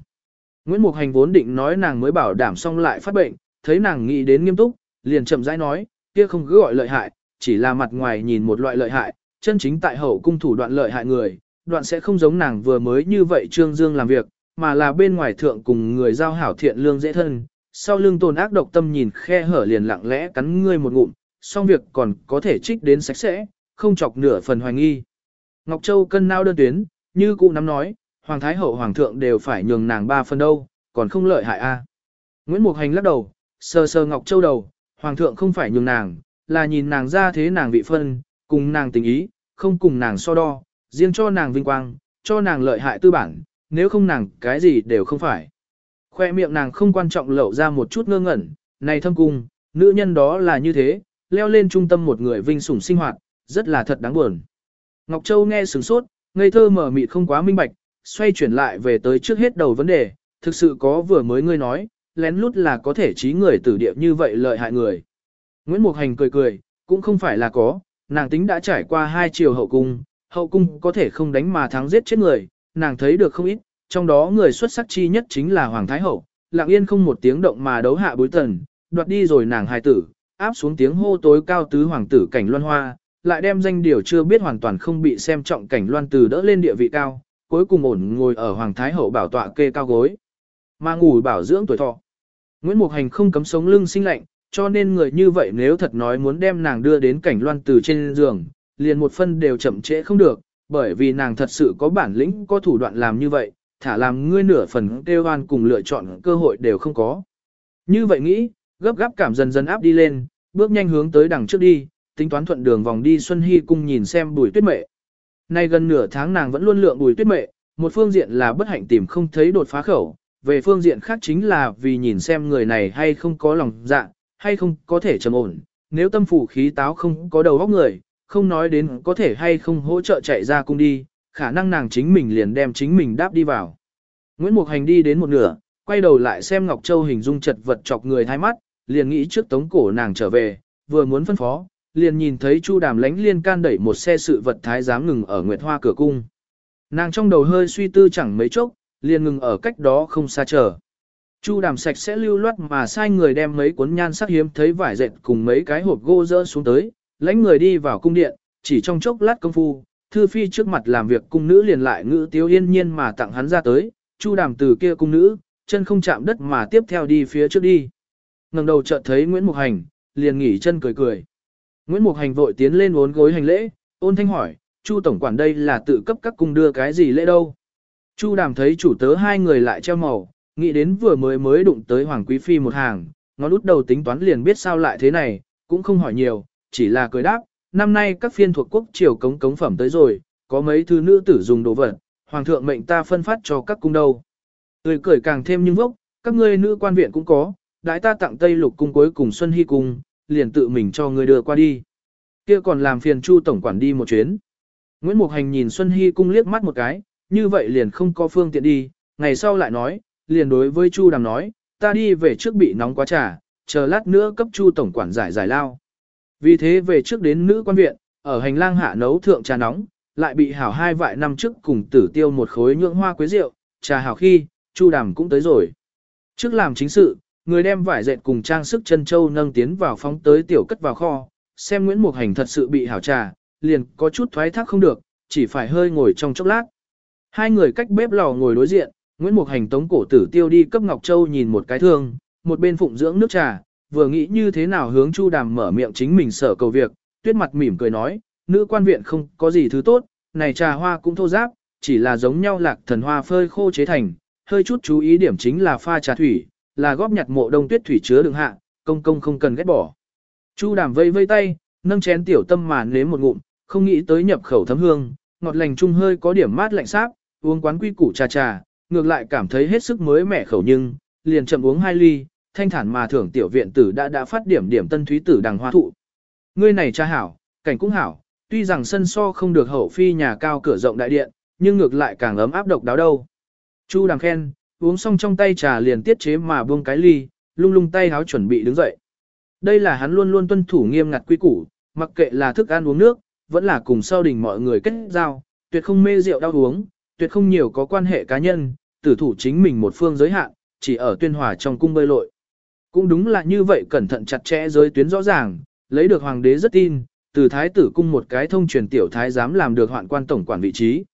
Nguyễn Mục Hành vốn định nói nàng mới bảo đảm xong lại phát bệnh, thấy nàng nghĩ đến nghiêm túc, liền chậm rãi nói, kia không cứ gọi lợi hại, chỉ là mặt ngoài nhìn một loại lợi hại, chân chính tại hậu cung thủ đoạn lợi hại người, đoạn sẽ không giống nàng vừa mới như vậy trương dương làm việc, mà là bên ngoài thượng cùng người giao hảo thiện lương dễ thân, sau lưng tồn ác độc tâm nhìn khe hở liền lặng lẽ cắn ngươi một ngụm, xong việc còn có thể trích đến sạch sẽ, không chọc nửa phần hoài nghi. Ngọc Châu cân nao đơn tuyến, như cụ nắm nói, Hoàng Thái Hậu Hoàng thượng đều phải nhường nàng ba phần đâu, còn không lợi hại a. Nguyễn Mục Hành lắc đầu, sờ sờ Ngọc Châu đầu, Hoàng thượng không phải nhường nàng, là nhìn nàng ra thế nàng vị phân, cùng nàng tình ý, không cùng nàng so đo, riêng cho nàng vinh quang, cho nàng lợi hại tư bản, nếu không nàng cái gì đều không phải. Khoe miệng nàng không quan trọng lẩu ra một chút ngơ ngẩn, này thâm cung, nữ nhân đó là như thế, leo lên trung tâm một người vinh sủng sinh hoạt, rất là thật đáng buồn. Ngọc Châu nghe sửng sốt, ngây thơ mở mịt không quá minh bạch, xoay chuyển lại về tới trước hết đầu vấn đề, thực sự có vừa mới ngươi nói, lén lút là có thể trí người tử địa như vậy lợi hại người. Nguyễn Mục Hành cười cười, cũng không phải là có, nàng tính đã trải qua hai chiều hậu cung, hậu cung có thể không đánh mà thắng giết chết người, nàng thấy được không ít, trong đó người xuất sắc chi nhất chính là Hoàng Thái Hậu, lặng yên không một tiếng động mà đấu hạ bối tần, đoạt đi rồi nàng hài tử, áp xuống tiếng hô tối cao tứ hoàng tử cảnh loan hoa, lại đem danh điều chưa biết hoàn toàn không bị xem trọng cảnh loan từ đỡ lên địa vị cao, cuối cùng ổn ngồi ở Hoàng Thái Hậu bảo tọa kê cao gối. Mà ngủ bảo dưỡng tuổi thọ. Nguyễn Mục Hành không cấm sống lưng sinh lạnh, cho nên người như vậy nếu thật nói muốn đem nàng đưa đến cảnh loan từ trên giường, liền một phân đều chậm trễ không được, bởi vì nàng thật sự có bản lĩnh có thủ đoạn làm như vậy, thả làm ngươi nửa phần kêu hoan cùng lựa chọn cơ hội đều không có. Như vậy nghĩ, gấp gáp cảm dần dần áp đi lên, bước nhanh hướng tới đằng trước đi, tính toán thuận đường vòng đi Xuân Hy cung nhìn xem bùi tuyết mệ. Nay gần nửa tháng nàng vẫn luôn lượng bùi tuyết mệ, một phương diện là bất hạnh tìm không thấy đột phá khẩu, về phương diện khác chính là vì nhìn xem người này hay không có lòng dạ, hay không có thể trầm ổn, nếu tâm phủ khí táo không có đầu óc người, không nói đến có thể hay không hỗ trợ chạy ra cung đi, khả năng nàng chính mình liền đem chính mình đáp đi vào. Nguyễn Mục Hành đi đến một nửa, quay đầu lại xem Ngọc Châu hình dung chật vật chọc người thay mắt, liền nghĩ trước tống cổ nàng trở về, vừa muốn phân phó, liền nhìn thấy Chu Đàm lánh liên can đẩy một xe sự vật thái giám ngừng ở Nguyệt Hoa cửa cung. Nàng trong đầu hơi suy tư chẳng mấy chốc, liền ngừng ở cách đó không xa chờ. Chu đàm sạch sẽ lưu loát mà sai người đem mấy cuốn nhan sắc hiếm thấy vải dệt cùng mấy cái hộp gỗ dỡ xuống tới, lãnh người đi vào cung điện, chỉ trong chốc lát công phu, thư phi trước mặt làm việc cung nữ liền lại ngữ tiếu yên nhiên mà tặng hắn ra tới, chu đàm từ kia cung nữ, chân không chạm đất mà tiếp theo đi phía trước đi ngẩng đầu chợt thấy Nguyễn Mục Hành, liền nghỉ chân cười cười. Nguyễn Mục Hành vội tiến lên uốn gối hành lễ, ôn thanh hỏi, chu tổng quản đây là tự cấp các cung đưa cái gì lễ đâu. Chu đàm thấy chủ tớ hai người lại treo màu, nghĩ đến vừa mới mới đụng tới Hoàng Quý Phi một hàng, ngón út đầu tính toán liền biết sao lại thế này, cũng không hỏi nhiều, chỉ là cười đáp, năm nay các phiên thuộc quốc triều cống cống phẩm tới rồi, có mấy thứ nữ tử dùng đồ vật, hoàng thượng mệnh ta phân phát cho các cung đâu. Tươi cười càng thêm nhưng vốc, các ngươi nữ quan viện cũng có, đãi ta tặng Tây Lục cung cuối cùng Xuân Hy cung, liền tự mình cho người đưa qua đi. Kia còn làm phiền Chu tổng quản đi một chuyến. Nguyễn Mục Hành nhìn Xuân Hy cung liếc mắt một cái, như vậy liền không có phương tiện đi, ngày sau lại nói, liền đối với Chu Đàm nói, ta đi về trước bị nóng quá trà, chờ lát nữa cấp Chu tổng quản giải giải lao. Vì thế về trước đến nữ quan viện, ở hành lang hạ nấu thượng trà nóng, lại bị hảo hai vại năm trước cùng tử tiêu một khối nhượng hoa quế rượu, trà hảo khi, Chu Đàm cũng tới rồi. Trước làm chính sự, người đem vải dệt cùng trang sức chân châu nâng tiến vào phóng tới tiểu cất vào kho, xem Nguyễn Mục Hành thật sự bị hảo trà, liền có chút thoái thác không được, chỉ phải hơi ngồi trong chốc lát. Hai người cách bếp lò ngồi đối diện, Nguyễn Mục Hành tống cổ tử tiêu đi cấp Ngọc Châu nhìn một cái thương, một bên phụng dưỡng nước trà, vừa nghĩ như thế nào hướng Chu Đàm mở miệng chính mình sở cầu việc, tuyết mặt mỉm cười nói, nữ quan viện không có gì thứ tốt, này trà hoa cũng thô giáp, chỉ là giống nhau lạc thần hoa phơi khô chế thành, hơi chút chú ý điểm chính là pha trà thủy, là góp nhặt mộ đông tuyết thủy chứa đường hạ, công công không cần ghét bỏ. Chu Đàm vây vây tay, nâng chén tiểu tâm màn nếm một ngụm, không nghĩ tới nhập khẩu thấm hương, ngọt lành trung hơi có điểm mát lạnh sáp, uống quán quy củ trà trà, ngược lại cảm thấy hết sức mới mẻ khẩu nhưng, liền chậm uống hai ly, thanh thản mà thưởng tiểu viện tử đã đã phát điểm điểm tân thúy tử đằng hoa thụ. Ngươi này cha hảo, cảnh cũng hảo, tuy rằng sân so không được hậu phi nhà cao cửa rộng đại điện, nhưng ngược lại càng ấm áp độc đáo đâu. Chu đằng khen, uống xong trong tay trà liền tiết chế mà buông cái ly, lung lung tay háo chuẩn bị đứng dậy. Đây là hắn luôn luôn tuân thủ nghiêm ngặt quy củ, mặc kệ là thức ăn uống nước, vẫn là cùng sau đình mọi người kết giao, tuyệt không mê rượu đau uống, tuyệt không nhiều có quan hệ cá nhân, tử thủ chính mình một phương giới hạn, chỉ ở tuyên hòa trong cung bơi lội. Cũng đúng là như vậy cẩn thận chặt chẽ giới tuyến rõ ràng, lấy được hoàng đế rất tin, từ thái tử cung một cái thông truyền tiểu thái dám làm được hoạn quan tổng quản vị trí.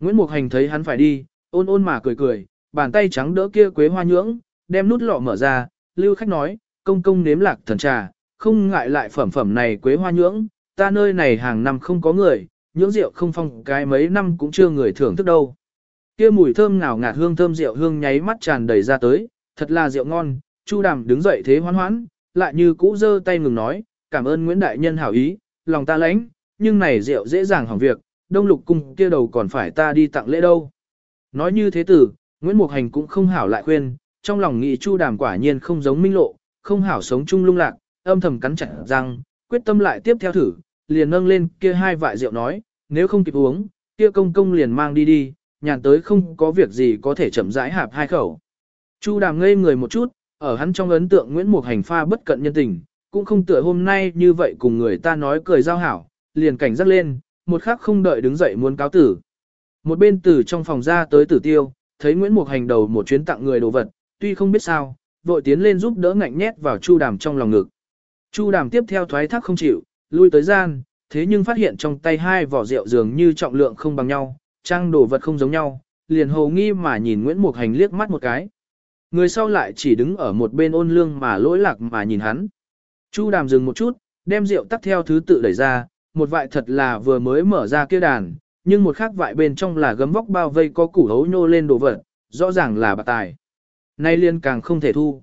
Nguyễn Mục Hành thấy hắn phải đi, ôn ôn mà cười cười, bàn tay trắng đỡ kia quế hoa nhưỡng, đem nút lọ mở ra, lưu khách nói, công công nếm lạc thần trà, không ngại lại phẩm phẩm này quế hoa nhưỡng, ta nơi này hàng năm không có người, nhưỡng rượu không phong cái mấy năm cũng chưa người thưởng thức đâu. Kia mùi thơm ngào ngạt hương thơm rượu hương nháy mắt tràn đầy ra tới, thật là rượu ngon, Chu Đàm đứng dậy thế hoán hoãn, lại như cũ giơ tay ngừng nói, cảm ơn Nguyễn Đại Nhân hảo ý, lòng ta lãnh, nhưng này rượu dễ dàng hỏng việc, đông lục cung kia đầu còn phải ta đi tặng lễ đâu. Nói như thế tử, Nguyễn Mục Hành cũng không hảo lại khuyên, trong lòng nghĩ Chu Đàm quả nhiên không giống minh lộ, không hảo sống chung lung lạc, âm thầm cắn chặt răng, quyết tâm lại tiếp theo thử, liền nâng lên kia hai vại rượu nói, nếu không kịp uống, kia công công liền mang đi đi, nhàn tới không có việc gì có thể chậm rãi hạp hai khẩu. Chu Đàm ngây người một chút, ở hắn trong ấn tượng Nguyễn Mục Hành pha bất cận nhân tình, cũng không tựa hôm nay như vậy cùng người ta nói cười giao hảo, liền cảnh giác lên, một khắc không đợi đứng dậy muốn cáo tử. Một bên tử trong phòng ra tới tử tiêu, thấy Nguyễn Mục Hành đầu một chuyến tặng người đồ vật, tuy không biết sao, vội tiến lên giúp đỡ ngạnh nhét vào Chu Đàm trong lòng ngực. Chu Đàm tiếp theo thoái thác không chịu, lui tới gian, thế nhưng phát hiện trong tay hai vỏ rượu dường như trọng lượng không bằng nhau, trang đồ vật không giống nhau, liền hồ nghi mà nhìn Nguyễn Mục Hành liếc mắt một cái. Người sau lại chỉ đứng ở một bên ôn lương mà lỗi lạc mà nhìn hắn. Chu đàm dừng một chút, đem rượu tắt theo thứ tự đẩy ra, một vại thật là vừa mới mở ra kia đàn, nhưng một khác vại bên trong là gấm vóc bao vây có củ hấu nhô lên đồ vật, rõ ràng là bạc tài. Nay liên càng không thể thu.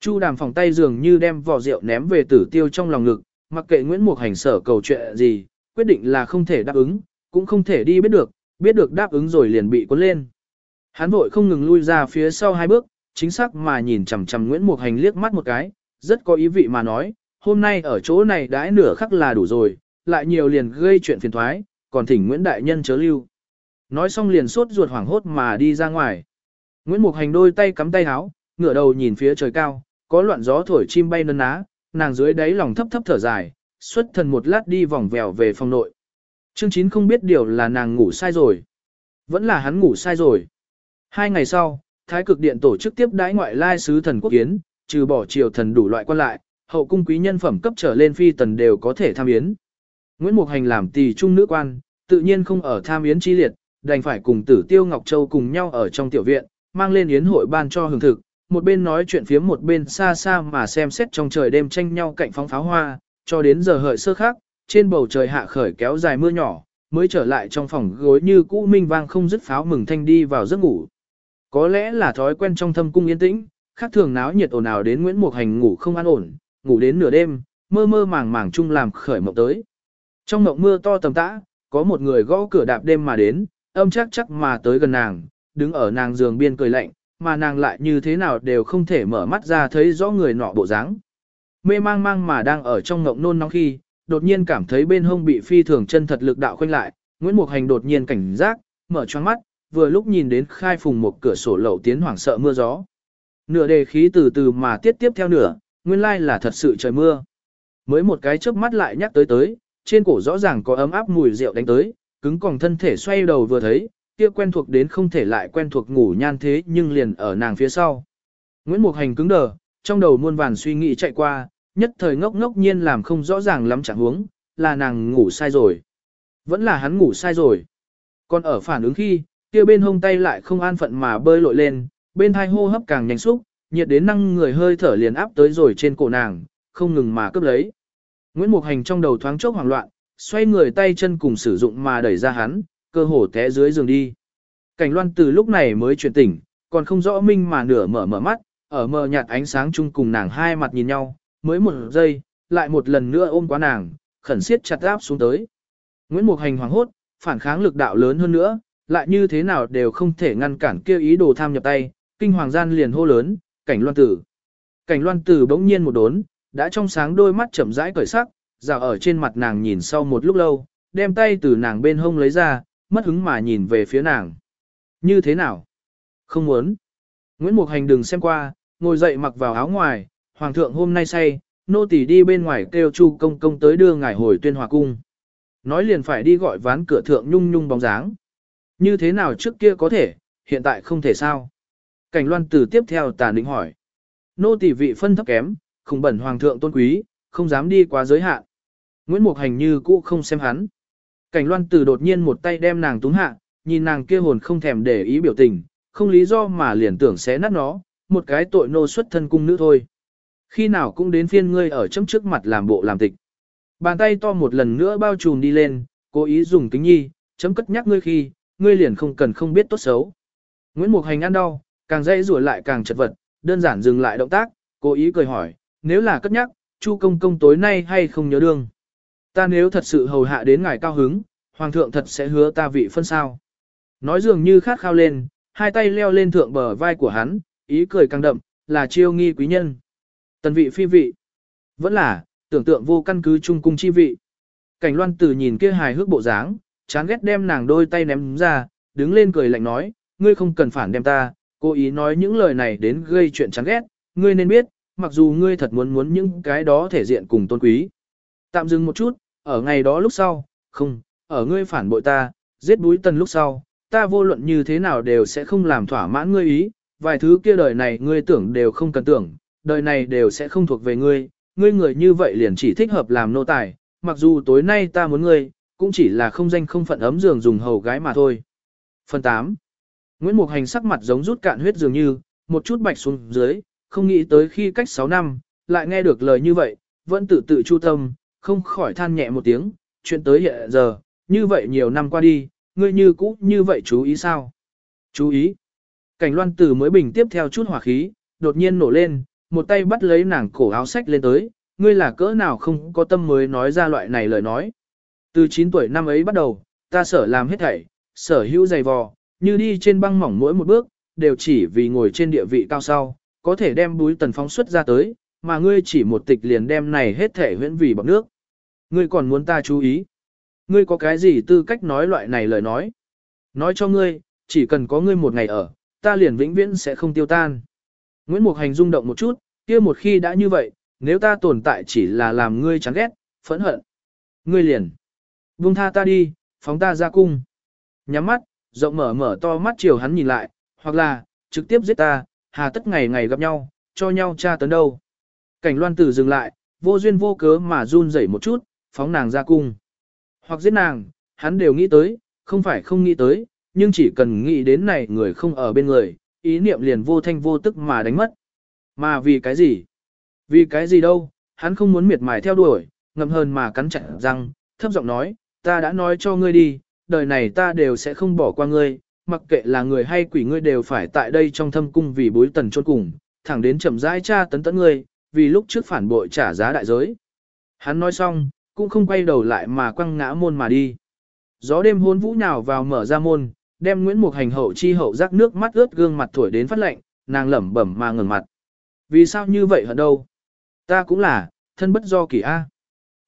Chu đàm phòng tay dường như đem vỏ rượu ném về tử tiêu trong lòng ngực, mặc kệ Nguyễn Mục Hành sở cầu chuyện gì, quyết định là không thể đáp ứng, cũng không thể đi biết được, biết được đáp ứng rồi liền bị cuốn lên. Hắn vội không ngừng lui ra phía sau hai bước, chính xác mà nhìn chằm chằm Nguyễn Mục Hành liếc mắt một cái, rất có ý vị mà nói, hôm nay ở chỗ này đãi nửa khắc là đủ rồi, lại nhiều liền gây chuyện phiền thoái, còn thỉnh Nguyễn Đại Nhân chớ lưu. Nói xong liền sốt ruột hoảng hốt mà đi ra ngoài. Nguyễn Mục Hành đôi tay cắm tay áo, ngửa đầu nhìn phía trời cao, có loạn gió thổi chim bay nân ná, nàng dưới đáy lòng thấp thấp thở dài, xuất thần một lát đi vòng vèo về phòng nội. Chương 9 không biết điều là nàng ngủ sai rồi. Vẫn là hắn ngủ sai rồi. Hai ngày sau, Thái cực điện tổ chức tiếp đãi ngoại lai sứ thần quốc kiến, trừ bỏ triều thần đủ loại quan lại, hậu cung quý nhân phẩm cấp trở lên phi tần đều có thể tham yến. Nguyễn Mục Hành làm tỳ trung nữ quan, tự nhiên không ở tham yến chi liệt, đành phải cùng tử tiêu Ngọc Châu cùng nhau ở trong tiểu viện, mang lên yến hội ban cho hưởng thực, một bên nói chuyện phía một bên xa xa mà xem xét trong trời đêm tranh nhau cạnh phóng pháo hoa, cho đến giờ hợi sơ khác, trên bầu trời hạ khởi kéo dài mưa nhỏ, mới trở lại trong phòng gối như cũ minh vang không dứt pháo mừng thanh đi vào giấc ngủ. Có lẽ là thói quen trong thâm cung yên tĩnh, khác thường náo nhiệt ồn ào đến Nguyễn Mục Hành ngủ không an ổn, ngủ đến nửa đêm, mơ mơ màng màng chung làm khởi mộng tới. Trong mộng mưa to tầm tã, có một người gõ cửa đạp đêm mà đến, âm chắc chắc mà tới gần nàng, đứng ở nàng giường biên cười lạnh, mà nàng lại như thế nào đều không thể mở mắt ra thấy rõ người nọ bộ dáng. Mê mang mang mà đang ở trong ngộng nôn nóng khi, đột nhiên cảm thấy bên hông bị phi thường chân thật lực đạo khoanh lại, Nguyễn Mục Hành đột nhiên cảnh giác, mở choáng mắt, vừa lúc nhìn đến khai phùng một cửa sổ lậu tiến hoảng sợ mưa gió. Nửa đề khí từ từ mà tiết tiếp theo nửa, nguyên lai là thật sự trời mưa. Mới một cái chớp mắt lại nhắc tới tới, trên cổ rõ ràng có ấm áp mùi rượu đánh tới, cứng còng thân thể xoay đầu vừa thấy, kia quen thuộc đến không thể lại quen thuộc ngủ nhan thế nhưng liền ở nàng phía sau. Nguyễn Mục Hành cứng đờ, trong đầu muôn vàn suy nghĩ chạy qua, nhất thời ngốc ngốc nhiên làm không rõ ràng lắm chẳng huống, là nàng ngủ sai rồi. Vẫn là hắn ngủ sai rồi. Còn ở phản ứng khi, kia bên hông tay lại không an phận mà bơi lội lên, bên hai hô hấp càng nhanh xúc, nhiệt đến năng người hơi thở liền áp tới rồi trên cổ nàng, không ngừng mà cướp lấy. Nguyễn Mục Hành trong đầu thoáng chốc hoảng loạn, xoay người tay chân cùng sử dụng mà đẩy ra hắn, cơ hồ té dưới giường đi. Cảnh loan từ lúc này mới chuyển tỉnh, còn không rõ minh mà nửa mở mở mắt, ở mờ nhạt ánh sáng chung cùng nàng hai mặt nhìn nhau, mới một giây, lại một lần nữa ôm quá nàng, khẩn siết chặt áp xuống tới. Nguyễn Mục Hành hoảng hốt, phản kháng lực đạo lớn hơn nữa, lại như thế nào đều không thể ngăn cản kia ý đồ tham nhập tay, kinh hoàng gian liền hô lớn, cảnh loan tử. Cảnh loan tử bỗng nhiên một đốn, đã trong sáng đôi mắt chậm rãi cởi sắc, rào ở trên mặt nàng nhìn sau một lúc lâu, đem tay từ nàng bên hông lấy ra, mất hứng mà nhìn về phía nàng. Như thế nào? Không muốn. Nguyễn Mục Hành đừng xem qua, ngồi dậy mặc vào áo ngoài, hoàng thượng hôm nay say, nô tỳ đi bên ngoài kêu chu công công tới đưa ngài hồi tuyên hòa cung. Nói liền phải đi gọi ván cửa thượng nhung nhung bóng dáng. Như thế nào trước kia có thể, hiện tại không thể sao? Cảnh loan từ tiếp theo tàn định hỏi. Nô tỳ vị phân thấp kém, khủng bẩn hoàng thượng tôn quý, không dám đi quá giới hạn. Nguyễn Mục Hành như cũ không xem hắn. Cảnh loan từ đột nhiên một tay đem nàng túng hạ, nhìn nàng kia hồn không thèm để ý biểu tình, không lý do mà liền tưởng sẽ nát nó, một cái tội nô xuất thân cung nữ thôi. Khi nào cũng đến phiên ngươi ở chấm trước mặt làm bộ làm tịch. Bàn tay to một lần nữa bao trùm đi lên, cố ý dùng kính nhi, chấm cất nhắc ngươi khi, ngươi liền không cần không biết tốt xấu. Nguyễn Mục Hành ăn đau, càng dây rủa lại càng chật vật, đơn giản dừng lại động tác, cố ý cười hỏi, nếu là cất nhắc, Chu công công tối nay hay không nhớ đương. Ta nếu thật sự hầu hạ đến ngài cao hứng, hoàng thượng thật sẽ hứa ta vị phân sao. Nói dường như khát khao lên, hai tay leo lên thượng bờ vai của hắn, ý cười càng đậm, là chiêu nghi quý nhân. Tần vị phi vị. Vẫn là, tưởng tượng vô căn cứ trung cung chi vị. Cảnh loan tử nhìn kia hài hước bộ dáng, chán ghét đem nàng đôi tay ném ra, đứng lên cười lạnh nói, ngươi không cần phản đem ta, cố ý nói những lời này đến gây chuyện chán ghét, ngươi nên biết, mặc dù ngươi thật muốn muốn những cái đó thể diện cùng tôn quý. Tạm dừng một chút, ở ngày đó lúc sau, không, ở ngươi phản bội ta, giết búi tần lúc sau, ta vô luận như thế nào đều sẽ không làm thỏa mãn ngươi ý, vài thứ kia đời này ngươi tưởng đều không cần tưởng, đời này đều sẽ không thuộc về ngươi, ngươi người như vậy liền chỉ thích hợp làm nô tài, mặc dù tối nay ta muốn ngươi, cũng chỉ là không danh không phận ấm giường dùng hầu gái mà thôi. Phần 8. Nguyễn Mục Hành sắc mặt giống rút cạn huyết dường như, một chút bạch xuống dưới, không nghĩ tới khi cách 6 năm, lại nghe được lời như vậy, vẫn tự tự chu tâm, không khỏi than nhẹ một tiếng, chuyện tới hiện giờ, như vậy nhiều năm qua đi, ngươi như cũ như vậy chú ý sao? Chú ý. Cảnh loan tử mới bình tiếp theo chút hỏa khí, đột nhiên nổ lên, một tay bắt lấy nàng cổ áo sách lên tới, ngươi là cỡ nào không có tâm mới nói ra loại này lời nói. Từ 9 tuổi năm ấy bắt đầu, ta sở làm hết thảy, sở hữu dày vò, như đi trên băng mỏng mỗi một bước, đều chỉ vì ngồi trên địa vị cao sau, có thể đem búi tần phóng xuất ra tới, mà ngươi chỉ một tịch liền đem này hết thể huyễn vì bọc nước. Ngươi còn muốn ta chú ý. Ngươi có cái gì tư cách nói loại này lời nói? Nói cho ngươi, chỉ cần có ngươi một ngày ở, ta liền vĩnh viễn sẽ không tiêu tan. Nguyễn Mục Hành rung động một chút, kia một khi đã như vậy, nếu ta tồn tại chỉ là làm ngươi chán ghét, phẫn hận. Ngươi liền. buông tha ta đi, phóng ta ra cung. Nhắm mắt, rộng mở mở to mắt chiều hắn nhìn lại, hoặc là, trực tiếp giết ta, hà tất ngày ngày gặp nhau, cho nhau tra tấn đâu. Cảnh loan tử dừng lại, vô duyên vô cớ mà run rẩy một chút, phóng nàng ra cung. Hoặc giết nàng, Hắn đều nghĩ tới, không phải không nghĩ tới, nhưng chỉ cần nghĩ đến này người không ở bên người, ý niệm liền vô thanh vô tức mà đánh mất. Mà vì cái gì? Vì cái gì đâu, hắn không muốn miệt mài theo đuổi, ngầm hờn mà cắn chặt răng, thấp giọng nói, ta đã nói cho ngươi đi, đời này ta đều sẽ không bỏ qua ngươi, mặc kệ là người hay quỷ ngươi đều phải tại đây trong thâm cung vì bối tần chôn cùng, thẳng đến chậm rãi cha tấn tấn ngươi, vì lúc trước phản bội trả giá đại giới. Hắn nói xong, cũng không quay đầu lại mà quăng ngã môn mà đi. Gió đêm hôn vũ nào vào mở ra môn, đem Nguyễn Mục Hành hậu chi hậu rắc nước mắt ướt gương mặt thổi đến phát lạnh, nàng lẩm bẩm mà ngừng mặt. Vì sao như vậy hả đâu? Ta cũng là, thân bất do kỳ A.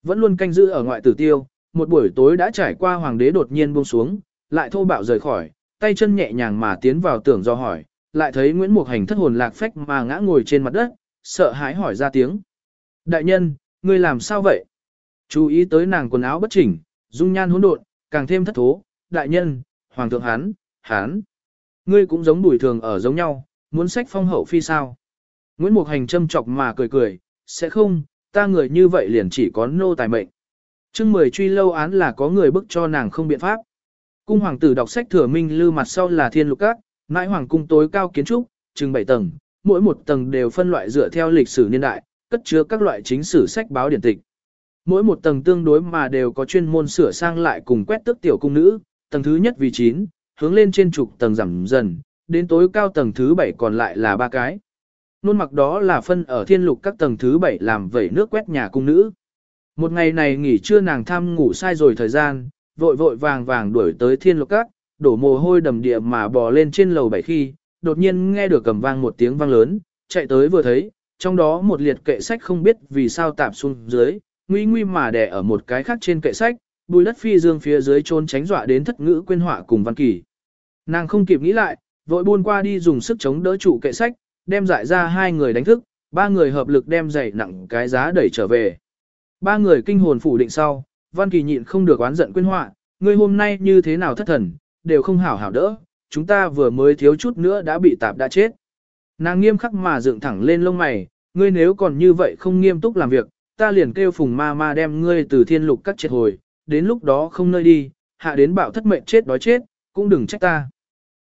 Vẫn luôn canh giữ ở ngoại tử tiêu, một buổi tối đã trải qua hoàng đế đột nhiên buông xuống, lại thô bạo rời khỏi, tay chân nhẹ nhàng mà tiến vào tưởng do hỏi, lại thấy Nguyễn Mục Hành thất hồn lạc phách mà ngã ngồi trên mặt đất, sợ hãi hỏi ra tiếng. Đại nhân, ngươi làm sao vậy? Chú ý tới nàng quần áo bất chỉnh, dung nhan hỗn độn, càng thêm thất thố. Đại nhân, hoàng thượng hán, hán. Ngươi cũng giống bùi thường ở giống nhau, muốn sách phong hậu phi sao? Nguyễn Mục Hành châm chọc mà cười cười, sẽ không, ta người như vậy liền chỉ có nô tài mệnh. chương mười truy lâu án là có người bức cho nàng không biện pháp. Cung hoàng tử đọc sách thừa minh lưu mặt sau là thiên lục các, mãi hoàng cung tối cao kiến trúc, chừng 7 tầng, mỗi một tầng đều phân loại dựa theo lịch sử niên đại, cất chứa các loại chính sử sách báo điển tịch. Mỗi một tầng tương đối mà đều có chuyên môn sửa sang lại cùng quét tước tiểu cung nữ, tầng thứ nhất vì 9, hướng lên trên trục tầng giảm dần, đến tối cao tầng thứ 7 còn lại là ba cái. Nôn mặc đó là phân ở thiên lục các tầng thứ 7 làm vẩy nước quét nhà cung nữ. Một ngày này nghỉ trưa nàng tham ngủ sai rồi thời gian, vội vội vàng vàng đuổi tới thiên lục các, đổ mồ hôi đầm địa mà bò lên trên lầu bảy khi, đột nhiên nghe được cầm vang một tiếng vang lớn, chạy tới vừa thấy, trong đó một liệt kệ sách không biết vì sao tạp xuống dưới, nguy nguy mà đè ở một cái khác trên kệ sách, bùi đất phi dương phía dưới trốn tránh dọa đến thất ngữ quên họa cùng văn kỳ. Nàng không kịp nghĩ lại, vội buôn qua đi dùng sức chống đỡ trụ kệ sách, đem giải ra hai người đánh thức, ba người hợp lực đem giày nặng cái giá đẩy trở về. Ba người kinh hồn phủ định sau, văn kỳ nhịn không được oán giận quên họa, ngươi hôm nay như thế nào thất thần, đều không hảo hảo đỡ, chúng ta vừa mới thiếu chút nữa đã bị tạp đã chết. Nàng nghiêm khắc mà dựng thẳng lên lông mày, ngươi nếu còn như vậy không nghiêm túc làm việc, ta liền kêu phùng ma ma đem ngươi từ thiên lục cắt triệt hồi, đến lúc đó không nơi đi, hạ đến bạo thất mệnh chết đói chết, cũng đừng trách ta.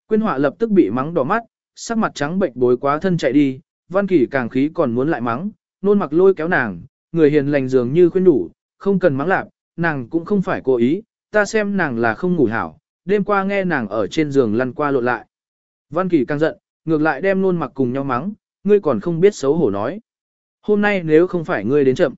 Quyên họa lập tức bị mắng đỏ mắt, sắc mặt trắng bệnh bối quá thân chạy đi, văn kỷ càng khí còn muốn lại mắng, nôn mặc lôi kéo nàng, người hiền lành dường như khuyên đủ, không cần mắng lạp, nàng cũng không phải cố ý, ta xem nàng là không ngủ hảo, đêm qua nghe nàng ở trên giường lăn qua lộn lại. Văn Kỳ càng giận, ngược lại đem nôn mặc cùng nhau mắng, ngươi còn không biết xấu hổ nói. Hôm nay nếu không phải ngươi đến chậm.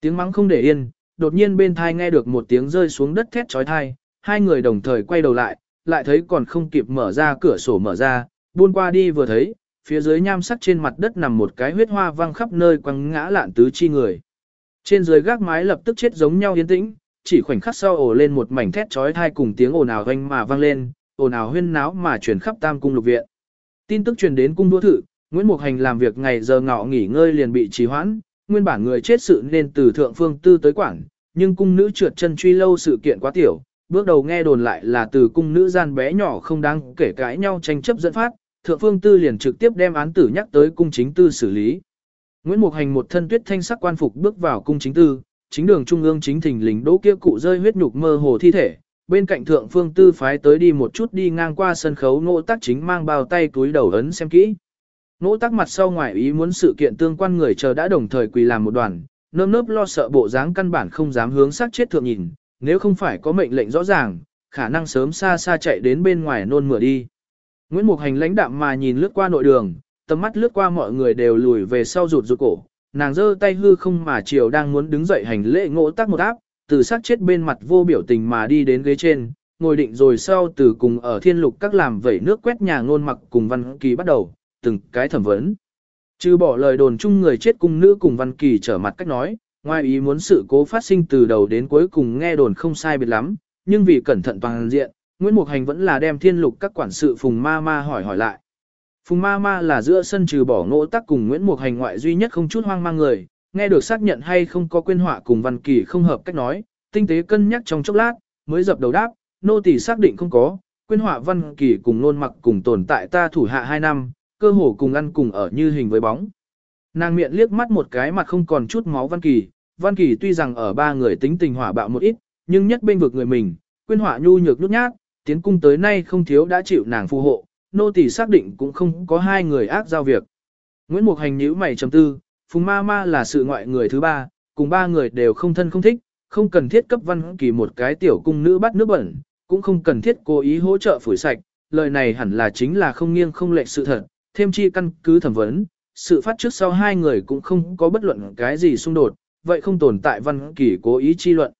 Tiếng mắng không để yên, đột nhiên bên thai nghe được một tiếng rơi xuống đất thét trói thai, hai người đồng thời quay đầu lại, lại thấy còn không kịp mở ra cửa sổ mở ra, buôn qua đi vừa thấy, phía dưới nham sắc trên mặt đất nằm một cái huyết hoa văng khắp nơi quăng ngã lạn tứ chi người. Trên dưới gác mái lập tức chết giống nhau yên tĩnh, chỉ khoảnh khắc sau ồ lên một mảnh thét chói tai cùng tiếng ồn ào vang mà vang lên, ồn ào huyên náo mà truyền khắp Tam cung lục viện. Tin tức truyền đến cung đua thự, Nguyễn Mục Hành làm việc ngày giờ ngọ nghỉ ngơi liền bị trì hoãn, nguyên bản người chết sự nên từ thượng phương tư tới quản, nhưng cung nữ trượt chân truy lâu sự kiện quá tiểu, bước đầu nghe đồn lại là từ cung nữ gian bé nhỏ không đáng kể cãi nhau tranh chấp dẫn phát, thượng phương tư liền trực tiếp đem án tử nhắc tới cung chính tư xử lý. Nguyễn Mục Hành một thân tuyết thanh sắc quan phục bước vào cung chính tư, chính đường trung ương chính thỉnh lính đỗ kia cụ rơi huyết nhục mơ hồ thi thể, bên cạnh thượng phương tư phái tới đi một chút đi ngang qua sân khấu ngộ tác chính mang bao tay túi đầu ấn xem kỹ. Ngộ tác mặt sau ngoài ý muốn sự kiện tương quan người chờ đã đồng thời quỳ làm một đoàn, nơm nớp lo sợ bộ dáng căn bản không dám hướng sát chết thượng nhìn, nếu không phải có mệnh lệnh rõ ràng, khả năng sớm xa xa chạy đến bên ngoài nôn mửa đi. Nguyễn Mục Hành lãnh đạm mà nhìn lướt qua nội đường, tầm mắt lướt qua mọi người đều lùi về sau rụt rụt cổ, nàng giơ tay hư không mà chiều đang muốn đứng dậy hành lễ ngộ tác một áp, từ sát chết bên mặt vô biểu tình mà đi đến ghế trên, ngồi định rồi sau từ cùng ở thiên lục các làm vẩy nước quét nhà ngôn mặc cùng văn kỳ bắt đầu, từng cái thẩm vấn. Trừ bỏ lời đồn chung người chết cung nữ cùng văn kỳ trở mặt cách nói, ngoài ý muốn sự cố phát sinh từ đầu đến cuối cùng nghe đồn không sai biệt lắm, nhưng vì cẩn thận toàn diện, Nguyễn Mục Hành vẫn là đem thiên lục các quản sự Phùng Ma Ma hỏi hỏi lại. Phùng ma ma là giữa sân trừ bỏ ngỗ tắc cùng Nguyễn Mục Hành ngoại duy nhất không chút hoang mang người, nghe được xác nhận hay không có Quyên họa cùng văn kỳ không hợp cách nói, tinh tế cân nhắc trong chốc lát, mới dập đầu đáp, nô tỳ xác định không có, Quyên họa văn kỳ cùng nôn mặc cùng tồn tại ta thủ hạ hai năm, cơ hồ cùng ăn cùng ở như hình với bóng. Nàng miệng liếc mắt một cái mặt không còn chút máu văn kỳ, văn kỳ tuy rằng ở ba người tính tình hỏa bạo một ít, nhưng nhất bên vực người mình, quyên họa nhu nhược nhút nhát, tiến cung tới nay không thiếu đã chịu nàng phù hộ, nô tỳ xác định cũng không có hai người ác giao việc. Nguyễn Mục Hành nhíu mày trầm tư, Phùng Ma Ma là sự ngoại người thứ ba, cùng ba người đều không thân không thích, không cần thiết cấp văn kỳ một cái tiểu cung nữ bắt nước bẩn, cũng không cần thiết cố ý hỗ trợ phủi sạch, lời này hẳn là chính là không nghiêng không lệch sự thật, thêm chi căn cứ thẩm vấn, sự phát trước sau hai người cũng không có bất luận cái gì xung đột, vậy không tồn tại văn kỳ cố ý chi luận.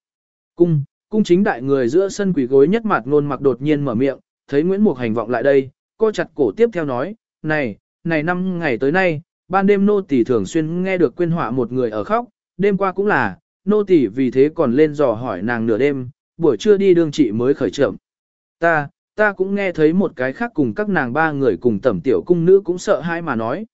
Cung, cung chính đại người giữa sân quỷ gối nhất mặt ngôn mặc đột nhiên mở miệng, thấy Nguyễn Mục hành vọng lại đây, cô chặt cổ tiếp theo nói, này, này năm ngày tới nay, ban đêm nô tỳ thường xuyên nghe được quên họa một người ở khóc, đêm qua cũng là, nô tỳ vì thế còn lên dò hỏi nàng nửa đêm, buổi trưa đi đương trị mới khởi trưởng. Ta, ta cũng nghe thấy một cái khác cùng các nàng ba người cùng tẩm tiểu cung nữ cũng sợ hãi mà nói.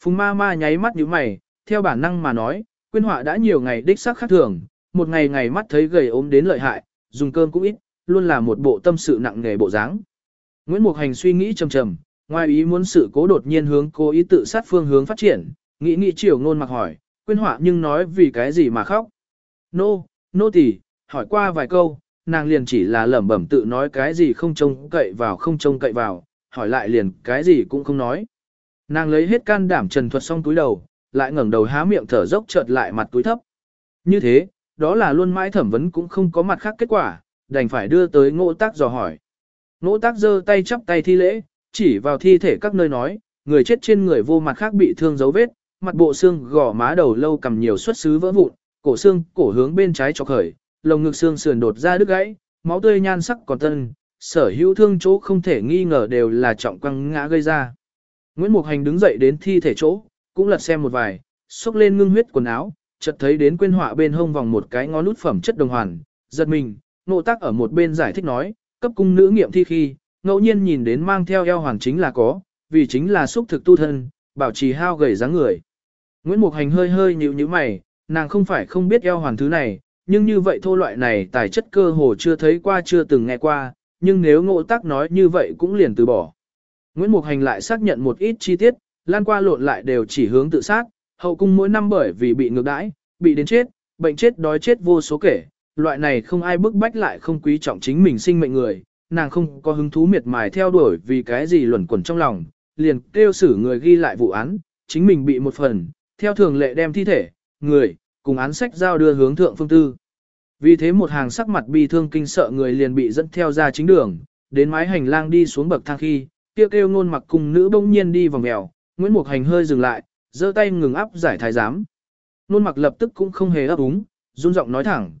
Phùng ma ma nháy mắt như mày, theo bản năng mà nói, quyên họa đã nhiều ngày đích xác khác thường, một ngày ngày mắt thấy gầy ốm đến lợi hại, dùng cơm cũng ít, luôn là một bộ tâm sự nặng nghề bộ dáng. Nguyễn Mục Hành suy nghĩ trầm trầm, ngoài ý muốn sự cố đột nhiên hướng cố ý tự sát phương hướng phát triển, nghĩ nghĩ chiều ngôn mặc hỏi, quyên họa nhưng nói vì cái gì mà khóc. Nô, no, nô no tỳ, hỏi qua vài câu, nàng liền chỉ là lẩm bẩm tự nói cái gì không trông cậy vào không trông cậy vào, hỏi lại liền cái gì cũng không nói. Nàng lấy hết can đảm trần thuật xong túi đầu, lại ngẩng đầu há miệng thở dốc chợt lại mặt túi thấp. Như thế, đó là luôn mãi thẩm vấn cũng không có mặt khác kết quả, đành phải đưa tới ngộ tác dò hỏi. Nỗ tác giơ tay chắp tay thi lễ, chỉ vào thi thể các nơi nói, người chết trên người vô mặt khác bị thương dấu vết, mặt bộ xương gò má đầu lâu cầm nhiều xuất xứ vỡ vụn, cổ xương, cổ hướng bên trái cho khởi, lồng ngực xương sườn đột ra đứt gãy, máu tươi nhan sắc còn tân, sở hữu thương chỗ không thể nghi ngờ đều là trọng quăng ngã gây ra. Nguyễn Mục Hành đứng dậy đến thi thể chỗ, cũng lật xem một vài, xúc lên ngưng huyết quần áo, chợt thấy đến quên họa bên hông vòng một cái ngón nút phẩm chất đồng hoàn, giật mình, nộ tác ở một bên giải thích nói, cấp cung nữ nghiệm thi khi, ngẫu nhiên nhìn đến mang theo eo hoàn chính là có, vì chính là xúc thực tu thân, bảo trì hao gầy dáng người. Nguyễn Mục Hành hơi hơi nhíu nhíu mày, nàng không phải không biết eo hoàn thứ này, nhưng như vậy thô loại này tài chất cơ hồ chưa thấy qua chưa từng nghe qua, nhưng nếu ngộ tác nói như vậy cũng liền từ bỏ. Nguyễn Mục Hành lại xác nhận một ít chi tiết, lan qua lộn lại đều chỉ hướng tự sát, hậu cung mỗi năm bởi vì bị ngược đãi, bị đến chết, bệnh chết đói chết vô số kể, loại này không ai bức bách lại không quý trọng chính mình sinh mệnh người, nàng không có hứng thú miệt mài theo đuổi vì cái gì luẩn quẩn trong lòng, liền kêu xử người ghi lại vụ án, chính mình bị một phần, theo thường lệ đem thi thể, người, cùng án sách giao đưa hướng thượng phương tư. Vì thế một hàng sắc mặt bi thương kinh sợ người liền bị dẫn theo ra chính đường, đến mái hành lang đi xuống bậc thang khi, kêu kêu ngôn mặc cùng nữ bỗng nhiên đi vòng mèo, Nguyễn Mục Hành hơi dừng lại, giơ tay ngừng áp giải thái giám. Nôn mặc lập tức cũng không hề ấp úng, run giọng nói thẳng,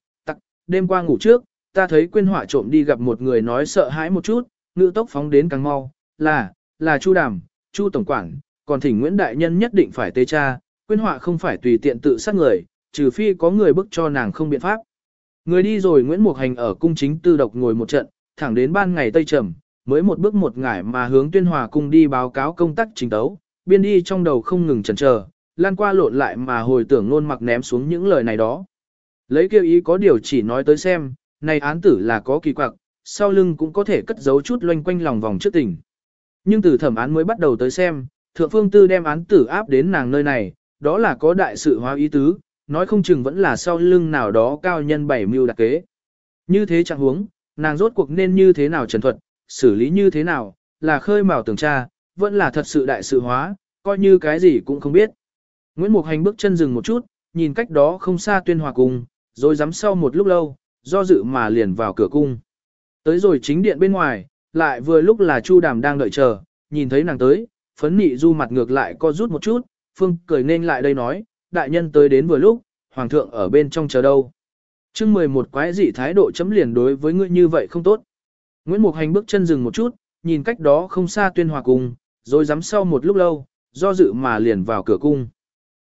đêm qua ngủ trước, ta thấy Quyên hỏa trộm đi gặp một người nói sợ hãi một chút, ngữ tốc phóng đến càng mau, là, là Chu Đàm, Chu Tổng Quảng, còn thỉnh Nguyễn Đại Nhân nhất định phải tế cha, Quyên hỏa không phải tùy tiện tự sát người, trừ phi có người bức cho nàng không biện pháp. Người đi rồi Nguyễn Mục Hành ở cung chính tư độc ngồi một trận, thẳng đến ban ngày Tây Trầm, mới một bước một ngải mà hướng tuyên hòa cung đi báo cáo công tác trình tấu, biên đi trong đầu không ngừng chần chờ, lan qua lộn lại mà hồi tưởng nôn mặc ném xuống những lời này đó. Lấy kêu ý có điều chỉ nói tới xem, này án tử là có kỳ quặc, sau lưng cũng có thể cất giấu chút loanh quanh lòng vòng trước tình. Nhưng từ thẩm án mới bắt đầu tới xem, thượng phương tư đem án tử áp đến nàng nơi này, đó là có đại sự hóa ý tứ, nói không chừng vẫn là sau lưng nào đó cao nhân bảy mưu đặc kế. Như thế chẳng huống, nàng rốt cuộc nên như thế nào trần thuật, xử lý như thế nào, là khơi mào tường tra, vẫn là thật sự đại sự hóa, coi như cái gì cũng không biết. Nguyễn Mục Hành bước chân dừng một chút, nhìn cách đó không xa tuyên hòa cùng rồi dám sau một lúc lâu, do dự mà liền vào cửa cung. Tới rồi chính điện bên ngoài, lại vừa lúc là Chu Đàm đang đợi chờ, nhìn thấy nàng tới, phấn nị du mặt ngược lại co rút một chút, Phương cười nên lại đây nói, đại nhân tới đến vừa lúc, hoàng thượng ở bên trong chờ đâu. chương 11 quái dị thái độ chấm liền đối với ngươi như vậy không tốt. Nguyễn Mục Hành bước chân dừng một chút, nhìn cách đó không xa tuyên hòa cung, rồi dám sau một lúc lâu, do dự mà liền vào cửa cung.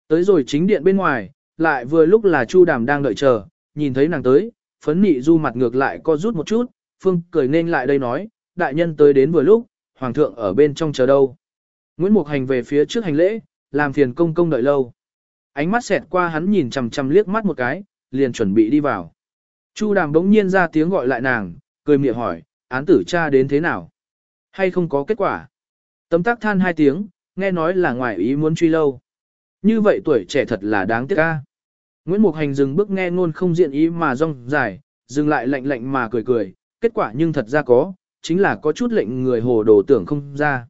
Tới rồi chính điện bên ngoài, lại vừa lúc là Chu Đàm đang đợi chờ, nhìn thấy nàng tới, phấn nị du mặt ngược lại co rút một chút, Phương cười nên lại đây nói, đại nhân tới đến vừa lúc, hoàng thượng ở bên trong chờ đâu. Nguyễn Mục Hành về phía trước hành lễ, làm phiền công công đợi lâu. Ánh mắt xẹt qua hắn nhìn chằm chằm liếc mắt một cái, liền chuẩn bị đi vào. Chu Đàm bỗng nhiên ra tiếng gọi lại nàng, cười miệng hỏi, án tử cha đến thế nào? Hay không có kết quả? Tấm tắc than hai tiếng, nghe nói là ngoài ý muốn truy lâu. Như vậy tuổi trẻ thật là đáng tiếc ca. Nguyễn Mục Hành dừng bước nghe ngôn không diện ý mà rong dài, dừng lại lạnh lạnh mà cười cười, kết quả nhưng thật ra có, chính là có chút lệnh người hồ đồ tưởng không ra.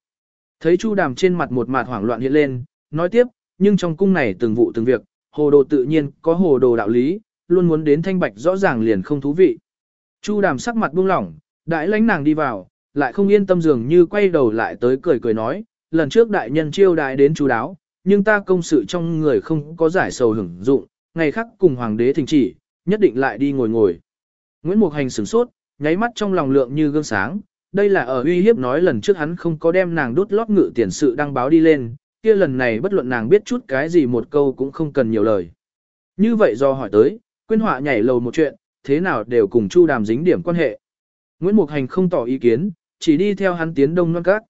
Thấy Chu Đàm trên mặt một mặt hoảng loạn hiện lên, nói tiếp, nhưng trong cung này từng vụ từng việc, hồ đồ tự nhiên có hồ đồ đạo lý, luôn muốn đến thanh bạch rõ ràng liền không thú vị. Chu Đàm sắc mặt buông lỏng, đại lãnh nàng đi vào, lại không yên tâm dường như quay đầu lại tới cười cười nói, lần trước đại nhân chiêu đại đến chú đáo, nhưng ta công sự trong người không có giải sầu hưởng dụng, ngày khác cùng hoàng đế thỉnh chỉ, nhất định lại đi ngồi ngồi. Nguyễn Mục Hành sửng sốt, nháy mắt trong lòng lượng như gương sáng, đây là ở uy hiếp nói lần trước hắn không có đem nàng đút lót ngự tiền sự đăng báo đi lên, kia lần này bất luận nàng biết chút cái gì một câu cũng không cần nhiều lời. Như vậy do hỏi tới, quyên họa nhảy lầu một chuyện, thế nào đều cùng Chu Đàm dính điểm quan hệ. Nguyễn Mục Hành không tỏ ý kiến, chỉ đi theo hắn tiến đông loan cát.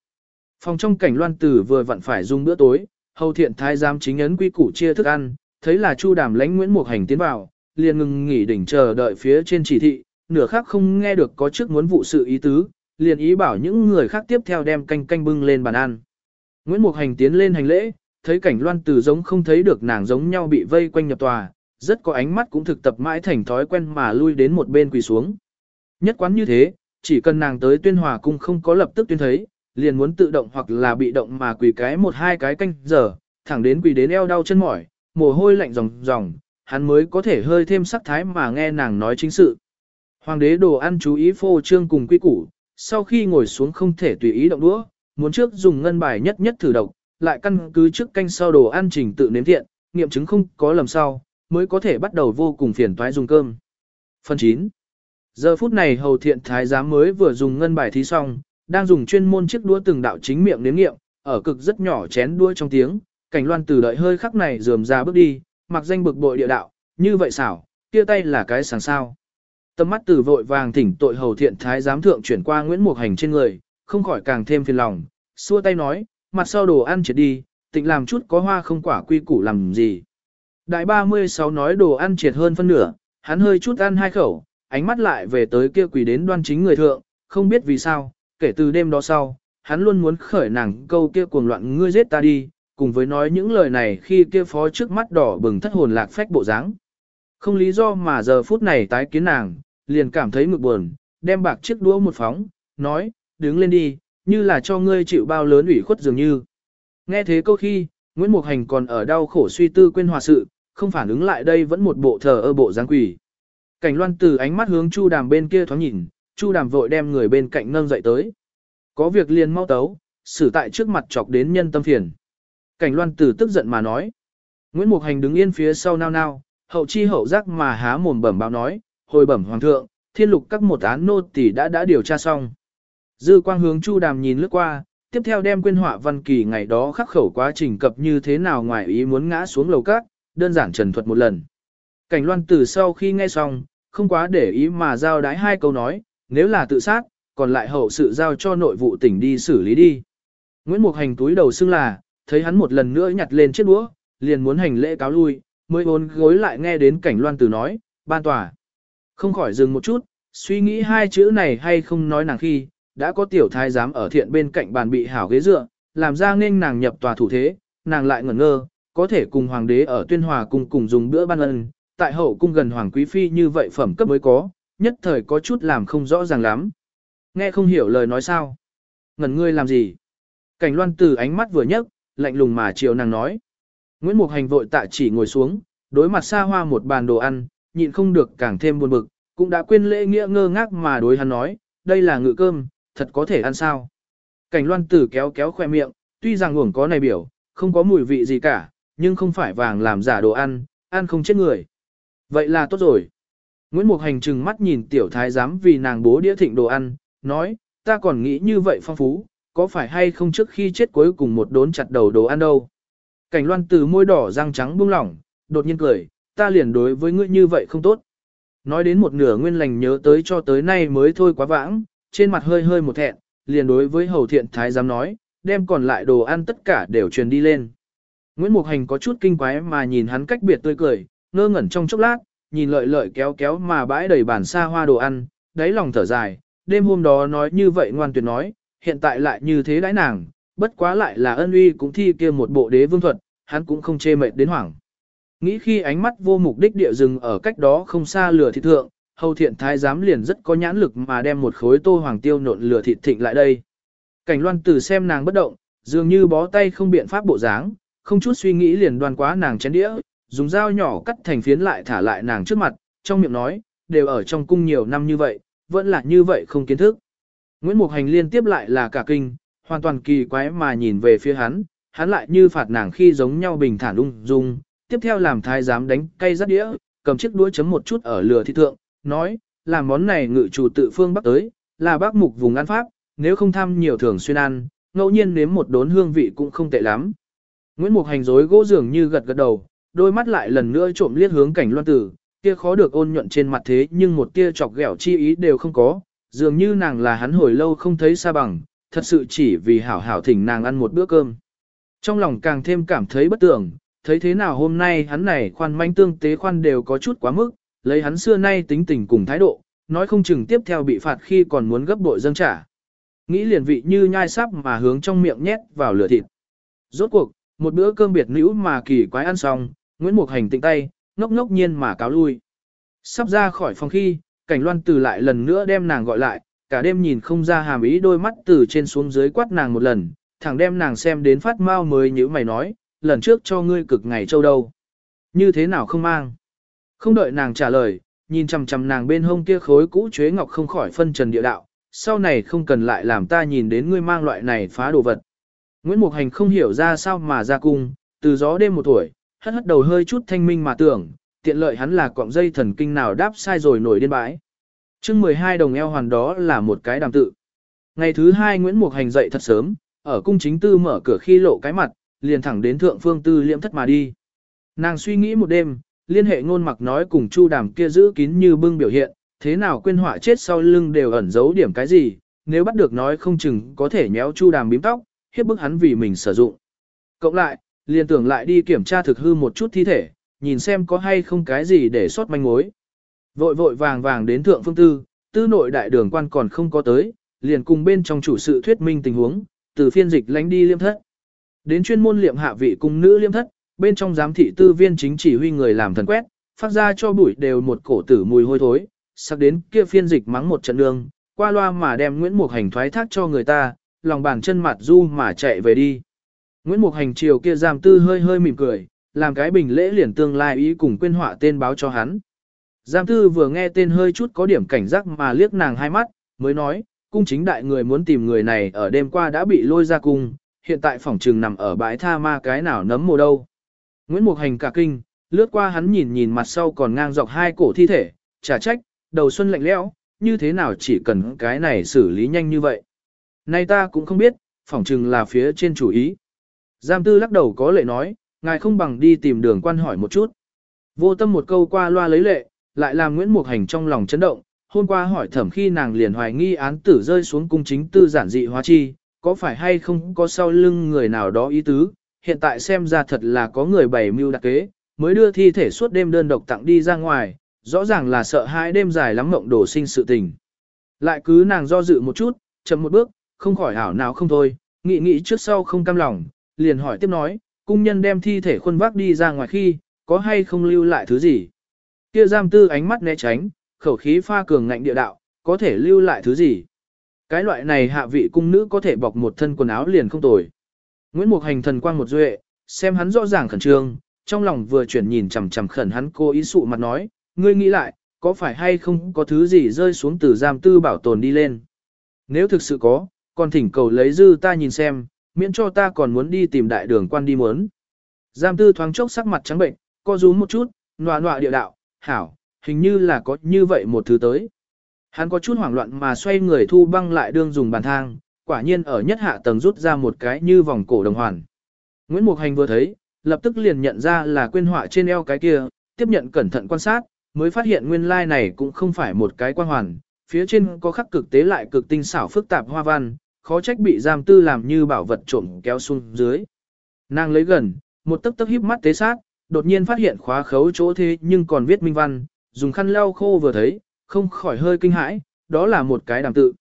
Phòng trong cảnh loan tử vừa vặn phải dùng bữa tối, hầu thiện thái giám chính ấn quy củ chia thức ăn, thấy là Chu Đàm lãnh Nguyễn Mục Hành tiến vào, liền ngừng nghỉ đỉnh chờ đợi phía trên chỉ thị, nửa khác không nghe được có trước muốn vụ sự ý tứ, liền ý bảo những người khác tiếp theo đem canh canh bưng lên bàn ăn. Nguyễn Mục Hành tiến lên hành lễ, thấy cảnh loan tử giống không thấy được nàng giống nhau bị vây quanh nhập tòa, rất có ánh mắt cũng thực tập mãi thành thói quen mà lui đến một bên quỳ xuống. Nhất quán như thế, chỉ cần nàng tới tuyên hòa cung không có lập tức tuyên thấy, liền muốn tự động hoặc là bị động mà quỳ cái một hai cái canh giờ, thẳng đến quỳ đến eo đau chân mỏi, mồ hôi lạnh ròng ròng, hắn mới có thể hơi thêm sắc thái mà nghe nàng nói chính sự. Hoàng đế đồ ăn chú ý phô trương cùng quy củ, sau khi ngồi xuống không thể tùy ý động đũa, muốn trước dùng ngân bài nhất nhất thử độc, lại căn cứ trước canh sau đồ ăn trình tự nếm thiện, nghiệm chứng không có lầm sau, mới có thể bắt đầu vô cùng phiền toái dùng cơm. Phần 9. Giờ phút này hầu thiện thái giám mới vừa dùng ngân bài thí xong, đang dùng chuyên môn chiếc đũa từng đạo chính miệng nếm nghiệm, ở cực rất nhỏ chén đũa trong tiếng, cảnh loan từ đợi hơi khắc này dườm ra bước đi, mặc danh bực bội địa đạo, như vậy xảo, kia tay là cái sáng sao. Tâm mắt từ vội vàng thỉnh tội hầu thiện thái giám thượng chuyển qua Nguyễn Mục Hành trên người, không khỏi càng thêm phiền lòng, xua tay nói, mặt sau đồ ăn triệt đi, tịnh làm chút có hoa không quả quy củ làm gì. Đại 36 nói đồ ăn triệt hơn phân nửa, hắn hơi chút ăn hai khẩu, ánh mắt lại về tới kia quỳ đến đoan chính người thượng, không biết vì sao, kể từ đêm đó sau, hắn luôn muốn khởi nàng câu kia cuồng loạn ngươi giết ta đi, cùng với nói những lời này khi kia phó trước mắt đỏ bừng thất hồn lạc phách bộ dáng. Không lý do mà giờ phút này tái kiến nàng, liền cảm thấy ngực buồn, đem bạc chiếc đũa một phóng, nói, đứng lên đi, như là cho ngươi chịu bao lớn ủy khuất dường như. Nghe thế câu khi, Nguyễn Mục Hành còn ở đau khổ suy tư quên hòa sự, không phản ứng lại đây vẫn một bộ thờ ơ bộ dáng quỷ. Cảnh loan từ ánh mắt hướng Chu đàm bên kia thoáng nhìn, Chu đàm vội đem người bên cạnh nâng dậy tới. Có việc liền mau tấu, xử tại trước mặt chọc đến nhân tâm phiền. Cảnh loan Tử tức giận mà nói. Nguyễn Mục Hành đứng yên phía sau nao nao, hậu chi hậu giác mà há mồm bẩm báo nói, hồi bẩm hoàng thượng, thiên lục các một án nô tỷ đã đã điều tra xong. Dư quang hướng Chu đàm nhìn lướt qua, tiếp theo đem quyên họa văn kỳ ngày đó khắc khẩu quá trình cập như thế nào ngoài ý muốn ngã xuống lầu các, đơn giản trần thuật một lần. Cảnh loan tử sau khi nghe xong, không quá để ý mà giao đái hai câu nói, nếu là tự sát, còn lại hậu sự giao cho nội vụ tỉnh đi xử lý đi. Nguyễn Mục Hành túi đầu xưng là, thấy hắn một lần nữa nhặt lên chiếc đũa, liền muốn hành lễ cáo lui, mới ôn gối lại nghe đến cảnh loan tử nói, ban tòa. Không khỏi dừng một chút, suy nghĩ hai chữ này hay không nói nàng khi, đã có tiểu thái giám ở thiện bên cạnh bàn bị hảo ghế dựa, làm ra nên nàng nhập tòa thủ thế, nàng lại ngẩn ngơ, có thể cùng hoàng đế ở tuyên hòa cùng cùng dùng bữa ban ân, tại hậu cung gần hoàng quý phi như vậy phẩm cấp mới có, nhất thời có chút làm không rõ ràng lắm. Nghe không hiểu lời nói sao. Ngẩn ngươi làm gì? Cảnh loan từ ánh mắt vừa nhấc, lạnh lùng mà chiều nàng nói. Nguyễn Mục Hành vội tạ chỉ ngồi xuống, đối mặt xa hoa một bàn đồ ăn, nhịn không được càng thêm buồn bực, cũng đã quên lễ nghĩa ngơ ngác mà đối hắn nói, đây là ngự cơm, thật có thể ăn sao. Cảnh loan tử kéo kéo khoe miệng, tuy rằng uổng có này biểu, không có mùi vị gì cả, nhưng không phải vàng làm giả đồ ăn, ăn không chết người. Vậy là tốt rồi. Nguyễn Mục Hành trừng mắt nhìn tiểu thái giám vì nàng bố đĩa thịnh đồ ăn, nói, ta còn nghĩ như vậy phong phú, có phải hay không trước khi chết cuối cùng một đốn chặt đầu đồ ăn đâu. Cảnh loan từ môi đỏ răng trắng buông lỏng, đột nhiên cười, ta liền đối với ngươi như vậy không tốt. Nói đến một nửa nguyên lành nhớ tới cho tới nay mới thôi quá vãng, trên mặt hơi hơi một thẹn, liền đối với hầu thiện thái dám nói, đem còn lại đồ ăn tất cả đều truyền đi lên. Nguyễn Mục Hành có chút kinh quái mà nhìn hắn cách biệt tươi cười, ngơ ngẩn trong chốc lát, nhìn lợi lợi kéo kéo mà bãi đầy bàn xa hoa đồ ăn, đáy lòng thở dài, đêm hôm đó nói như vậy ngoan tuyệt nói, hiện tại lại như thế đãi nàng, bất quá lại là ân uy cũng thi kia một bộ đế vương thuật, hắn cũng không chê mệt đến hoảng. Nghĩ khi ánh mắt vô mục đích địa dừng ở cách đó không xa lửa thị thượng, hầu thiện thái giám liền rất có nhãn lực mà đem một khối tô hoàng tiêu nộn lửa thịt thịnh lại đây. Cảnh loan tử xem nàng bất động, dường như bó tay không biện pháp bộ dáng, không chút suy nghĩ liền đoan quá nàng chén đĩa, dùng dao nhỏ cắt thành phiến lại thả lại nàng trước mặt, trong miệng nói, đều ở trong cung nhiều năm như vậy, vẫn là như vậy không kiến thức. Nguyễn Mục Hành liên tiếp lại là cả kinh, hoàn toàn kỳ quái mà nhìn về phía hắn, hắn lại như phạt nàng khi giống nhau bình thản ung dung, tiếp theo làm thái giám đánh cây rắt đĩa, cầm chiếc đũa chấm một chút ở lửa thị thượng, nói, làm món này ngự chủ tự phương bắc tới, là bác mục vùng ăn pháp, nếu không tham nhiều thường xuyên ăn, ngẫu nhiên nếm một đốn hương vị cũng không tệ lắm. Nguyễn Mục Hành dối gỗ dường như gật gật đầu, đôi mắt lại lần nữa trộm liếc hướng cảnh loan tử, kia khó được ôn nhuận trên mặt thế nhưng một tia chọc ghẹo chi ý đều không có, dường như nàng là hắn hồi lâu không thấy xa bằng, thật sự chỉ vì hảo hảo thỉnh nàng ăn một bữa cơm. Trong lòng càng thêm cảm thấy bất tưởng, thấy thế nào hôm nay hắn này khoan manh tương tế khoan đều có chút quá mức, lấy hắn xưa nay tính tình cùng thái độ, nói không chừng tiếp theo bị phạt khi còn muốn gấp bội dâng trả. Nghĩ liền vị như nhai sắp mà hướng trong miệng nhét vào lửa thịt. Rốt cuộc, một bữa cơm biệt nữ mà kỳ quái ăn xong, Nguyễn Mục Hành tịnh tay, ngốc ngốc nhiên mà cáo lui. Sắp ra khỏi phòng khi, cảnh loan từ lại lần nữa đem nàng gọi lại, cả đêm nhìn không ra hàm ý đôi mắt từ trên xuống dưới quát nàng một lần, thẳng đem nàng xem đến phát mau mới như mày nói, lần trước cho ngươi cực ngày châu đâu. Như thế nào không mang? Không đợi nàng trả lời, nhìn chằm chằm nàng bên hông kia khối cũ chuế ngọc không khỏi phân trần địa đạo, sau này không cần lại làm ta nhìn đến ngươi mang loại này phá đồ vật. Nguyễn Mục Hành không hiểu ra sao mà ra cung, từ gió đêm một tuổi, hất hất đầu hơi chút thanh minh mà tưởng, tiện lợi hắn là cọng dây thần kinh nào đáp sai rồi nổi điên bãi. chương 12 đồng eo hoàn đó là một cái đàm tự. Ngày thứ hai Nguyễn Mục Hành dậy thật sớm, ở cung chính tư mở cửa khi lộ cái mặt, liền thẳng đến thượng phương tư liễm thất mà đi. Nàng suy nghĩ một đêm, liên hệ ngôn mặc nói cùng chu đàm kia giữ kín như bưng biểu hiện, thế nào quên họa chết sau lưng đều ẩn giấu điểm cái gì, nếu bắt được nói không chừng có thể nhéo chu đàm bím tóc, hiếp bức hắn vì mình sử dụng. Cộng lại, liền tưởng lại đi kiểm tra thực hư một chút thi thể, nhìn xem có hay không cái gì để sót manh mối. Vội vội vàng vàng đến thượng phương tư, tư nội đại đường quan còn không có tới, liền cùng bên trong chủ sự thuyết minh tình huống, từ phiên dịch lánh đi liêm thất. Đến chuyên môn liệm hạ vị cung nữ liêm thất, bên trong giám thị tư viên chính chỉ huy người làm thần quét, phát ra cho bụi đều một cổ tử mùi hôi thối, sắc đến kia phiên dịch mắng một trận đường, qua loa mà đem Nguyễn Mục Hành thoái thác cho người ta, lòng bàn chân mặt du mà chạy về đi. Nguyễn Mục Hành chiều kia giam tư hơi hơi mỉm cười, làm cái bình lễ liền tương lai ý cùng quên họa tên báo cho hắn. Giam tư vừa nghe tên hơi chút có điểm cảnh giác mà liếc nàng hai mắt, mới nói, cung chính đại người muốn tìm người này ở đêm qua đã bị lôi ra cung, hiện tại phòng trừng nằm ở bãi tha ma cái nào nấm mồ đâu. Nguyễn Mục Hành cả kinh, lướt qua hắn nhìn nhìn mặt sau còn ngang dọc hai cổ thi thể, trả trách, đầu xuân lạnh lẽo, như thế nào chỉ cần cái này xử lý nhanh như vậy. Nay ta cũng không biết, phỏng chừng là phía trên chủ ý. Giam tư lắc đầu có lệ nói, ngài không bằng đi tìm đường quan hỏi một chút. Vô tâm một câu qua loa lấy lệ, lại làm Nguyễn Mục Hành trong lòng chấn động, hôm qua hỏi thẩm khi nàng liền hoài nghi án tử rơi xuống cung chính tư giản dị hóa chi, có phải hay không có sau lưng người nào đó ý tứ, hiện tại xem ra thật là có người bày mưu đặc kế, mới đưa thi thể suốt đêm đơn độc tặng đi ra ngoài, rõ ràng là sợ hai đêm dài lắm mộng đổ sinh sự tình. Lại cứ nàng do dự một chút, chậm một bước, không khỏi hảo nào không thôi, nghĩ nghĩ trước sau không cam lòng, liền hỏi tiếp nói, cung nhân đem thi thể khuôn vác đi ra ngoài khi, có hay không lưu lại thứ gì. Kia giam tư ánh mắt né tránh, khẩu khí pha cường ngạnh địa đạo, có thể lưu lại thứ gì. Cái loại này hạ vị cung nữ có thể bọc một thân quần áo liền không tồi. Nguyễn Mục Hành thần quang một duệ, xem hắn rõ ràng khẩn trương, trong lòng vừa chuyển nhìn chằm chằm khẩn hắn cô ý sụ mặt nói, ngươi nghĩ lại, có phải hay không có thứ gì rơi xuống từ giam tư bảo tồn đi lên. Nếu thực sự có, còn thỉnh cầu lấy dư ta nhìn xem, miễn cho ta còn muốn đi tìm đại đường quan đi muốn. Giam tư thoáng chốc sắc mặt trắng bệnh, co rúm một chút, nọa nọa địa đạo, hảo, hình như là có như vậy một thứ tới. Hắn có chút hoảng loạn mà xoay người thu băng lại đương dùng bàn thang, quả nhiên ở nhất hạ tầng rút ra một cái như vòng cổ đồng hoàn. Nguyễn Mục Hành vừa thấy, lập tức liền nhận ra là quên họa trên eo cái kia, tiếp nhận cẩn thận quan sát, mới phát hiện nguyên lai like này cũng không phải một cái quan hoàn, phía trên có khắc cực tế lại cực tinh xảo phức tạp hoa văn, khó trách bị giam tư làm như bảo vật trộm kéo xuống dưới. Nàng lấy gần, một tấc tấc híp mắt tế sát, đột nhiên phát hiện khóa khấu chỗ thế nhưng còn viết minh văn, dùng khăn lau khô vừa thấy, không khỏi hơi kinh hãi, đó là một cái đàm tự.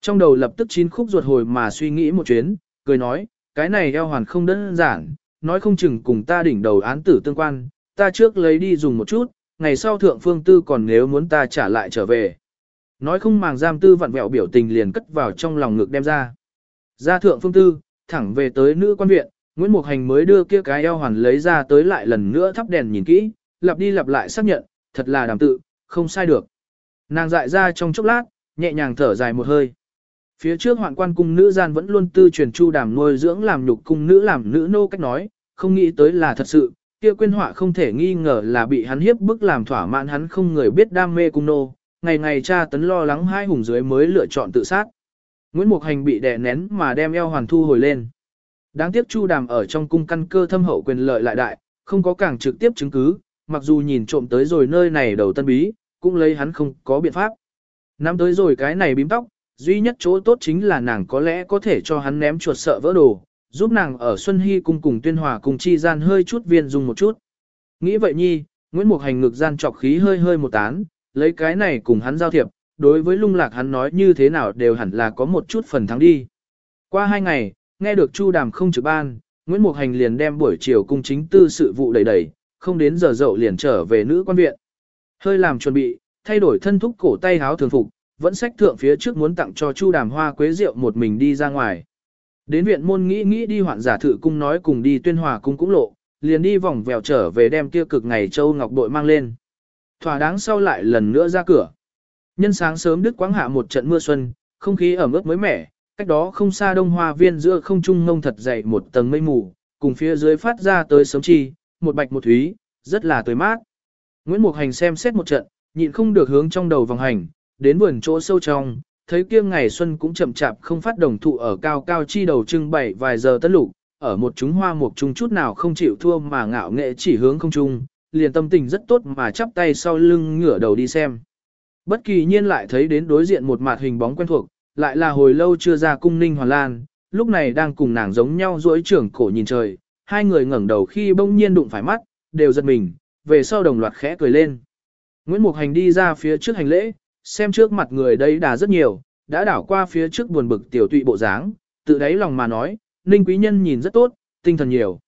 Trong đầu lập tức chín khúc ruột hồi mà suy nghĩ một chuyến, cười nói, cái này eo hoàn không đơn giản, nói không chừng cùng ta đỉnh đầu án tử tương quan, ta trước lấy đi dùng một chút, ngày sau thượng phương tư còn nếu muốn ta trả lại trở về. Nói không màng giam tư vặn vẹo biểu tình liền cất vào trong lòng ngực đem ra. Ra thượng phương tư, thẳng về tới nữ quan viện, Nguyễn Mục Hành mới đưa kia cái eo hoàn lấy ra tới lại lần nữa thắp đèn nhìn kỹ, lặp đi lặp lại xác nhận, thật là đàm tự, không sai được. Nàng dại ra trong chốc lát, nhẹ nhàng thở dài một hơi. Phía trước hoạn quan cung nữ gian vẫn luôn tư truyền chu đàm nuôi dưỡng làm nhục cung nữ làm nữ nô cách nói, không nghĩ tới là thật sự, kia quyên họa không thể nghi ngờ là bị hắn hiếp bức làm thỏa mãn hắn không người biết đam mê cung nô, ngày ngày cha tấn lo lắng hai hùng dưới mới lựa chọn tự sát. Nguyễn Mục Hành bị đè nén mà đem eo hoàn thu hồi lên. Đáng tiếc Chu Đàm ở trong cung căn cơ thâm hậu quyền lợi lại đại, không có càng trực tiếp chứng cứ, mặc dù nhìn trộm tới rồi nơi này đầu tân bí, cũng lấy hắn không có biện pháp. năm tới rồi cái này bím tóc, duy nhất chỗ tốt chính là nàng có lẽ có thể cho hắn ném chuột sợ vỡ đồ, giúp nàng ở Xuân Hy cung cùng tuyên hòa cùng chi gian hơi chút viên dùng một chút. Nghĩ vậy nhi, Nguyễn Mục Hành ngực gian trọc khí hơi hơi một tán, lấy cái này cùng hắn giao thiệp, đối với lung lạc hắn nói như thế nào đều hẳn là có một chút phần thắng đi. Qua hai ngày, nghe được Chu Đàm không trực ban, Nguyễn Mục Hành liền đem buổi chiều cung chính tư sự vụ đầy đầy, không đến giờ dậu liền trở về nữ quan viện. Hơi làm chuẩn bị, thay đổi thân thúc cổ tay háo thường phục, vẫn sách thượng phía trước muốn tặng cho Chu Đàm hoa quế rượu một mình đi ra ngoài. Đến viện môn nghĩ nghĩ đi hoạn giả thự cung nói cùng đi tuyên hòa cung cũng lộ, liền đi vòng vèo trở về đem kia cực ngày châu ngọc đội mang lên. Thỏa đáng sau lại lần nữa ra cửa. Nhân sáng sớm đức quáng hạ một trận mưa xuân, không khí ẩm ướt mới mẻ, cách đó không xa đông hoa viên giữa không trung ngông thật dày một tầng mây mù, cùng phía dưới phát ra tới sớm chi, một bạch một thúy, rất là tươi mát. Nguyễn Mục Hành xem xét một trận, nhịn không được hướng trong đầu vòng hành, đến vườn chỗ sâu trong, thấy kia ngày xuân cũng chậm chạp không phát đồng thụ ở cao cao chi đầu trưng bày vài giờ tất lục, ở một chúng hoa mục trung chút nào không chịu thua mà ngạo nghệ chỉ hướng không trung, liền tâm tình rất tốt mà chắp tay sau lưng ngửa đầu đi xem. Bất kỳ nhiên lại thấy đến đối diện một mặt hình bóng quen thuộc, lại là hồi lâu chưa ra cung ninh hoàn lan, lúc này đang cùng nàng giống nhau duỗi trưởng cổ nhìn trời, hai người ngẩng đầu khi bỗng nhiên đụng phải mắt, đều giật mình, về sau đồng loạt khẽ cười lên. Nguyễn Mục Hành đi ra phía trước hành lễ, xem trước mặt người đây đã rất nhiều, đã đảo qua phía trước buồn bực tiểu tụy bộ dáng, tự đáy lòng mà nói, Ninh Quý Nhân nhìn rất tốt, tinh thần nhiều.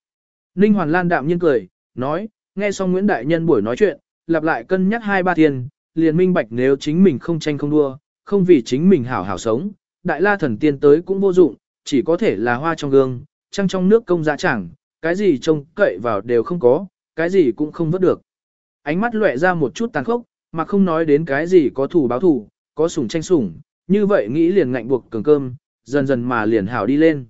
Ninh Hoàn Lan đạm nhiên cười, nói, nghe xong Nguyễn Đại Nhân buổi nói chuyện, lặp lại cân nhắc hai ba tiền, liền minh bạch nếu chính mình không tranh không đua, không vì chính mình hảo hảo sống, Đại La Thần Tiên tới cũng vô dụng, chỉ có thể là hoa trong gương, trăng trong nước công dã chẳng, cái gì trông cậy vào đều không có, cái gì cũng không vớt được. Ánh mắt lóe ra một chút tàn khốc, mà không nói đến cái gì có thủ báo thủ, có sủng tranh sủng, như vậy nghĩ liền ngạnh buộc cường cơm, dần dần mà liền hảo đi lên.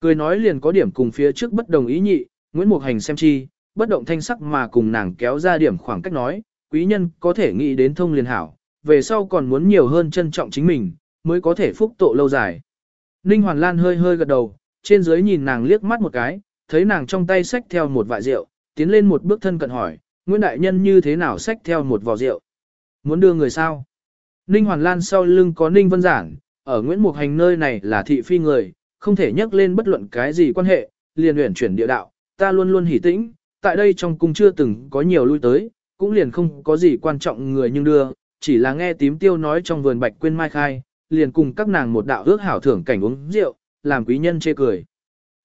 Cười nói liền có điểm cùng phía trước bất đồng ý nhị, Nguyễn Mục Hành xem chi, bất động thanh sắc mà cùng nàng kéo ra điểm khoảng cách nói, quý nhân có thể nghĩ đến thông liền hảo, về sau còn muốn nhiều hơn trân trọng chính mình, mới có thể phúc tộ lâu dài. Ninh Hoàn Lan hơi hơi gật đầu, trên dưới nhìn nàng liếc mắt một cái, thấy nàng trong tay xách theo một vại rượu, tiến lên một bước thân cận hỏi, Nguyễn Đại Nhân như thế nào xách theo một vò rượu? Muốn đưa người sao? Ninh Hoàn Lan sau lưng có Ninh Vân Giảng, ở Nguyễn Mục Hành nơi này là thị phi người, không thể nhắc lên bất luận cái gì quan hệ, liền uyển chuyển địa đạo, ta luôn luôn hỉ tĩnh, tại đây trong cung chưa từng có nhiều lui tới, cũng liền không có gì quan trọng người nhưng đưa, chỉ là nghe tím tiêu nói trong vườn bạch quên mai khai, liền cùng các nàng một đạo ước hảo thưởng cảnh uống rượu, làm quý nhân chê cười.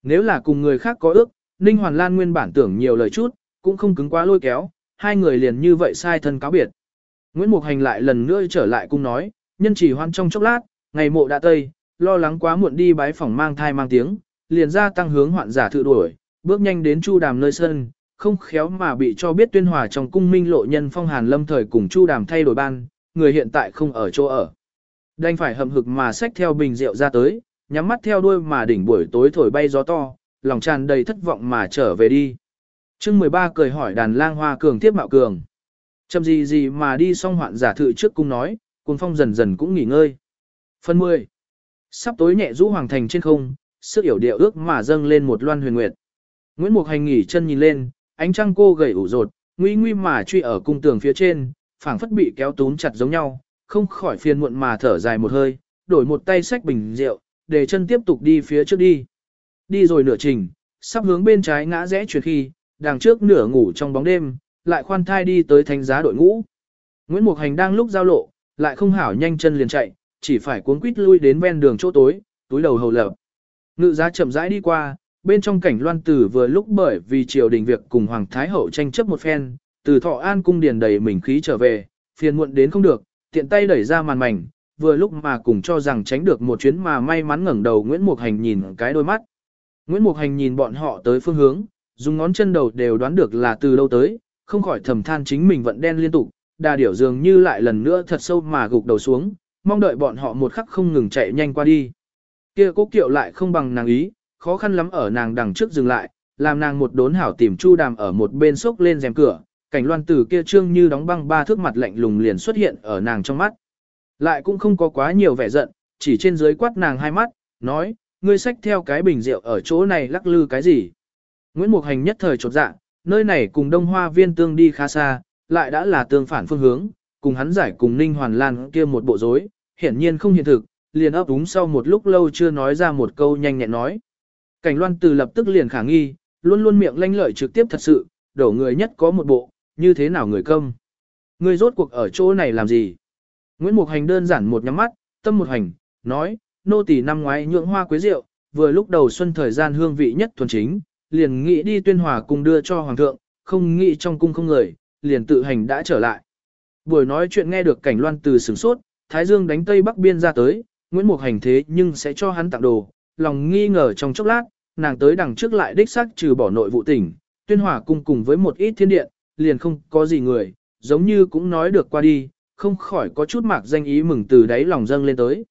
Nếu là cùng người khác có ước, Ninh Hoàn Lan nguyên bản tưởng nhiều lời chút, cũng không cứng quá lôi kéo, hai người liền như vậy sai thân cáo biệt. Nguyễn Mục Hành lại lần nữa trở lại cung nói, nhân chỉ hoan trong chốc lát, ngày mộ đã tây, lo lắng quá muộn đi bái phòng mang thai mang tiếng, liền ra tăng hướng hoạn giả thự đuổi, bước nhanh đến Chu Đàm nơi sân, không khéo mà bị cho biết tuyên hòa trong cung minh lộ nhân phong hàn lâm thời cùng Chu Đàm thay đổi ban, người hiện tại không ở chỗ ở. Đành phải hậm hực mà xách theo bình rượu ra tới, nhắm mắt theo đuôi mà đỉnh buổi tối thổi bay gió to, lòng tràn đầy thất vọng mà trở về đi. chương 13 cười hỏi đàn lang hoa cường tiếp mạo cường. Chầm gì gì mà đi xong hoạn giả thự trước cung nói, cuồng phong dần dần cũng nghỉ ngơi. Phần 10. Sắp tối nhẹ rũ hoàng thành trên không, sức yểu điệu ước mà dâng lên một loan huyền nguyệt. Nguyễn Mục Hành nghỉ chân nhìn lên, ánh trăng cô gầy ủ rột, nguy nguy mà truy ở cung tường phía trên, phảng phất bị kéo túm chặt giống nhau, không khỏi phiền muộn mà thở dài một hơi, đổi một tay sách bình rượu, để chân tiếp tục đi phía trước đi. Đi rồi nửa trình, sắp hướng bên trái ngã rẽ chuyển khi, đằng trước nửa ngủ trong bóng đêm, lại khoan thai đi tới thánh giá đội ngũ. Nguyễn Mục Hành đang lúc giao lộ, lại không hảo nhanh chân liền chạy, chỉ phải cuốn quýt lui đến ven đường chỗ tối, túi đầu hầu lập. Ngự giá chậm rãi đi qua, bên trong cảnh loan tử vừa lúc bởi vì triều đình việc cùng Hoàng Thái Hậu tranh chấp một phen, từ thọ an cung điền đầy mình khí trở về, phiền muộn đến không được, tiện tay đẩy ra màn mảnh, vừa lúc mà cùng cho rằng tránh được một chuyến mà may mắn ngẩng đầu Nguyễn Mục Hành nhìn cái đôi mắt. Nguyễn Mục Hành nhìn bọn họ tới phương hướng, dùng ngón chân đầu đều đoán được là từ đâu tới, không khỏi thầm than chính mình vận đen liên tục, đà điểu dường như lại lần nữa thật sâu mà gục đầu xuống, mong đợi bọn họ một khắc không ngừng chạy nhanh qua đi. Kia cố kiệu lại không bằng nàng ý, khó khăn lắm ở nàng đằng trước dừng lại, làm nàng một đốn hảo tìm chu đàm ở một bên sốc lên rèm cửa, cảnh loan tử kia trương như đóng băng ba thước mặt lạnh lùng liền xuất hiện ở nàng trong mắt. Lại cũng không có quá nhiều vẻ giận, chỉ trên dưới quát nàng hai mắt, nói, ngươi xách theo cái bình rượu ở chỗ này lắc lư cái gì. Nguyễn Mục Hành nhất thời chột dạ, nơi này cùng Đông Hoa Viên tương đi khá xa, lại đã là tương phản phương hướng, cùng hắn giải cùng Ninh Hoàn Lan kia một bộ rối, hiển nhiên không hiện thực, liền ấp úng sau một lúc lâu chưa nói ra một câu nhanh nhẹn nói. Cảnh Loan từ lập tức liền khả nghi, luôn luôn miệng lanh lợi trực tiếp thật sự, đổ người nhất có một bộ, như thế nào người công. Người rốt cuộc ở chỗ này làm gì? Nguyễn Mục Hành đơn giản một nhắm mắt, tâm một hành, nói, nô tỳ năm ngoái nhượng hoa quế rượu, vừa lúc đầu xuân thời gian hương vị nhất thuần chính, liền nghĩ đi tuyên hòa cùng đưa cho hoàng thượng, không nghĩ trong cung không người, liền tự hành đã trở lại. Buổi nói chuyện nghe được cảnh loan từ sửng sốt, Thái Dương đánh Tây Bắc Biên ra tới, Nguyễn Mục Hành thế nhưng sẽ cho hắn tặng đồ, lòng nghi ngờ trong chốc lát, nàng tới đằng trước lại đích xác trừ bỏ nội vụ tỉnh, tuyên hòa cung cùng với một ít thiên điện, liền không có gì người, giống như cũng nói được qua đi, không khỏi có chút mạc danh ý mừng từ đáy lòng dâng lên tới.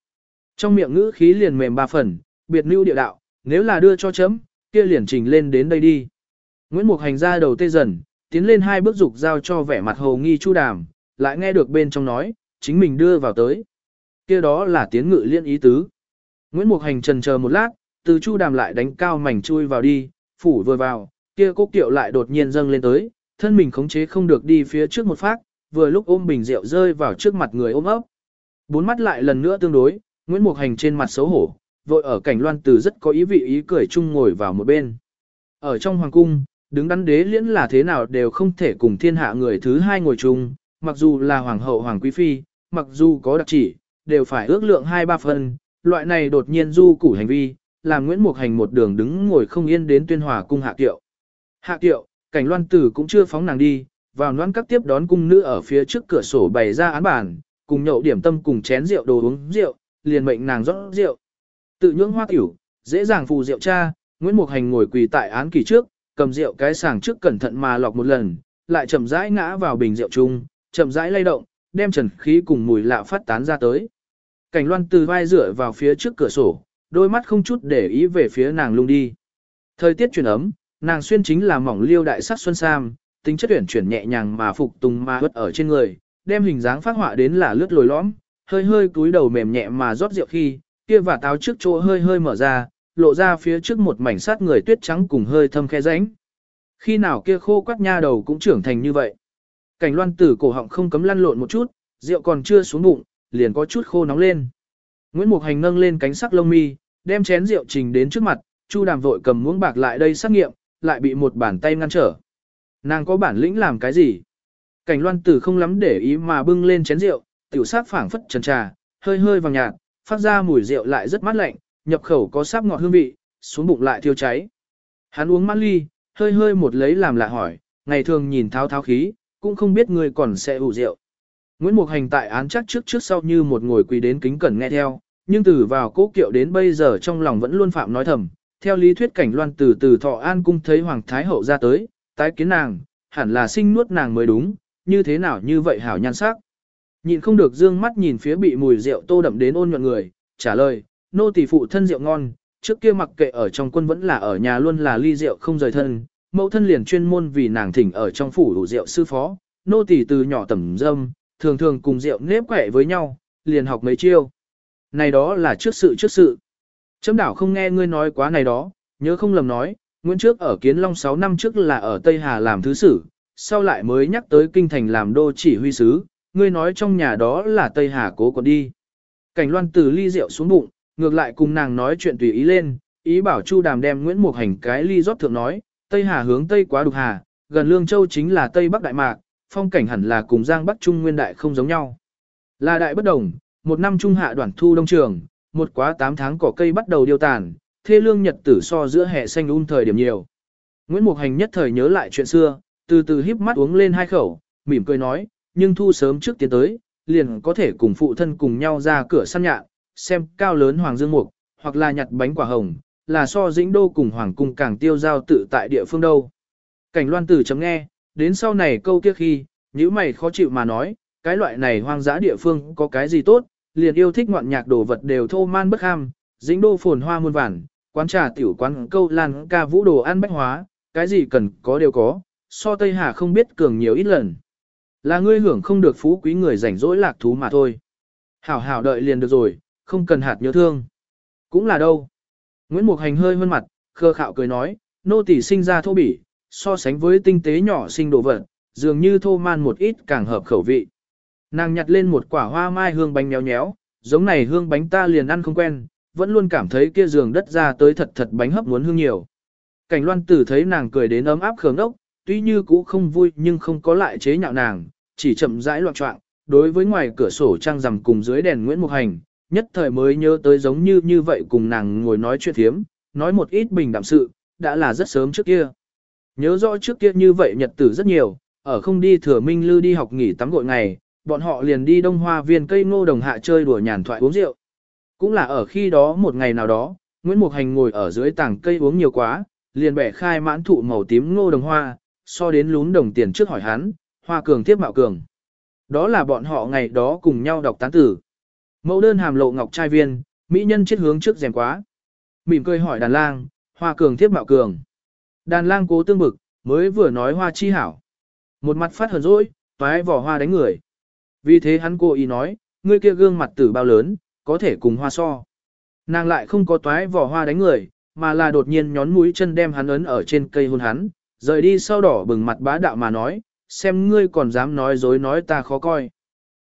Trong miệng ngữ khí liền mềm ba phần, biệt lưu địa đạo, nếu là đưa cho chấm, kia liền trình lên đến đây đi. Nguyễn Mục Hành ra đầu tê dần, tiến lên hai bước dục giao cho vẻ mặt hồ nghi chu đàm, lại nghe được bên trong nói, chính mình đưa vào tới. kia đó là tiến ngự liên ý tứ. Nguyễn Mục Hành trần chờ một lát, từ chu đàm lại đánh cao mảnh chui vào đi, phủ vừa vào, kia cốc tiệu lại đột nhiên dâng lên tới, thân mình khống chế không được đi phía trước một phát, vừa lúc ôm bình rượu rơi vào trước mặt người ôm ấp. Bốn mắt lại lần nữa tương đối, Nguyễn Mục Hành trên mặt xấu hổ, vội ở cảnh loan từ rất có ý vị ý cười chung ngồi vào một bên. Ở trong hoàng cung, đứng đắn đế liễn là thế nào đều không thể cùng thiên hạ người thứ hai ngồi chung, mặc dù là hoàng hậu hoàng quý phi, mặc dù có đặc chỉ, đều phải ước lượng hai ba phần, loại này đột nhiên du củ hành vi, làm Nguyễn Mục Hành một đường đứng ngồi không yên đến tuyên hòa cung hạ kiệu. Hạ kiệu, cảnh loan tử cũng chưa phóng nàng đi, vào noan các tiếp đón cung nữ ở phía trước cửa sổ bày ra án bàn, cùng nhậu điểm tâm cùng chén rượu đồ uống rượu, liền mệnh nàng rót rượu. Tự nhưỡng hoa tiểu, dễ dàng phù rượu cha, Nguyễn Mục Hành ngồi quỳ tại án kỳ trước, cầm rượu cái sàng trước cẩn thận mà lọc một lần, lại chậm rãi ngã vào bình rượu chung, chậm rãi lay động, đem trần khí cùng mùi lạ phát tán ra tới. Cảnh Loan từ vai rửa vào phía trước cửa sổ, đôi mắt không chút để ý về phía nàng lung đi. Thời tiết chuyển ấm, nàng xuyên chính là mỏng liêu đại sắc xuân sam, tính chất tuyển chuyển nhẹ nhàng mà phục tùng mà vất ở trên người, đem hình dáng phát họa đến là lướt lồi lõm, hơi hơi cúi đầu mềm nhẹ mà rót rượu khi, kia và táo trước chỗ hơi hơi mở ra, lộ ra phía trước một mảnh sát người tuyết trắng cùng hơi thâm khe ránh. Khi nào kia khô quắt nha đầu cũng trưởng thành như vậy. Cảnh loan tử cổ họng không cấm lăn lộn một chút, rượu còn chưa xuống bụng, liền có chút khô nóng lên. Nguyễn Mục Hành nâng lên cánh sắc lông mi, đem chén rượu trình đến trước mặt, Chu Đàm vội cầm muỗng bạc lại đây xác nghiệm, lại bị một bàn tay ngăn trở. Nàng có bản lĩnh làm cái gì? Cảnh loan tử không lắm để ý mà bưng lên chén rượu, tiểu sát phảng phất trần trà, hơi hơi vàng nhạt, phát ra mùi rượu lại rất mát lạnh, nhập khẩu có sáp ngọt hương vị, xuống bụng lại thiêu cháy. Hắn uống mát ly, hơi hơi một lấy làm lạ hỏi, ngày thường nhìn tháo tháo khí, cũng không biết người còn sẽ ủ rượu. Nguyễn Mục Hành tại án chắc trước trước sau như một ngồi quỳ đến kính cẩn nghe theo, nhưng từ vào cố kiệu đến bây giờ trong lòng vẫn luôn phạm nói thầm. Theo lý thuyết cảnh loan từ từ thọ an cung thấy Hoàng Thái Hậu ra tới, tái kiến nàng, hẳn là sinh nuốt nàng mới đúng, như thế nào như vậy hảo nhan sắc. Nhìn không được dương mắt nhìn phía bị mùi rượu tô đậm đến ôn nhuận người, trả lời, nô tỳ phụ thân rượu ngon, trước kia mặc kệ ở trong quân vẫn là ở nhà luôn là ly rượu không rời thân, mẫu thân liền chuyên môn vì nàng thỉnh ở trong phủ đủ rượu sư phó, nô tỳ từ nhỏ tẩm dâm, thường thường cùng rượu nếp quẻ với nhau, liền học mấy chiêu. Này đó là trước sự trước sự. Chấm đảo không nghe ngươi nói quá này đó, nhớ không lầm nói, Nguyễn trước ở Kiến Long 6 năm trước là ở Tây Hà làm thứ sử, sau lại mới nhắc tới kinh thành làm đô chỉ huy sứ, ngươi nói trong nhà đó là Tây Hà cố còn đi. Cảnh loan từ ly rượu xuống bụng, ngược lại cùng nàng nói chuyện tùy ý lên, ý bảo Chu Đàm đem Nguyễn Mục Hành cái ly rót thượng nói, Tây Hà hướng Tây quá đục hà, gần Lương Châu chính là Tây Bắc Đại Mạc, phong cảnh hẳn là cùng Giang Bắc Trung Nguyên Đại không giống nhau. Là đại bất đồng, một năm trung hạ đoạn thu đông trường, một quá 8 tháng cỏ cây bắt đầu điêu tàn, thê lương nhật tử so giữa hè xanh un thời điểm nhiều. Nguyễn Mục Hành nhất thời nhớ lại chuyện xưa, từ từ híp mắt uống lên hai khẩu, mỉm cười nói, nhưng thu sớm trước tiến tới, liền có thể cùng phụ thân cùng nhau ra cửa săn nhạn, xem cao lớn hoàng dương mục, hoặc là nhặt bánh quả hồng, là so dĩnh đô cùng hoàng cung càng tiêu giao tự tại địa phương đâu. Cảnh loan tử chấm nghe, đến sau này câu kia khi, nếu mày khó chịu mà nói, cái loại này hoang dã địa phương có cái gì tốt, liền yêu thích ngoạn nhạc đồ vật đều thô man bất ham, dĩnh đô phồn hoa muôn vản, quán trà tiểu quán câu lan ca vũ đồ ăn bách hóa, cái gì cần có đều có, so Tây Hà không biết cường nhiều ít lần. Là ngươi hưởng không được phú quý người rảnh rỗi lạc thú mà thôi. Hảo hảo đợi liền được rồi, không cần hạt nhớ thương. Cũng là đâu. Nguyễn Mục Hành hơi hơn mặt, khơ khạo cười nói, nô tỳ sinh ra thô bỉ, so sánh với tinh tế nhỏ sinh đồ vật, dường như thô man một ít càng hợp khẩu vị. Nàng nhặt lên một quả hoa mai hương bánh nhéo nhéo, giống này hương bánh ta liền ăn không quen, vẫn luôn cảm thấy kia giường đất ra tới thật thật bánh hấp muốn hương nhiều. Cảnh loan tử thấy nàng cười đến ấm áp khớm ốc, tuy như cũ không vui nhưng không có lại chế nhạo nàng, chỉ chậm rãi loạn trọng, đối với ngoài cửa sổ trang rằm cùng dưới đèn Nguyễn Mục Hành, nhất thời mới nhớ tới giống như như vậy cùng nàng ngồi nói chuyện thiếm, nói một ít bình đạm sự, đã là rất sớm trước kia. Nhớ rõ trước kia như vậy nhật tử rất nhiều, ở không đi thừa minh lư đi học nghỉ tắm gội ngày, bọn họ liền đi đông hoa viên cây ngô đồng hạ chơi đùa nhàn thoại uống rượu. Cũng là ở khi đó một ngày nào đó, Nguyễn Mục Hành ngồi ở dưới tảng cây uống nhiều quá, liền bẻ khai mãn thụ màu tím ngô đồng hoa, so đến lún đồng tiền trước hỏi hắn, hoa cường tiếp mạo cường. Đó là bọn họ ngày đó cùng nhau đọc tán tử. Mẫu đơn hàm lộ ngọc trai viên, mỹ nhân chết hướng trước rèm quá. Mỉm cười hỏi đàn lang, hoa cường tiếp mạo cường. Đàn lang cố tương bực, mới vừa nói hoa chi hảo. Một mặt phát hờn dỗi, toái vỏ hoa đánh người. Vì thế hắn cố ý nói, ngươi kia gương mặt tử bao lớn, có thể cùng hoa so. Nàng lại không có toái vỏ hoa đánh người, mà là đột nhiên nhón mũi chân đem hắn ấn ở trên cây hôn hắn, rời đi sau đỏ bừng mặt bá đạo mà nói, xem ngươi còn dám nói dối nói ta khó coi.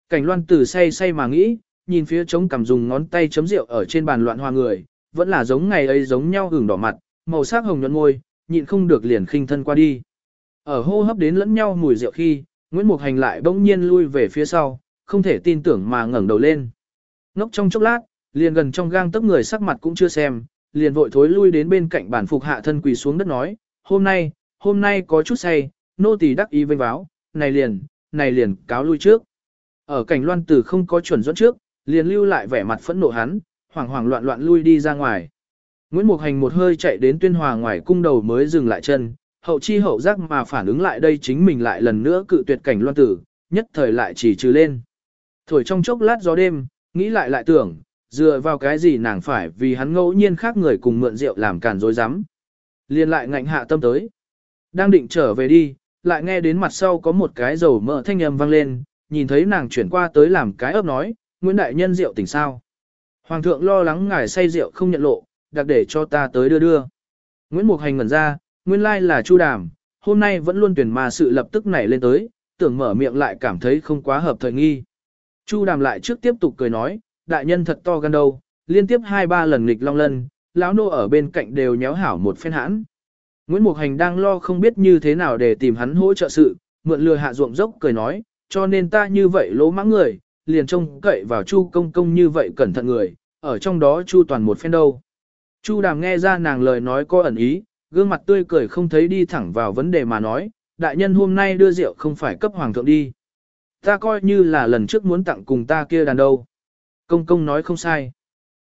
Cảnh loan tử say say mà nghĩ, nhìn phía trống cằm dùng ngón tay chấm rượu ở trên bàn loạn hoa người, vẫn là giống ngày ấy giống nhau hưởng đỏ mặt, màu sắc hồng nhuận môi, nhịn không được liền khinh thân qua đi. Ở hô hấp đến lẫn nhau mùi rượu khi, Nguyễn Mục Hành lại bỗng nhiên lui về phía sau, không thể tin tưởng mà ngẩng đầu lên. Ngốc trong chốc lát, liền gần trong gang tấc người sắc mặt cũng chưa xem, liền vội thối lui đến bên cạnh bản phục hạ thân quỳ xuống đất nói, hôm nay, hôm nay có chút say, nô tỳ đắc ý vênh báo, này liền, này liền, cáo lui trước. Ở cảnh loan tử không có chuẩn dẫn trước, liền lưu lại vẻ mặt phẫn nộ hắn, hoảng hoảng loạn loạn lui đi ra ngoài. Nguyễn Mục Hành một hơi chạy đến tuyên hòa ngoài cung đầu mới dừng lại chân, hậu chi hậu giác mà phản ứng lại đây chính mình lại lần nữa cự tuyệt cảnh loan tử, nhất thời lại chỉ trừ lên. Thổi trong chốc lát gió đêm, nghĩ lại lại tưởng, dựa vào cái gì nàng phải vì hắn ngẫu nhiên khác người cùng mượn rượu làm cản dối rắm Liên lại ngạnh hạ tâm tới. Đang định trở về đi, lại nghe đến mặt sau có một cái dầu mỡ thanh âm vang lên, nhìn thấy nàng chuyển qua tới làm cái ấp nói, Nguyễn Đại Nhân rượu tỉnh sao. Hoàng thượng lo lắng ngài say rượu không nhận lộ, đặc để cho ta tới đưa đưa. Nguyễn Mục Hành ngẩn ra, nguyên lai là Chu Đàm, hôm nay vẫn luôn tuyển mà sự lập tức nảy lên tới, tưởng mở miệng lại cảm thấy không quá hợp thời nghi. Chu Đàm lại trước tiếp tục cười nói, đại nhân thật to gan đâu, liên tiếp hai ba lần nghịch long lân, lão nô ở bên cạnh đều nhéo hảo một phen hãn. Nguyễn Mục Hành đang lo không biết như thế nào để tìm hắn hỗ trợ sự, mượn lừa hạ ruộng dốc cười nói, cho nên ta như vậy lỗ mãng người, liền trông cậy vào Chu công công như vậy cẩn thận người, ở trong đó Chu toàn một phen đâu. Chu đàm nghe ra nàng lời nói có ẩn ý, gương mặt tươi cười không thấy đi thẳng vào vấn đề mà nói, đại nhân hôm nay đưa rượu không phải cấp hoàng thượng đi. Ta coi như là lần trước muốn tặng cùng ta kia đàn đâu. Công công nói không sai.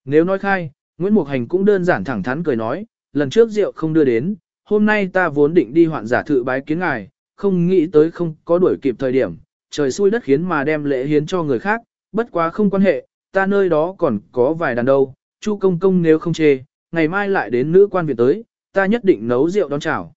Nếu nói khai, Nguyễn Mục Hành cũng đơn giản thẳng thắn cười nói, lần trước rượu không đưa đến, hôm nay ta vốn định đi hoạn giả thự bái kiến ngài, không nghĩ tới không có đuổi kịp thời điểm, trời xui đất khiến mà đem lễ hiến cho người khác, bất quá không quan hệ, ta nơi đó còn có vài đàn đâu, Chu công công nếu không chê, ngày mai lại đến nữ quan viện tới, ta nhất định nấu rượu đón chào.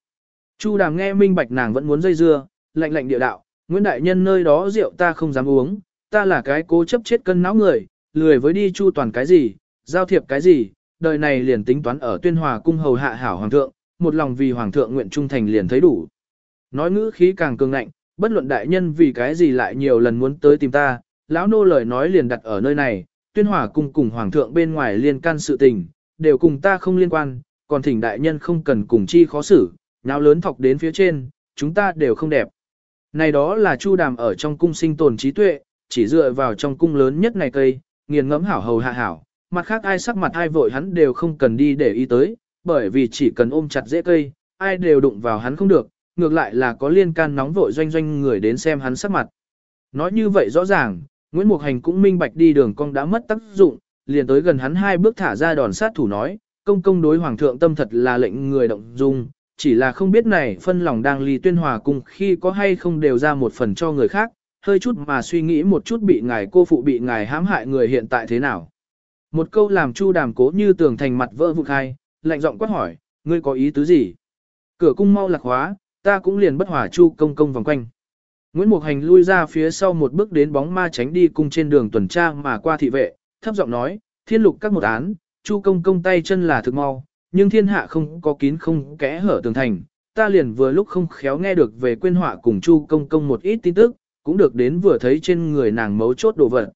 Chu đàm nghe minh bạch nàng vẫn muốn dây dưa, lạnh lạnh địa đạo, Nguyễn Đại Nhân nơi đó rượu ta không dám uống, ta là cái cố chấp chết cân não người, lười với đi chu toàn cái gì, giao thiệp cái gì, đời này liền tính toán ở tuyên hòa cung hầu hạ hảo hoàng thượng, một lòng vì hoàng thượng nguyện trung thành liền thấy đủ. Nói ngữ khí càng cường ngạnh, bất luận đại nhân vì cái gì lại nhiều lần muốn tới tìm ta, lão nô lời nói liền đặt ở nơi này, tuyên hòa cung cùng hoàng thượng bên ngoài liên can sự tình, đều cùng ta không liên quan, còn thỉnh đại nhân không cần cùng chi khó xử, nào lớn thọc đến phía trên, chúng ta đều không đẹp. Này đó là chu đàm ở trong cung sinh tồn trí tuệ, chỉ dựa vào trong cung lớn nhất này cây, nghiền ngẫm hảo hầu hạ hảo, mặt khác ai sắc mặt ai vội hắn đều không cần đi để ý tới, bởi vì chỉ cần ôm chặt dễ cây, ai đều đụng vào hắn không được, ngược lại là có liên can nóng vội doanh doanh người đến xem hắn sắc mặt. Nói như vậy rõ ràng, Nguyễn Mục Hành cũng minh bạch đi đường cong đã mất tác dụng, liền tới gần hắn hai bước thả ra đòn sát thủ nói, công công đối hoàng thượng tâm thật là lệnh người động dung, chỉ là không biết này phân lòng đang ly tuyên hòa cùng khi có hay không đều ra một phần cho người khác, hơi chút mà suy nghĩ một chút bị ngài cô phụ bị ngài hãm hại người hiện tại thế nào. Một câu làm chu đàm cố như tường thành mặt vỡ vụt hai, lạnh giọng quát hỏi, ngươi có ý tứ gì? Cửa cung mau lạc hóa, ta cũng liền bất hòa chu công công vòng quanh. Nguyễn Mục Hành lui ra phía sau một bước đến bóng ma tránh đi cung trên đường tuần tra mà qua thị vệ, thấp giọng nói, thiên lục các một án, chu công công tay chân là thực mau, nhưng thiên hạ không có kín không kẽ hở tường thành, ta liền vừa lúc không khéo nghe được về quên họa cùng chu công công một ít tin tức, cũng được đến vừa thấy trên người nàng mấu chốt đồ vật.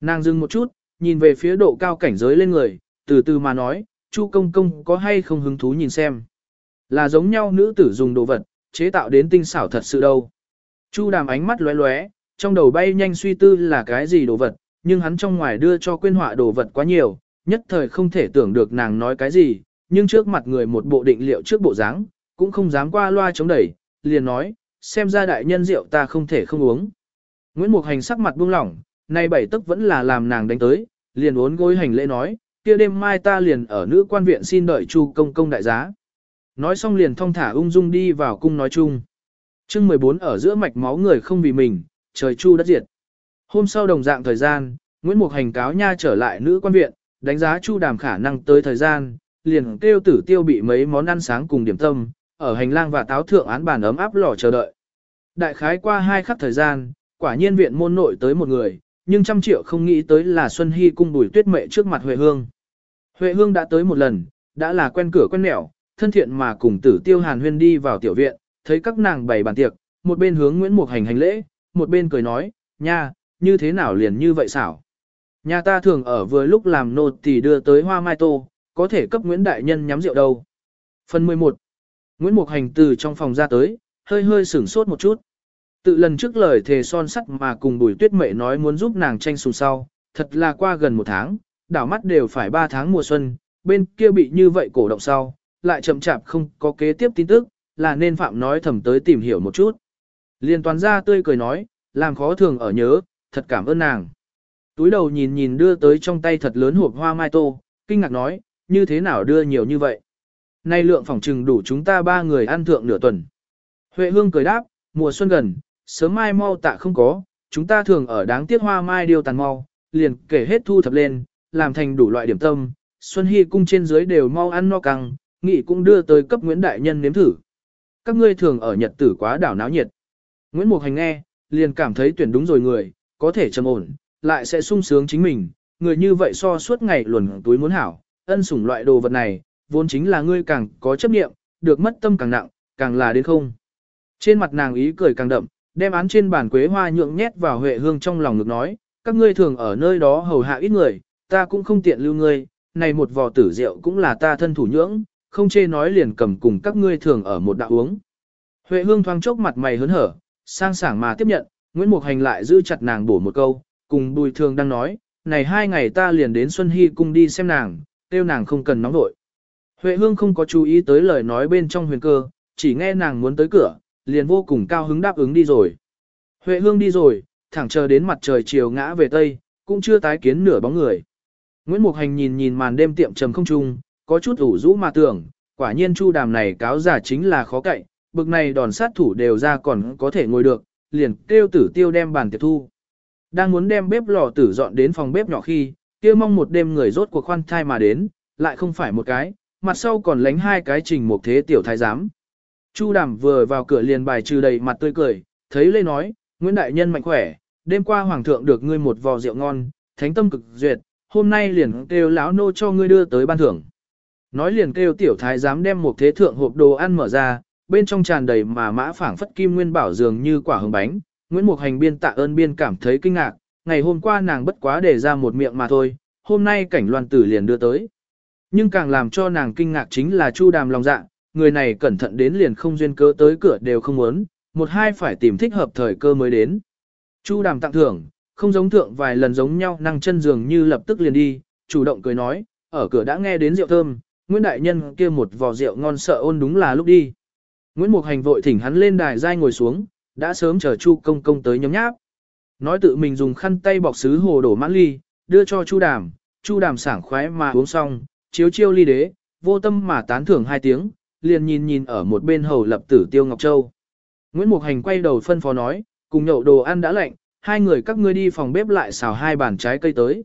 Nàng dừng một chút, nhìn về phía độ cao cảnh giới lên người, từ từ mà nói, chu công công có hay không hứng thú nhìn xem. Là giống nhau nữ tử dùng đồ vật, chế tạo đến tinh xảo thật sự đâu. Chu đàm ánh mắt lóe lóe, trong đầu bay nhanh suy tư là cái gì đồ vật, nhưng hắn trong ngoài đưa cho quên họa đồ vật quá nhiều, nhất thời không thể tưởng được nàng nói cái gì, nhưng trước mặt người một bộ định liệu trước bộ dáng, cũng không dám qua loa chống đẩy, liền nói, xem ra đại nhân rượu ta không thể không uống. Nguyễn Mục Hành sắc mặt buông lỏng, nay bảy tức vẫn là làm nàng đánh tới, liền uốn gối hành lễ nói, kia đêm mai ta liền ở nữ quan viện xin đợi chu công công đại giá. Nói xong liền thong thả ung dung đi vào cung nói chung. chương 14 ở giữa mạch máu người không vì mình, trời chu đất diệt. Hôm sau đồng dạng thời gian, Nguyễn Mục Hành cáo nha trở lại nữ quan viện, đánh giá chu đàm khả năng tới thời gian, liền kêu tử tiêu bị mấy món ăn sáng cùng điểm tâm, ở hành lang và táo thượng án bàn ấm áp lò chờ đợi. Đại khái qua hai khắc thời gian, quả nhiên viện môn nội tới một người, nhưng trăm triệu không nghĩ tới là Xuân Hy cung bùi tuyết mệ trước mặt Huệ Hương. Huệ Hương đã tới một lần, đã là quen cửa quen nẻo, thân thiện mà cùng tử tiêu hàn huyên đi vào tiểu viện, thấy các nàng bày bàn tiệc, một bên hướng Nguyễn Mục hành hành lễ, một bên cười nói, nha, như thế nào liền như vậy xảo. Nhà ta thường ở vừa lúc làm nô thì đưa tới hoa mai tô, có thể cấp Nguyễn Đại Nhân nhắm rượu đâu. Phần 11 Nguyễn Mục Hành từ trong phòng ra tới, hơi hơi sửng sốt một chút. Tự lần trước lời thề son sắt mà cùng bùi tuyết mệ nói muốn giúp nàng tranh sùng sau, thật là qua gần một tháng, đảo mắt đều phải ba tháng mùa xuân, bên kia bị như vậy cổ động sau, lại chậm chạp không có kế tiếp tin tức, là nên Phạm nói thầm tới tìm hiểu một chút. Liên toàn ra tươi cười nói, làm khó thường ở nhớ, thật cảm ơn nàng. Túi đầu nhìn nhìn đưa tới trong tay thật lớn hộp hoa mai tô, kinh ngạc nói, như thế nào đưa nhiều như vậy. Nay lượng phòng trừng đủ chúng ta ba người ăn thượng nửa tuần. Huệ Hương cười đáp, mùa xuân gần, sớm mai mau tạ không có, chúng ta thường ở đáng tiếc hoa mai điều tàn mau, liền kể hết thu thập lên, làm thành đủ loại điểm tâm, Xuân Hy cung trên dưới đều mau ăn no căng, nghị cũng đưa tới cấp Nguyễn Đại Nhân nếm thử. Các ngươi thường ở Nhật tử quá đảo náo nhiệt. Nguyễn Mục Hành nghe, liền cảm thấy tuyển đúng rồi người, có thể trầm ổn, lại sẽ sung sướng chính mình, người như vậy so suốt ngày luồn túi muốn hảo, ân sủng loại đồ vật này, vốn chính là ngươi càng có chấp niệm, được mất tâm càng nặng, càng là đến không. Trên mặt nàng ý cười càng đậm, đem án trên bàn quế hoa nhượng nhét vào Huệ Hương trong lòng ngực nói, các ngươi thường ở nơi đó hầu hạ ít người, ta cũng không tiện lưu ngươi, này một vò tử rượu cũng là ta thân thủ nhưỡng, không chê nói liền cầm cùng các ngươi thường ở một đạo uống. Huệ Hương thoáng chốc mặt mày hớn hở, sang sảng mà tiếp nhận, Nguyễn Mục Hành lại giữ chặt nàng bổ một câu, cùng Bùi Thường đang nói, này hai ngày ta liền đến Xuân Hy cung đi xem nàng, tiêu nàng không cần nóng vội. Huệ Hương không có chú ý tới lời nói bên trong huyền cơ, chỉ nghe nàng muốn tới cửa, liền vô cùng cao hứng đáp ứng đi rồi. Huệ Hương đi rồi, thẳng chờ đến mặt trời chiều ngã về tây, cũng chưa tái kiến nửa bóng người. Nguyễn Mục Hành nhìn nhìn màn đêm tiệm trầm không trung, có chút ủ rũ mà tưởng, quả nhiên chu đàm này cáo giả chính là khó cậy, bực này đòn sát thủ đều ra còn có thể ngồi được, liền kêu tử tiêu đem bàn tiệc thu. Đang muốn đem bếp lò tử dọn đến phòng bếp nhỏ khi, kia mong một đêm người rốt cuộc khoan thai mà đến, lại không phải một cái, mặt sau còn lánh hai cái trình một thế tiểu thái giám. Chu đàm vừa vào cửa liền bài trừ đầy mặt tươi cười, thấy lê nói, Nguyễn Đại Nhân mạnh khỏe, đêm qua Hoàng thượng được ngươi một vò rượu ngon, thánh tâm cực duyệt, hôm nay liền kêu lão nô cho ngươi đưa tới ban thưởng. Nói liền kêu tiểu thái giám đem một thế thượng hộp đồ ăn mở ra, bên trong tràn đầy mà mã phảng phất kim nguyên bảo dường như quả hồng bánh. Nguyễn Mục Hành biên tạ ơn biên cảm thấy kinh ngạc, ngày hôm qua nàng bất quá để ra một miệng mà thôi, hôm nay cảnh loan tử liền đưa tới. Nhưng càng làm cho nàng kinh ngạc chính là Chu Đàm lòng dạ, người này cẩn thận đến liền không duyên cớ tới cửa đều không muốn, một hai phải tìm thích hợp thời cơ mới đến. Chu Đàm tặng thưởng, không giống thượng vài lần giống nhau năng chân dường như lập tức liền đi, chủ động cười nói, ở cửa đã nghe đến rượu thơm, Nguyễn Đại Nhân kia một vò rượu ngon sợ ôn đúng là lúc đi. Nguyễn Mục Hành vội thỉnh hắn lên đài giai ngồi xuống, đã sớm chờ Chu công công tới nhấm nháp. Nói tự mình dùng khăn tay bọc sứ hồ đổ mãn ly, đưa cho Chu Đàm, Chu Đàm sảng khoái mà uống xong, chiếu chiêu ly đế, vô tâm mà tán thưởng hai tiếng, liền nhìn nhìn ở một bên hầu lập tử Tiêu Ngọc Châu. Nguyễn Mục Hành quay đầu phân phó nói, cùng nhậu đồ ăn đã lạnh, hai người các ngươi đi phòng bếp lại xào hai bàn trái cây tới.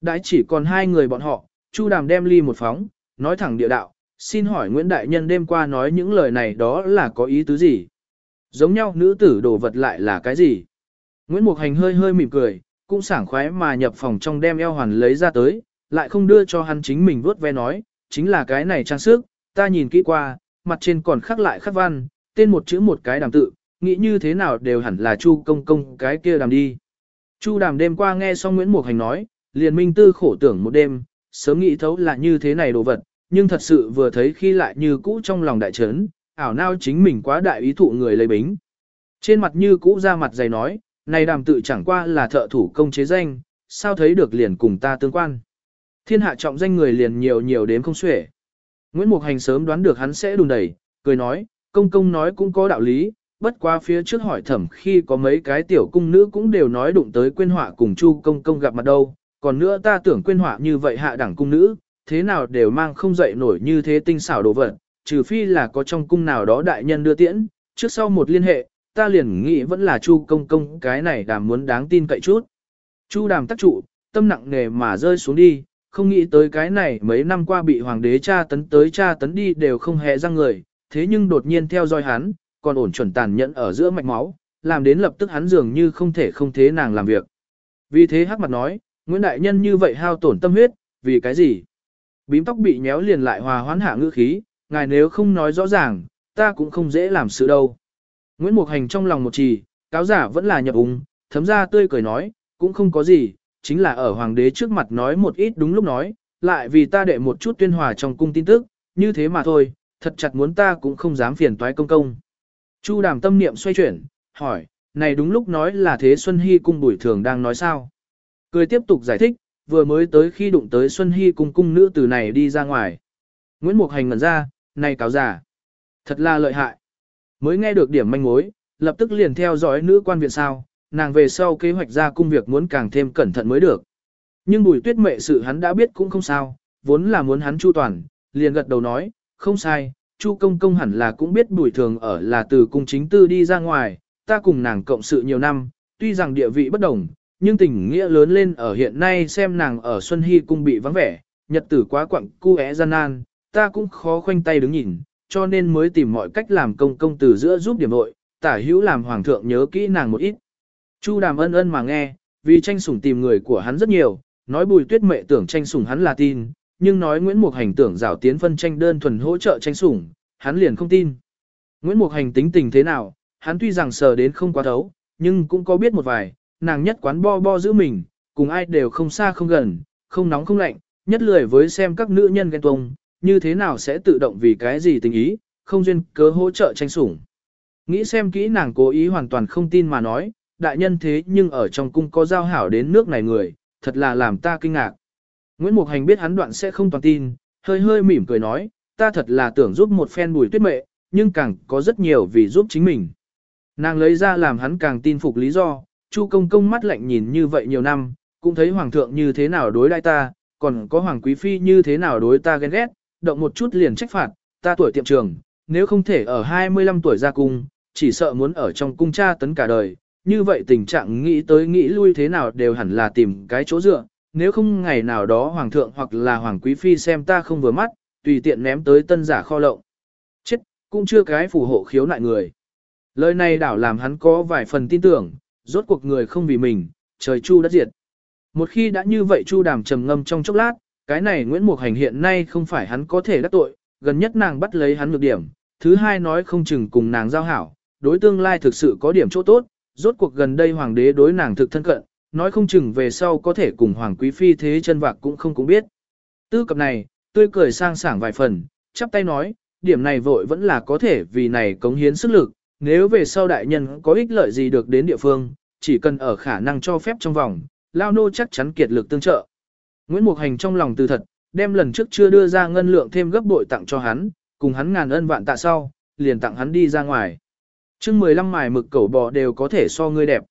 Đã chỉ còn hai người bọn họ, Chu Đàm đem ly một phóng, nói thẳng địa đạo, xin hỏi Nguyễn Đại Nhân đêm qua nói những lời này đó là có ý tứ gì? Giống nhau nữ tử đồ vật lại là cái gì? Nguyễn Mục Hành hơi hơi mỉm cười, cũng sảng khoái mà nhập phòng trong đem eo hoàn lấy ra tới, lại không đưa cho hắn chính mình vuốt ve nói, chính là cái này trang sức, ta nhìn kỹ qua, mặt trên còn khắc lại khắc văn, tên một chữ một cái đàm tự, nghĩ như thế nào đều hẳn là Chu công công cái kia đàm đi. Chu đàm đêm qua nghe xong Nguyễn Mục Hành nói, liền minh tư khổ tưởng một đêm, sớm nghĩ thấu là như thế này đồ vật, nhưng thật sự vừa thấy khi lại như cũ trong lòng đại trấn, ảo nao chính mình quá đại ý thụ người lấy bính. Trên mặt như cũ ra mặt dày nói, này đàm tự chẳng qua là thợ thủ công chế danh, sao thấy được liền cùng ta tương quan. Thiên hạ trọng danh người liền nhiều nhiều đến không xuể. Nguyễn Mục Hành sớm đoán được hắn sẽ đùn đẩy, cười nói, công công nói cũng có đạo lý, bất qua phía trước hỏi thẩm khi có mấy cái tiểu cung nữ cũng đều nói đụng tới quên họa cùng chu công công gặp mặt đâu, còn nữa ta tưởng quên họa như vậy hạ đẳng cung nữ, thế nào đều mang không dậy nổi như thế tinh xảo đồ vật, trừ phi là có trong cung nào đó đại nhân đưa tiễn, trước sau một liên hệ, ta liền nghĩ vẫn là chu công công cái này đàm muốn đáng tin cậy chút. Chu đàm tắc trụ, tâm nặng nề mà rơi xuống đi, không nghĩ tới cái này mấy năm qua bị hoàng đế tra tấn tới tra tấn đi đều không hề răng người, thế nhưng đột nhiên theo dõi hắn, còn ổn chuẩn tàn nhẫn ở giữa mạch máu, làm đến lập tức hắn dường như không thể không thế nàng làm việc. Vì thế hắc mặt nói, Nguyễn Đại Nhân như vậy hao tổn tâm huyết, vì cái gì? Bím tóc bị nhéo liền lại hòa hoãn hạ ngữ khí, ngài nếu không nói rõ ràng, ta cũng không dễ làm sự đâu. Nguyễn Mục Hành trong lòng một trì, cáo giả vẫn là nhập úng. thấm ra tươi cười nói, cũng không có gì, chính là ở hoàng đế trước mặt nói một ít đúng lúc nói, lại vì ta đệ một chút tuyên hòa trong cung tin tức, như thế mà thôi, thật chặt muốn ta cũng không dám phiền toái công công. Chu đàm tâm niệm xoay chuyển, hỏi, này đúng lúc nói là thế Xuân Hy cung bùi thường đang nói sao? Cười tiếp tục giải thích, vừa mới tới khi đụng tới Xuân Hy cung cung nữ từ này đi ra ngoài. Nguyễn Mục Hành ngẩn ra, này cáo giả. Thật là lợi hại. Mới nghe được điểm manh mối, lập tức liền theo dõi nữ quan viện sao, nàng về sau kế hoạch ra cung việc muốn càng thêm cẩn thận mới được. Nhưng bùi tuyết mệ sự hắn đã biết cũng không sao, vốn là muốn hắn chu toàn, liền gật đầu nói, không sai, chu công công hẳn là cũng biết bùi thường ở là từ cung chính tư đi ra ngoài, ta cùng nàng cộng sự nhiều năm, tuy rằng địa vị bất đồng, nhưng tình nghĩa lớn lên ở hiện nay xem nàng ở Xuân Hy cung bị vắng vẻ, nhật tử quá quặng cu é gian nan, ta cũng khó khoanh tay đứng nhìn, cho nên mới tìm mọi cách làm công công từ giữa giúp điểm nội, tả hữu làm hoàng thượng nhớ kỹ nàng một ít. Chu đàm ân ân mà nghe, vì tranh sủng tìm người của hắn rất nhiều, nói bùi tuyết mệ tưởng tranh sủng hắn là tin, nhưng nói Nguyễn Mục Hành tưởng rảo tiến phân tranh đơn thuần hỗ trợ tranh sủng, hắn liền không tin. Nguyễn Mục Hành tính tình thế nào, hắn tuy rằng sờ đến không quá thấu, nhưng cũng có biết một vài, nàng nhất quán bo bo giữ mình, cùng ai đều không xa không gần, không nóng không lạnh, nhất lười với xem các nữ nhân ghen tuông, như thế nào sẽ tự động vì cái gì tình ý, không duyên cớ hỗ trợ tranh sủng. Nghĩ xem kỹ nàng cố ý hoàn toàn không tin mà nói, đại nhân thế nhưng ở trong cung có giao hảo đến nước này người, thật là làm ta kinh ngạc. Nguyễn Mục Hành biết hắn đoạn sẽ không toàn tin, hơi hơi mỉm cười nói, ta thật là tưởng giúp một phen bùi tuyết mệ, nhưng càng có rất nhiều vì giúp chính mình. Nàng lấy ra làm hắn càng tin phục lý do, Chu công công mắt lạnh nhìn như vậy nhiều năm, cũng thấy hoàng thượng như thế nào đối đãi ta, còn có hoàng quý phi như thế nào đối ta ghen ghét, động một chút liền trách phạt, ta tuổi tiệm trường, nếu không thể ở 25 tuổi ra cung, chỉ sợ muốn ở trong cung cha tấn cả đời, như vậy tình trạng nghĩ tới nghĩ lui thế nào đều hẳn là tìm cái chỗ dựa, nếu không ngày nào đó hoàng thượng hoặc là hoàng quý phi xem ta không vừa mắt, tùy tiện ném tới tân giả kho lộng. Chết, cũng chưa cái phù hộ khiếu nại người. Lời này đảo làm hắn có vài phần tin tưởng, rốt cuộc người không vì mình, trời chu đất diệt. Một khi đã như vậy chu đàm trầm ngâm trong chốc lát, cái này Nguyễn Mục Hành hiện nay không phải hắn có thể đắc tội, gần nhất nàng bắt lấy hắn nhược điểm, thứ hai nói không chừng cùng nàng giao hảo, đối tương lai thực sự có điểm chỗ tốt, rốt cuộc gần đây hoàng đế đối nàng thực thân cận, nói không chừng về sau có thể cùng hoàng quý phi thế chân vạc cũng không cũng biết. Tư cập này, tươi cười sang sảng vài phần, chắp tay nói, điểm này vội vẫn là có thể vì này cống hiến sức lực, nếu về sau đại nhân có ích lợi gì được đến địa phương, chỉ cần ở khả năng cho phép trong vòng, lao nô chắc chắn kiệt lực tương trợ. Nguyễn Mục Hành trong lòng từ thật, đem lần trước chưa đưa ra ngân lượng thêm gấp bội tặng cho hắn, cùng hắn ngàn ân vạn tạ sau, liền tặng hắn đi ra ngoài. chương 15 mài mực cẩu bò đều có thể so ngươi đẹp.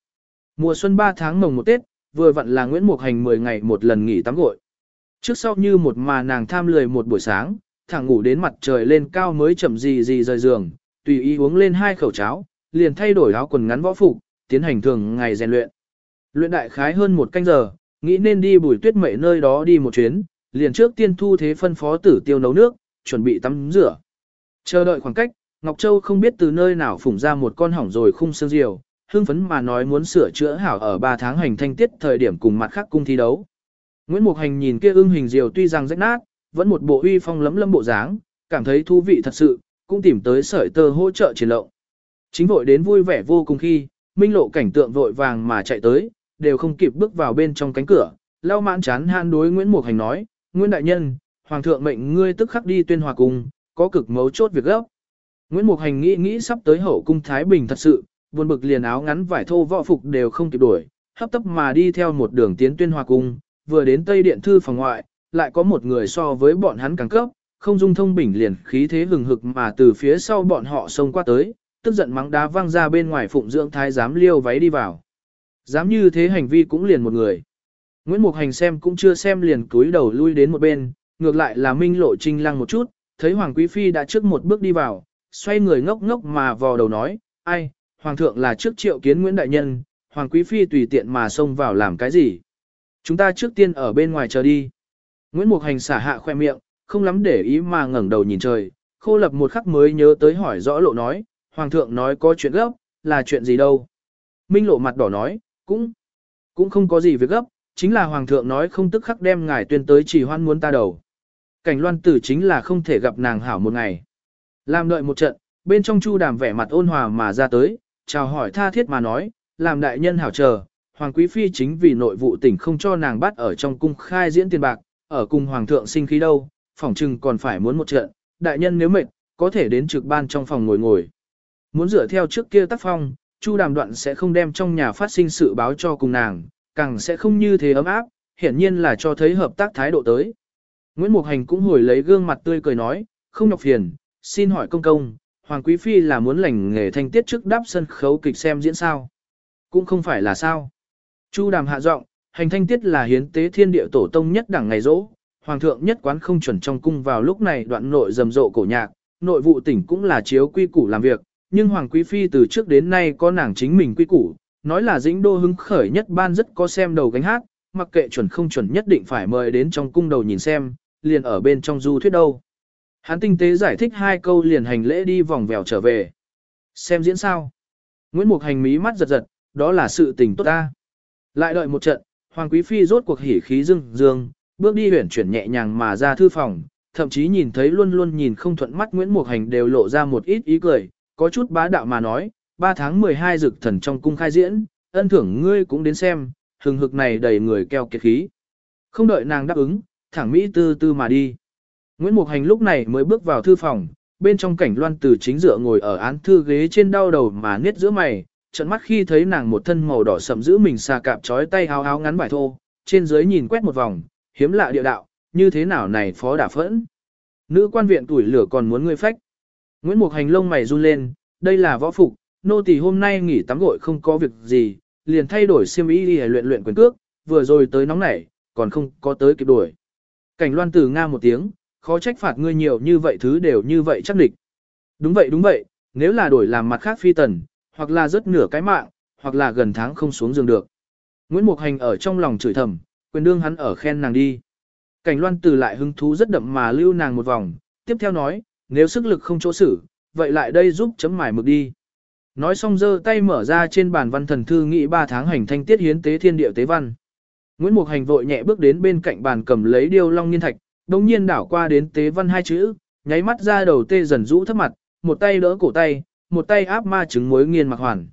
Mùa xuân 3 tháng mồng một Tết, vừa vặn là Nguyễn Mục Hành 10 ngày một lần nghỉ tắm gội. Trước sau như một mà nàng tham lười một buổi sáng, thẳng ngủ đến mặt trời lên cao mới chậm gì gì rời giường, tùy ý uống lên hai khẩu cháo, liền thay đổi áo quần ngắn võ phục, tiến hành thường ngày rèn luyện. Luyện đại khái hơn một canh giờ, nghĩ nên đi bùi tuyết mệ nơi đó đi một chuyến, liền trước tiên thu thế phân phó tử tiêu nấu nước, chuẩn bị tắm rửa. Chờ đợi khoảng cách, Ngọc Châu không biết từ nơi nào phủng ra một con hỏng rồi khung xương diều, hương phấn mà nói muốn sửa chữa hảo ở 3 tháng hành thanh tiết thời điểm cùng mặt khác cung thi đấu. Nguyễn Mục Hành nhìn kia ưng hình diều tuy rằng rách nát, vẫn một bộ uy phong lấm lâm bộ dáng, cảm thấy thú vị thật sự, cũng tìm tới sợi tơ hỗ trợ chiến lộng. Chính vội đến vui vẻ vô cùng khi, minh lộ cảnh tượng vội vàng mà chạy tới, đều không kịp bước vào bên trong cánh cửa, lau mãn chán han đối Nguyễn Mục Hành nói, Nguyễn Đại Nhân, Hoàng thượng mệnh ngươi tức khắc đi tuyên hòa cung, có cực mấu chốt việc gấp. Nguyễn Mục Hành nghĩ nghĩ sắp tới hậu cung Thái Bình thật sự, buồn bực liền áo ngắn vải thô võ phục đều không kịp đuổi, hấp tấp mà đi theo một đường tiến tuyên hòa cung, vừa đến Tây Điện Thư phòng ngoại, lại có một người so với bọn hắn càng cấp, không dung thông bình liền khí thế hừng hực mà từ phía sau bọn họ xông qua tới, tức giận mắng đá văng ra bên ngoài phụng dưỡng thái giám liêu váy đi vào. Dám như thế hành vi cũng liền một người. Nguyễn Mục Hành xem cũng chưa xem liền cúi đầu lui đến một bên, ngược lại là Minh Lộ Trinh lăng một chút, thấy Hoàng Quý Phi đã trước một bước đi vào, xoay người ngốc ngốc mà vò đầu nói, ai, Hoàng thượng là trước triệu kiến Nguyễn Đại Nhân, Hoàng Quý Phi tùy tiện mà xông vào làm cái gì. Chúng ta trước tiên ở bên ngoài chờ đi. Nguyễn Mục Hành xả hạ khoe miệng, không lắm để ý mà ngẩng đầu nhìn trời, khô lập một khắc mới nhớ tới hỏi rõ lộ nói, Hoàng thượng nói có chuyện gấp, là chuyện gì đâu. Minh lộ mặt đỏ nói, cũng, cũng không có gì việc gấp, chính là Hoàng thượng nói không tức khắc đem ngài tuyên tới chỉ hoan muốn ta đầu. Cảnh loan tử chính là không thể gặp nàng hảo một ngày. Làm đợi một trận, bên trong chu đàm vẻ mặt ôn hòa mà ra tới, chào hỏi tha thiết mà nói, làm đại nhân hảo chờ, Hoàng Quý Phi chính vì nội vụ tỉnh không cho nàng bắt ở trong cung khai diễn tiền bạc, ở cùng Hoàng thượng sinh khí đâu, phỏng chừng còn phải muốn một trận, đại nhân nếu mệt, có thể đến trực ban trong phòng ngồi ngồi. Muốn dựa theo trước kia tác phong, Chu đàm đoạn sẽ không đem trong nhà phát sinh sự báo cho cùng nàng, càng sẽ không như thế ấm áp, hiển nhiên là cho thấy hợp tác thái độ tới. Nguyễn Mục Hành cũng hồi lấy gương mặt tươi cười nói, không nhọc phiền, xin hỏi công công, Hoàng Quý Phi là muốn lành nghề thanh tiết trước đáp sân khấu kịch xem diễn sao? Cũng không phải là sao. Chu đàm hạ giọng, hành thanh tiết là hiến tế thiên địa tổ tông nhất đẳng ngày rỗ, hoàng thượng nhất quán không chuẩn trong cung vào lúc này đoạn nội rầm rộ cổ nhạc, nội vụ tỉnh cũng là chiếu quy củ làm việc, nhưng hoàng quý phi từ trước đến nay có nàng chính mình quy củ, nói là dĩnh đô hứng khởi nhất ban rất có xem đầu gánh hát, mặc kệ chuẩn không chuẩn nhất định phải mời đến trong cung đầu nhìn xem, liền ở bên trong du thuyết đâu. Hắn tinh tế giải thích hai câu liền hành lễ đi vòng vèo trở về. Xem diễn sao? Nguyễn Mục Hành mí mắt giật giật, đó là sự tình tốt ta. Lại đợi một trận, Hoàng Quý Phi rốt cuộc hỉ khí dương dương, bước đi huyển chuyển nhẹ nhàng mà ra thư phòng, thậm chí nhìn thấy luôn luôn nhìn không thuận mắt Nguyễn Mục Hành đều lộ ra một ít ý cười, có chút bá đạo mà nói, 3 tháng 12 dực thần trong cung khai diễn, ân thưởng ngươi cũng đến xem, hừng hực này đầy người keo kiệt khí. Không đợi nàng đáp ứng, thẳng Mỹ tư tư mà đi. Nguyễn Mục Hành lúc này mới bước vào thư phòng, bên trong cảnh loan từ chính dựa ngồi ở án thư ghế trên đau đầu mà niết giữa mày, trận mắt khi thấy nàng một thân màu đỏ sậm giữ mình xà cạp trói tay háo háo ngắn bài thô, trên dưới nhìn quét một vòng, hiếm lạ địa đạo, như thế nào này phó đả phẫn. Nữ quan viện tuổi lửa còn muốn ngươi phách. Nguyễn Mục Hành lông mày run lên, đây là võ phục, nô tỳ hôm nay nghỉ tắm gội không có việc gì, liền thay đổi xiêm y đi luyện luyện quyền cước, vừa rồi tới nóng nảy, còn không có tới kịp đuổi. Cảnh loan từ nga một tiếng, khó trách phạt ngươi nhiều như vậy thứ đều như vậy chắc địch. Đúng vậy đúng vậy, nếu là đổi làm mặt khác phi tần, hoặc là rất nửa cái mạng, hoặc là gần tháng không xuống giường được. Nguyễn Mục Hành ở trong lòng chửi thầm, quyền đương hắn ở khen nàng đi. Cảnh loan từ lại hứng thú rất đậm mà lưu nàng một vòng, tiếp theo nói, nếu sức lực không chỗ xử, vậy lại đây giúp chấm mải mực đi. Nói xong giơ tay mở ra trên bàn văn thần thư nghị 3 tháng hành thanh tiết hiến tế thiên địa tế văn. Nguyễn Mục Hành vội nhẹ bước đến bên cạnh bàn cầm lấy điêu long nghiên thạch, đồng nhiên đảo qua đến tế văn hai chữ, nháy mắt ra đầu tê dần rũ thấp mặt, một tay đỡ cổ tay, một tay áp ma trứng muối nghiên mặc hoàn.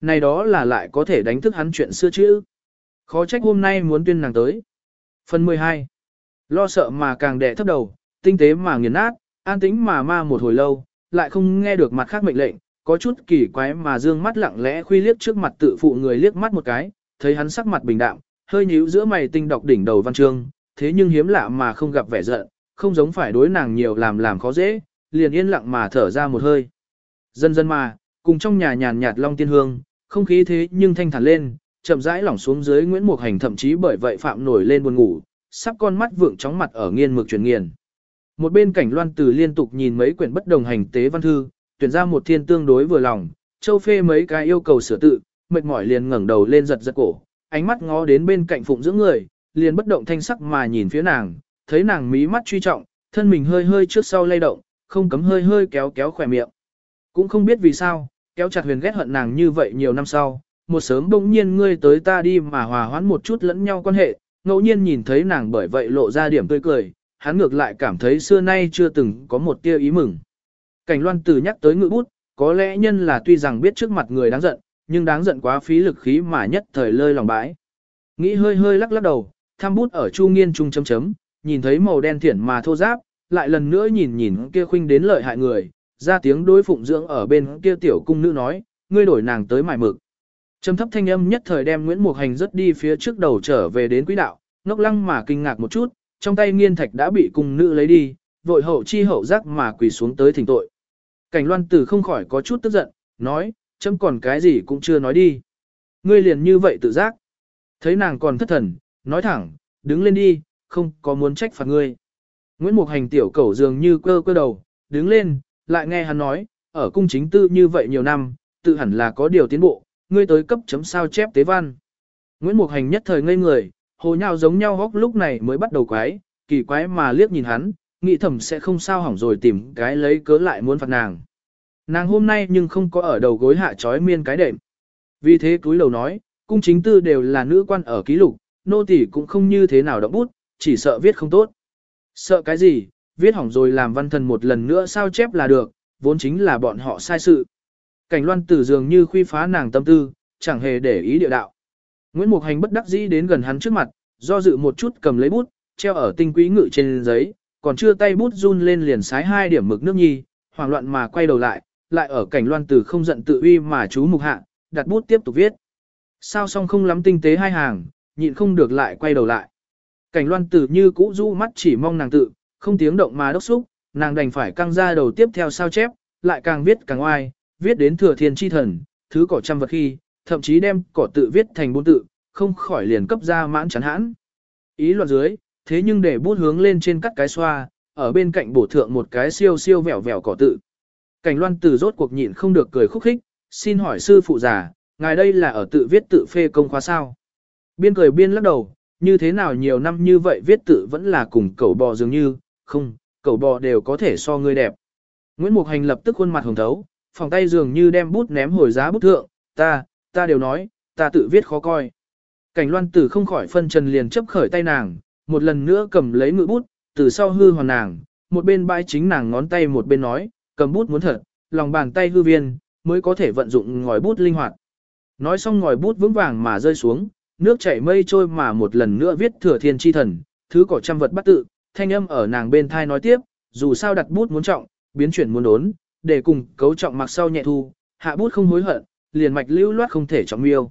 Này đó là lại có thể đánh thức hắn chuyện xưa chữ. Khó trách hôm nay muốn tuyên nàng tới. Phần 12. Lo sợ mà càng đẻ thấp đầu, tinh tế mà nghiền nát, an tĩnh mà ma một hồi lâu, lại không nghe được mặt khác mệnh lệnh, có chút kỳ quái mà dương mắt lặng lẽ khuy liếc trước mặt tự phụ người liếc mắt một cái, thấy hắn sắc mặt bình đạm, hơi nhíu giữa mày tinh đọc đỉnh đầu văn chương, thế nhưng hiếm lạ mà không gặp vẻ giận, không giống phải đối nàng nhiều làm làm khó dễ, liền yên lặng mà thở ra một hơi. Dần dần mà, cùng trong nhà nhàn nhạt long tiên hương, không khí thế nhưng thanh thản lên, chậm rãi lỏng xuống dưới Nguyễn Mục Hành thậm chí bởi vậy phạm nổi lên buồn ngủ, sắp con mắt vượng chóng mặt ở nghiên mực truyền nghiền. Một bên cảnh loan từ liên tục nhìn mấy quyển bất đồng hành tế văn thư, tuyển ra một thiên tương đối vừa lòng, châu phê mấy cái yêu cầu sửa tự, mệt mỏi liền ngẩng đầu lên giật giật cổ, ánh mắt ngó đến bên cạnh phụng dưỡng người, liền bất động thanh sắc mà nhìn phía nàng, thấy nàng mí mắt truy trọng, thân mình hơi hơi trước sau lay động, không cấm hơi hơi kéo kéo khỏe miệng. Cũng không biết vì sao, kéo chặt huyền ghét hận nàng như vậy nhiều năm sau, một sớm bỗng nhiên ngươi tới ta đi mà hòa hoãn một chút lẫn nhau quan hệ, ngẫu nhiên nhìn thấy nàng bởi vậy lộ ra điểm tươi cười, hắn ngược lại cảm thấy xưa nay chưa từng có một tia ý mừng. Cảnh loan từ nhắc tới ngự bút, có lẽ nhân là tuy rằng biết trước mặt người đáng giận, nhưng đáng giận quá phí lực khí mà nhất thời lơi lòng bãi. Nghĩ hơi hơi lắc lắc đầu, tham bút ở chu nghiên trung chấm chấm, nhìn thấy màu đen thiển mà thô giáp, lại lần nữa nhìn nhìn kia khuynh đến lợi hại người, ra tiếng đối phụng dưỡng ở bên kia tiểu cung nữ nói, ngươi đổi nàng tới mài mực. Trầm thấp thanh âm nhất thời đem Nguyễn Mục Hành rất đi phía trước đầu trở về đến quỹ đạo, ngốc lăng mà kinh ngạc một chút, trong tay nghiên thạch đã bị cung nữ lấy đi, vội hậu chi hậu giác mà quỳ xuống tới thỉnh tội. Cảnh loan tử không khỏi có chút tức giận, nói, chấm còn cái gì cũng chưa nói đi. Ngươi liền như vậy tự giác. Thấy nàng còn thất thần, nói thẳng, đứng lên đi, không có muốn trách phạt ngươi. Nguyễn Mục Hành tiểu cẩu dường như cơ cơ đầu, đứng lên, lại nghe hắn nói, ở cung chính tư như vậy nhiều năm, tự hẳn là có điều tiến bộ, ngươi tới cấp chấm sao chép tế văn. Nguyễn Mục Hành nhất thời ngây người, hồ nhau giống nhau góc lúc này mới bắt đầu quái, kỳ quái mà liếc nhìn hắn, nghĩ thầm sẽ không sao hỏng rồi tìm cái lấy cớ lại muốn phạt nàng. Nàng hôm nay nhưng không có ở đầu gối hạ trói miên cái đệm. Vì thế túi lầu nói, cung chính tư đều là nữ quan ở ký lục, nô tỳ cũng không như thế nào động bút, chỉ sợ viết không tốt. Sợ cái gì, viết hỏng rồi làm văn thần một lần nữa sao chép là được, vốn chính là bọn họ sai sự. Cảnh loan tử dường như khuy phá nàng tâm tư, chẳng hề để ý địa đạo. Nguyễn Mục Hành bất đắc dĩ đến gần hắn trước mặt, do dự một chút cầm lấy bút, treo ở tinh quý ngự trên giấy, còn chưa tay bút run lên liền sái hai điểm mực nước nhi, hoảng loạn mà quay đầu lại, lại ở cảnh loan tử không giận tự uy mà chú mục hạ, đặt bút tiếp tục viết. Sao xong không lắm tinh tế hai hàng, nhịn không được lại quay đầu lại. Cảnh loan tử như cũ du mắt chỉ mong nàng tự, không tiếng động mà đốc xúc, nàng đành phải căng ra đầu tiếp theo sao chép, lại càng viết càng oai, viết đến thừa thiên chi thần, thứ cỏ trăm vật khi, thậm chí đem cỏ tự viết thành bốn tự, không khỏi liền cấp ra mãn chán hãn. Ý loạn dưới, thế nhưng để bút hướng lên trên cắt cái xoa, ở bên cạnh bổ thượng một cái siêu siêu vẻo vẻo cỏ tự. Cảnh loan tử rốt cuộc nhịn không được cười khúc khích, xin hỏi sư phụ già, ngài đây là ở tự viết tự phê công khóa sao? Biên cười biên lắc đầu, như thế nào nhiều năm như vậy viết tự vẫn là cùng cẩu bò dường như, không, cẩu bò đều có thể so người đẹp. Nguyễn Mục Hành lập tức khuôn mặt hồng thấu, phòng tay dường như đem bút ném hồi giá bút thượng, ta, ta đều nói, ta tự viết khó coi. Cảnh loan tử không khỏi phân trần liền chấp khởi tay nàng, một lần nữa cầm lấy ngự bút, từ sau hư hoàn nàng, một bên bãi chính nàng ngón tay một bên nói, cầm bút muốn thật, lòng bàn tay hư viên, mới có thể vận dụng ngòi bút linh hoạt. Nói xong ngòi bút vững vàng mà rơi xuống, nước chảy mây trôi mà một lần nữa viết thừa thiên chi thần, thứ cỏ trăm vật bắt tự, thanh âm ở nàng bên thai nói tiếp, dù sao đặt bút muốn trọng, biến chuyển muốn đốn, để cùng cấu trọng mặc sau nhẹ thu, hạ bút không hối hận, liền mạch lưu loát không thể trọng miêu.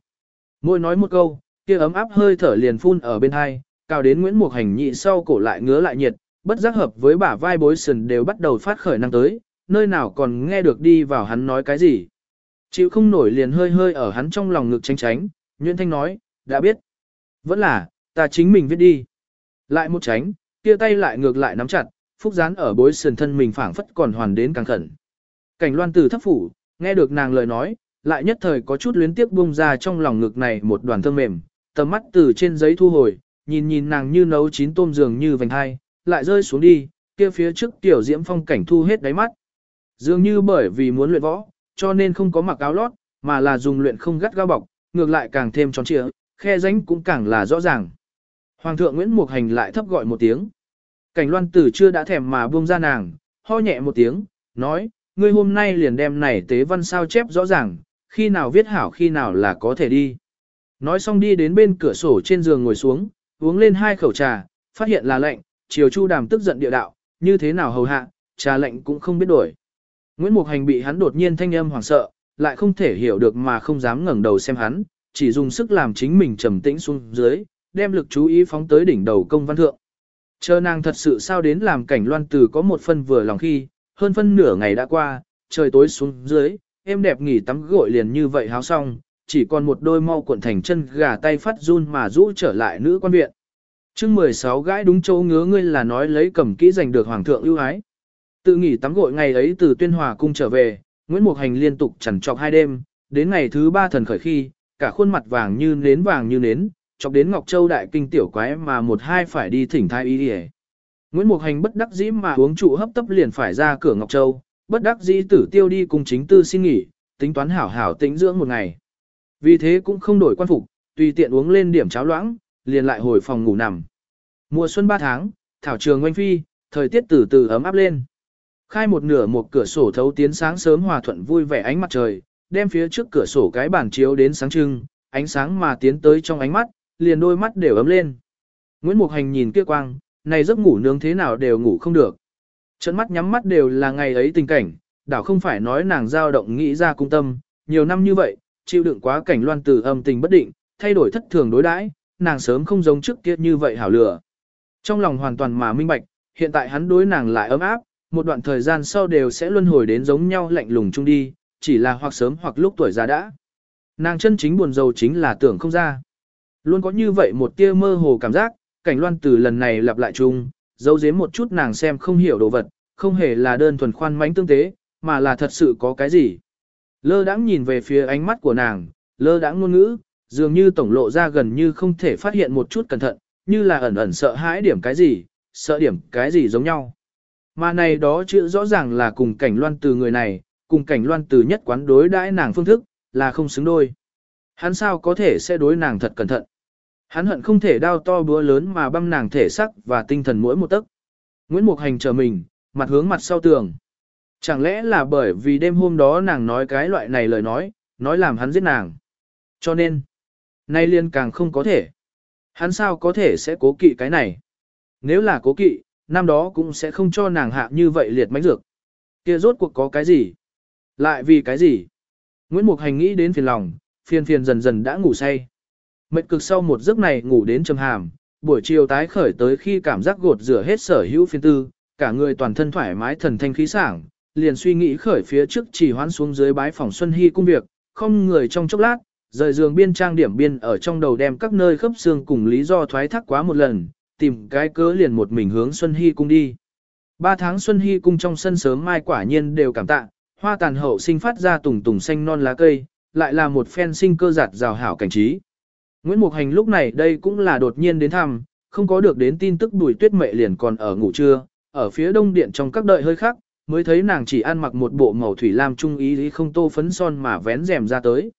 Môi nói một câu, kia ấm áp hơi thở liền phun ở bên hai, cao đến Nguyễn Mục Hành nhị sau cổ lại ngứa lại nhiệt, bất giác hợp với bả vai bối sần đều bắt đầu phát khởi năng tới, nơi nào còn nghe được đi vào hắn nói cái gì. Chịu không nổi liền hơi hơi ở hắn trong lòng ngực tránh tránh, Nguyễn Thanh nói, đã biết. Vẫn là, ta chính mình viết đi. Lại một tránh, kia tay lại ngược lại nắm chặt, phúc dán ở bối sườn thân mình phảng phất còn hoàn đến càng khẩn. Cảnh loan từ thấp phủ, nghe được nàng lời nói, lại nhất thời có chút luyến tiếc bung ra trong lòng ngực này một đoàn thơm mềm, tầm mắt từ trên giấy thu hồi, nhìn nhìn nàng như nấu chín tôm dường như vành hai, lại rơi xuống đi, kia phía trước tiểu diễm phong cảnh thu hết đáy mắt. Dường như bởi vì muốn luyện võ, cho nên không có mặc áo lót, mà là dùng luyện không gắt gao bọc, ngược lại càng thêm tròn trịa, khe rãnh cũng càng là rõ ràng. Hoàng thượng Nguyễn Mục Hành lại thấp gọi một tiếng. Cảnh loan tử chưa đã thèm mà buông ra nàng, ho nhẹ một tiếng, nói, ngươi hôm nay liền đem này tế văn sao chép rõ ràng, khi nào viết hảo khi nào là có thể đi. Nói xong đi đến bên cửa sổ trên giường ngồi xuống, uống lên hai khẩu trà, phát hiện là lạnh, chiều chu đàm tức giận địa đạo, như thế nào hầu hạ, trà lạnh cũng không biết đổi. Nguyễn Mục Hành bị hắn đột nhiên thanh âm hoảng sợ, lại không thể hiểu được mà không dám ngẩng đầu xem hắn, chỉ dùng sức làm chính mình trầm tĩnh xuống dưới, đem lực chú ý phóng tới đỉnh đầu công văn thượng. Chờ nàng thật sự sao đến làm cảnh loan tử có một phân vừa lòng khi, hơn phân nửa ngày đã qua, trời tối xuống dưới, em đẹp nghỉ tắm gội liền như vậy háo xong, chỉ còn một đôi mau cuộn thành chân gà tay phát run mà rũ trở lại nữ quan viện. chương 16 gái đúng chỗ ngứa ngươi là nói lấy cầm kỹ giành được hoàng thượng ưu ái. Tự nghỉ tắm gội ngày ấy từ tuyên hòa cung trở về, Nguyễn Mục Hành liên tục chẳng trọc hai đêm, đến ngày thứ ba thần khởi khi, cả khuôn mặt vàng như nến vàng như nến, chọc đến Ngọc Châu đại kinh tiểu quái mà một hai phải đi thỉnh thai y đi Nguyễn Mục Hành bất đắc dĩ mà uống trụ hấp tấp liền phải ra cửa Ngọc Châu, bất đắc dĩ tử tiêu đi cùng chính tư xin nghỉ, tính toán hảo hảo tĩnh dưỡng một ngày. Vì thế cũng không đổi quan phục, tùy tiện uống lên điểm cháo loãng, liền lại hồi phòng ngủ nằm. Mùa xuân ba tháng, thảo trường ngoanh phi, thời tiết từ từ ấm áp lên. Khai một nửa một cửa sổ thấu tiến sáng sớm hòa thuận vui vẻ ánh mặt trời, đem phía trước cửa sổ cái bàn chiếu đến sáng trưng, ánh sáng mà tiến tới trong ánh mắt, liền đôi mắt đều ấm lên. Nguyễn Mục Hành nhìn kia quang, này giấc ngủ nướng thế nào đều ngủ không được. Trận mắt nhắm mắt đều là ngày ấy tình cảnh, đảo không phải nói nàng dao động nghĩ ra cung tâm, nhiều năm như vậy, chịu đựng quá cảnh loan từ âm tình bất định, thay đổi thất thường đối đãi, nàng sớm không giống trước kia như vậy hảo lửa. Trong lòng hoàn toàn mà minh bạch, hiện tại hắn đối nàng lại ấm áp, một đoạn thời gian sau đều sẽ luân hồi đến giống nhau lạnh lùng chung đi, chỉ là hoặc sớm hoặc lúc tuổi già đã. Nàng chân chính buồn rầu chính là tưởng không ra. Luôn có như vậy một tia mơ hồ cảm giác, cảnh loan từ lần này lặp lại chung, giấu giếm một chút nàng xem không hiểu đồ vật, không hề là đơn thuần khoan mánh tương tế, mà là thật sự có cái gì. Lơ đãng nhìn về phía ánh mắt của nàng, lơ đãng ngôn ngữ, dường như tổng lộ ra gần như không thể phát hiện một chút cẩn thận, như là ẩn ẩn sợ hãi điểm cái gì, sợ điểm cái gì giống nhau. Mà này đó chữ rõ ràng là cùng cảnh loan từ người này, cùng cảnh loan từ nhất quán đối đãi nàng phương thức, là không xứng đôi. Hắn sao có thể sẽ đối nàng thật cẩn thận. Hắn hận không thể đao to búa lớn mà băm nàng thể sắc và tinh thần mỗi một tấc. Nguyễn Mục Hành chờ mình, mặt hướng mặt sau tường. Chẳng lẽ là bởi vì đêm hôm đó nàng nói cái loại này lời nói, nói làm hắn giết nàng. Cho nên, nay liên càng không có thể. Hắn sao có thể sẽ cố kỵ cái này. Nếu là cố kỵ, năm đó cũng sẽ không cho nàng hạ như vậy liệt mánh dược. kia rốt cuộc có cái gì? Lại vì cái gì? Nguyễn Mục Hành nghĩ đến phiền lòng, phiền phiền dần dần đã ngủ say. Mệt cực sau một giấc này ngủ đến trầm hàm, buổi chiều tái khởi tới khi cảm giác gột rửa hết sở hữu phiên tư, cả người toàn thân thoải mái thần thanh khí sảng, liền suy nghĩ khởi phía trước chỉ hoán xuống dưới bái phòng Xuân Hy cung việc, không người trong chốc lát, rời giường biên trang điểm biên ở trong đầu đem các nơi khớp xương cùng lý do thoái thác quá một lần, tìm cái cớ liền một mình hướng Xuân Hy cung đi. Ba tháng Xuân Hy cung trong sân sớm mai quả nhiên đều cảm tạ, hoa tàn hậu sinh phát ra tùng tùng xanh non lá cây, lại là một phen sinh cơ giạt rào hảo cảnh trí. Nguyễn Mục Hành lúc này đây cũng là đột nhiên đến thăm, không có được đến tin tức bùi tuyết mệ liền còn ở ngủ trưa, ở phía đông điện trong các đợi hơi khác, mới thấy nàng chỉ ăn mặc một bộ màu thủy lam trung ý lý không tô phấn son mà vén rèm ra tới.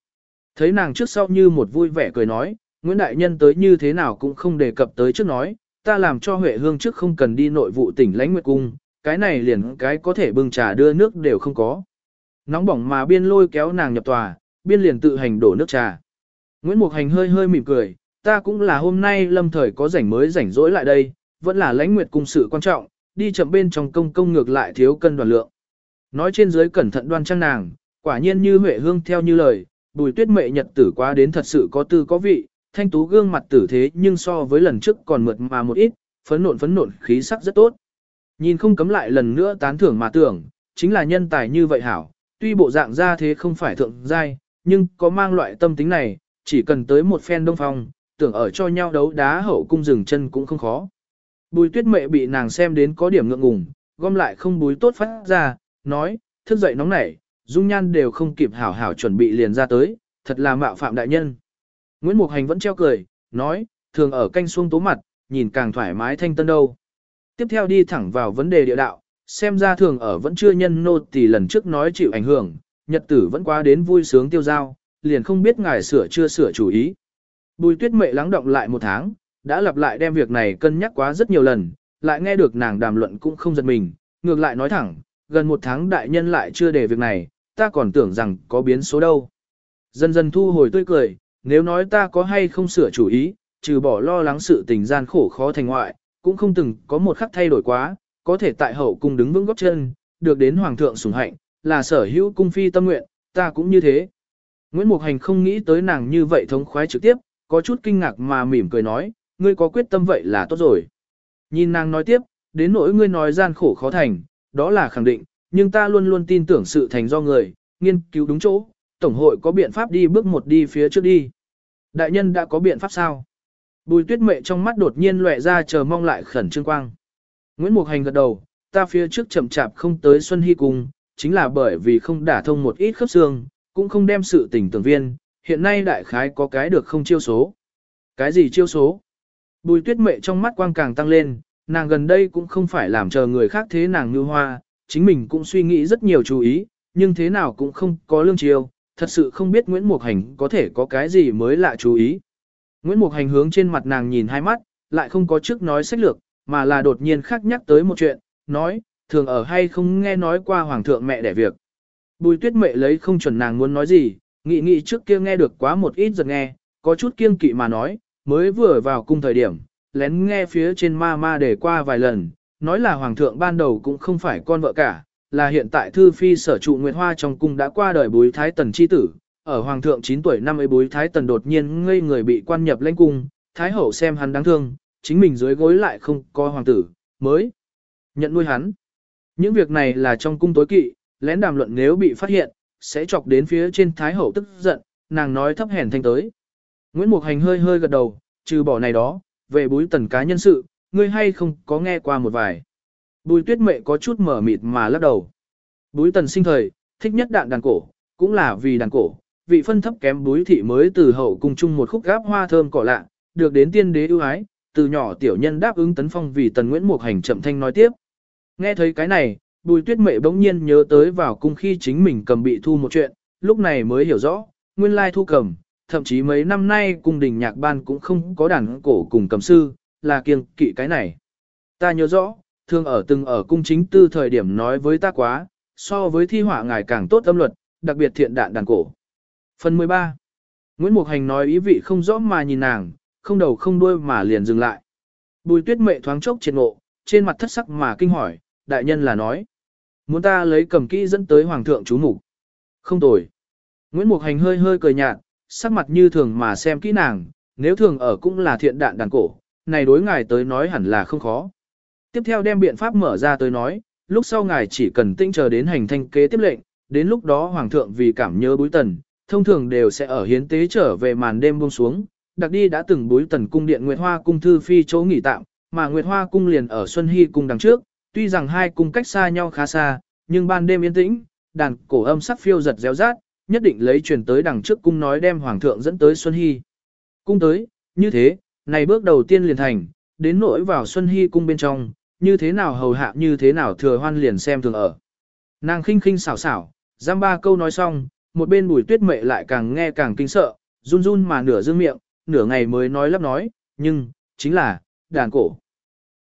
Thấy nàng trước sau như một vui vẻ cười nói, Nguyễn Đại Nhân tới như thế nào cũng không đề cập tới trước nói, ta làm cho Huệ Hương trước không cần đi nội vụ tỉnh lãnh nguyệt cung, cái này liền cái có thể bưng trà đưa nước đều không có. Nóng bỏng mà biên lôi kéo nàng nhập tòa, biên liền tự hành đổ nước trà. Nguyễn Mục Hành hơi hơi mỉm cười, ta cũng là hôm nay lâm thời có rảnh mới rảnh rỗi lại đây, vẫn là lãnh nguyệt cung sự quan trọng, đi chậm bên trong công công ngược lại thiếu cân đoàn lượng. Nói trên dưới cẩn thận đoan trang nàng, quả nhiên như Huệ Hương theo như lời, bùi tuyết mệ nhật tử quá đến thật sự có tư có vị, thanh tú gương mặt tử thế nhưng so với lần trước còn mượt mà một ít, phấn nộn phấn nộn khí sắc rất tốt. Nhìn không cấm lại lần nữa tán thưởng mà tưởng, chính là nhân tài như vậy hảo, tuy bộ dạng ra thế không phải thượng giai, nhưng có mang loại tâm tính này, chỉ cần tới một phen đông phong, tưởng ở cho nhau đấu đá hậu cung dừng chân cũng không khó. Bùi tuyết mệ bị nàng xem đến có điểm ngượng ngùng, gom lại không búi tốt phát ra, nói, thức dậy nóng nảy, dung nhan đều không kịp hảo hảo chuẩn bị liền ra tới, thật là mạo phạm đại nhân. Nguyễn Mục Hành vẫn treo cười, nói, thường ở canh xuông tố mặt, nhìn càng thoải mái thanh tân đâu. Tiếp theo đi thẳng vào vấn đề địa đạo, xem ra thường ở vẫn chưa nhân nô tỷ lần trước nói chịu ảnh hưởng, nhật tử vẫn qua đến vui sướng tiêu giao, liền không biết ngài sửa chưa sửa chủ ý. Bùi tuyết mệ lắng động lại một tháng, đã lặp lại đem việc này cân nhắc quá rất nhiều lần, lại nghe được nàng đàm luận cũng không giật mình, ngược lại nói thẳng, gần một tháng đại nhân lại chưa để việc này, ta còn tưởng rằng có biến số đâu. Dần dần thu hồi tươi cười, nếu nói ta có hay không sửa chủ ý, trừ bỏ lo lắng sự tình gian khổ khó thành ngoại, cũng không từng có một khắc thay đổi quá, có thể tại hậu cung đứng vững góc chân, được đến hoàng thượng sủng hạnh, là sở hữu cung phi tâm nguyện, ta cũng như thế. Nguyễn Mục Hành không nghĩ tới nàng như vậy thống khoái trực tiếp, có chút kinh ngạc mà mỉm cười nói, ngươi có quyết tâm vậy là tốt rồi. Nhìn nàng nói tiếp, đến nỗi ngươi nói gian khổ khó thành, đó là khẳng định, nhưng ta luôn luôn tin tưởng sự thành do người, nghiên cứu đúng chỗ, Tổng hội có biện pháp đi bước một đi phía trước đi. Đại nhân đã có biện pháp sao? Bùi tuyết mệ trong mắt đột nhiên lóe ra chờ mong lại khẩn trương quang. Nguyễn Mục Hành gật đầu, ta phía trước chậm chạp không tới Xuân Hy Cung, chính là bởi vì không đả thông một ít khớp xương, cũng không đem sự tình tưởng viên, hiện nay đại khái có cái được không chiêu số. Cái gì chiêu số? Bùi tuyết mệ trong mắt quang càng tăng lên, nàng gần đây cũng không phải làm chờ người khác thế nàng như hoa, chính mình cũng suy nghĩ rất nhiều chú ý, nhưng thế nào cũng không có lương chiêu, thật sự không biết Nguyễn Mục Hành có thể có cái gì mới lạ chú ý. Nguyễn Mục Hành hướng trên mặt nàng nhìn hai mắt, lại không có trước nói sách lược, mà là đột nhiên khác nhắc tới một chuyện, nói, thường ở hay không nghe nói qua hoàng thượng mẹ đẻ việc. Bùi tuyết mệ lấy không chuẩn nàng muốn nói gì, nghĩ nghĩ trước kia nghe được quá một ít giật nghe, có chút kiêng kỵ mà nói, mới vừa vào cung thời điểm, lén nghe phía trên ma ma để qua vài lần, nói là hoàng thượng ban đầu cũng không phải con vợ cả, là hiện tại thư phi sở trụ Nguyệt Hoa trong cung đã qua đời bối thái tần chi tử, ở hoàng thượng 9 tuổi năm ấy bối thái tần đột nhiên ngây người bị quan nhập lãnh cung, thái hậu xem hắn đáng thương, chính mình dưới gối lại không có hoàng tử, mới nhận nuôi hắn. Những việc này là trong cung tối kỵ, lén đàm luận nếu bị phát hiện, sẽ chọc đến phía trên thái hậu tức giận, nàng nói thấp hèn thanh tới. Nguyễn Mục Hành hơi hơi gật đầu, trừ bỏ này đó, về bối tần cá nhân sự, ngươi hay không có nghe qua một vài. Bùi tuyết mệ có chút mở mịt mà lắc đầu. Búi tần sinh thời, thích nhất đạn đàn cổ, cũng là vì đàn cổ, vị phân thấp kém búi thị mới từ hậu cung chung một khúc gáp hoa thơm cỏ lạ, được đến tiên đế ưu ái, từ nhỏ tiểu nhân đáp ứng tấn phong vì tần Nguyễn Mục Hành chậm thanh nói tiếp. Nghe thấy cái này, bùi tuyết mệ bỗng nhiên nhớ tới vào cung khi chính mình cầm bị thu một chuyện, lúc này mới hiểu rõ, nguyên lai thu cầm, thậm chí mấy năm nay cung đình nhạc ban cũng không có đàn cổ cùng cầm sư, là kiêng kỵ cái này. Ta nhớ rõ, thường ở từng ở cung chính tư thời điểm nói với ta quá, so với thi họa ngài càng tốt âm luật, đặc biệt thiện đạn đàn cổ. Phần 13. Nguyễn Mục Hành nói ý vị không rõ mà nhìn nàng, không đầu không đuôi mà liền dừng lại. Bùi tuyết mệ thoáng chốc triệt ngộ, trên mặt thất sắc mà kinh hỏi, đại nhân là nói. Muốn ta lấy cầm kỹ dẫn tới hoàng thượng chú mục Không tồi. Nguyễn Mục Hành hơi hơi cười nhạt, sắc mặt như thường mà xem kỹ nàng, nếu thường ở cũng là thiện đạn đàn cổ, này đối ngài tới nói hẳn là không khó. Tiếp theo đem biện pháp mở ra tới nói, lúc sau ngài chỉ cần tinh chờ đến hành thanh kế tiếp lệnh, đến lúc đó hoàng thượng vì cảm nhớ bối tần, thông thường đều sẽ ở hiến tế trở về màn đêm buông xuống, đặc đi đã từng bối tần cung điện Nguyệt Hoa cung thư phi chỗ nghỉ tạm, mà Nguyệt Hoa cung liền ở Xuân Hy cung đằng trước, tuy rằng hai cung cách xa nhau khá xa, nhưng ban đêm yên tĩnh, đàn cổ âm sắc phiêu giật réo rát, nhất định lấy truyền tới đằng trước cung nói đem hoàng thượng dẫn tới Xuân Hy. Cung tới, như thế, này bước đầu tiên liền thành, đến nỗi vào Xuân Hy cung bên trong, như thế nào hầu hạ như thế nào thừa hoan liền xem thường ở. Nàng khinh khinh xảo xảo, giam ba câu nói xong, một bên bùi tuyết mệ lại càng nghe càng kinh sợ, run run mà nửa dương miệng, nửa ngày mới nói lắp nói, nhưng, chính là, đàn cổ.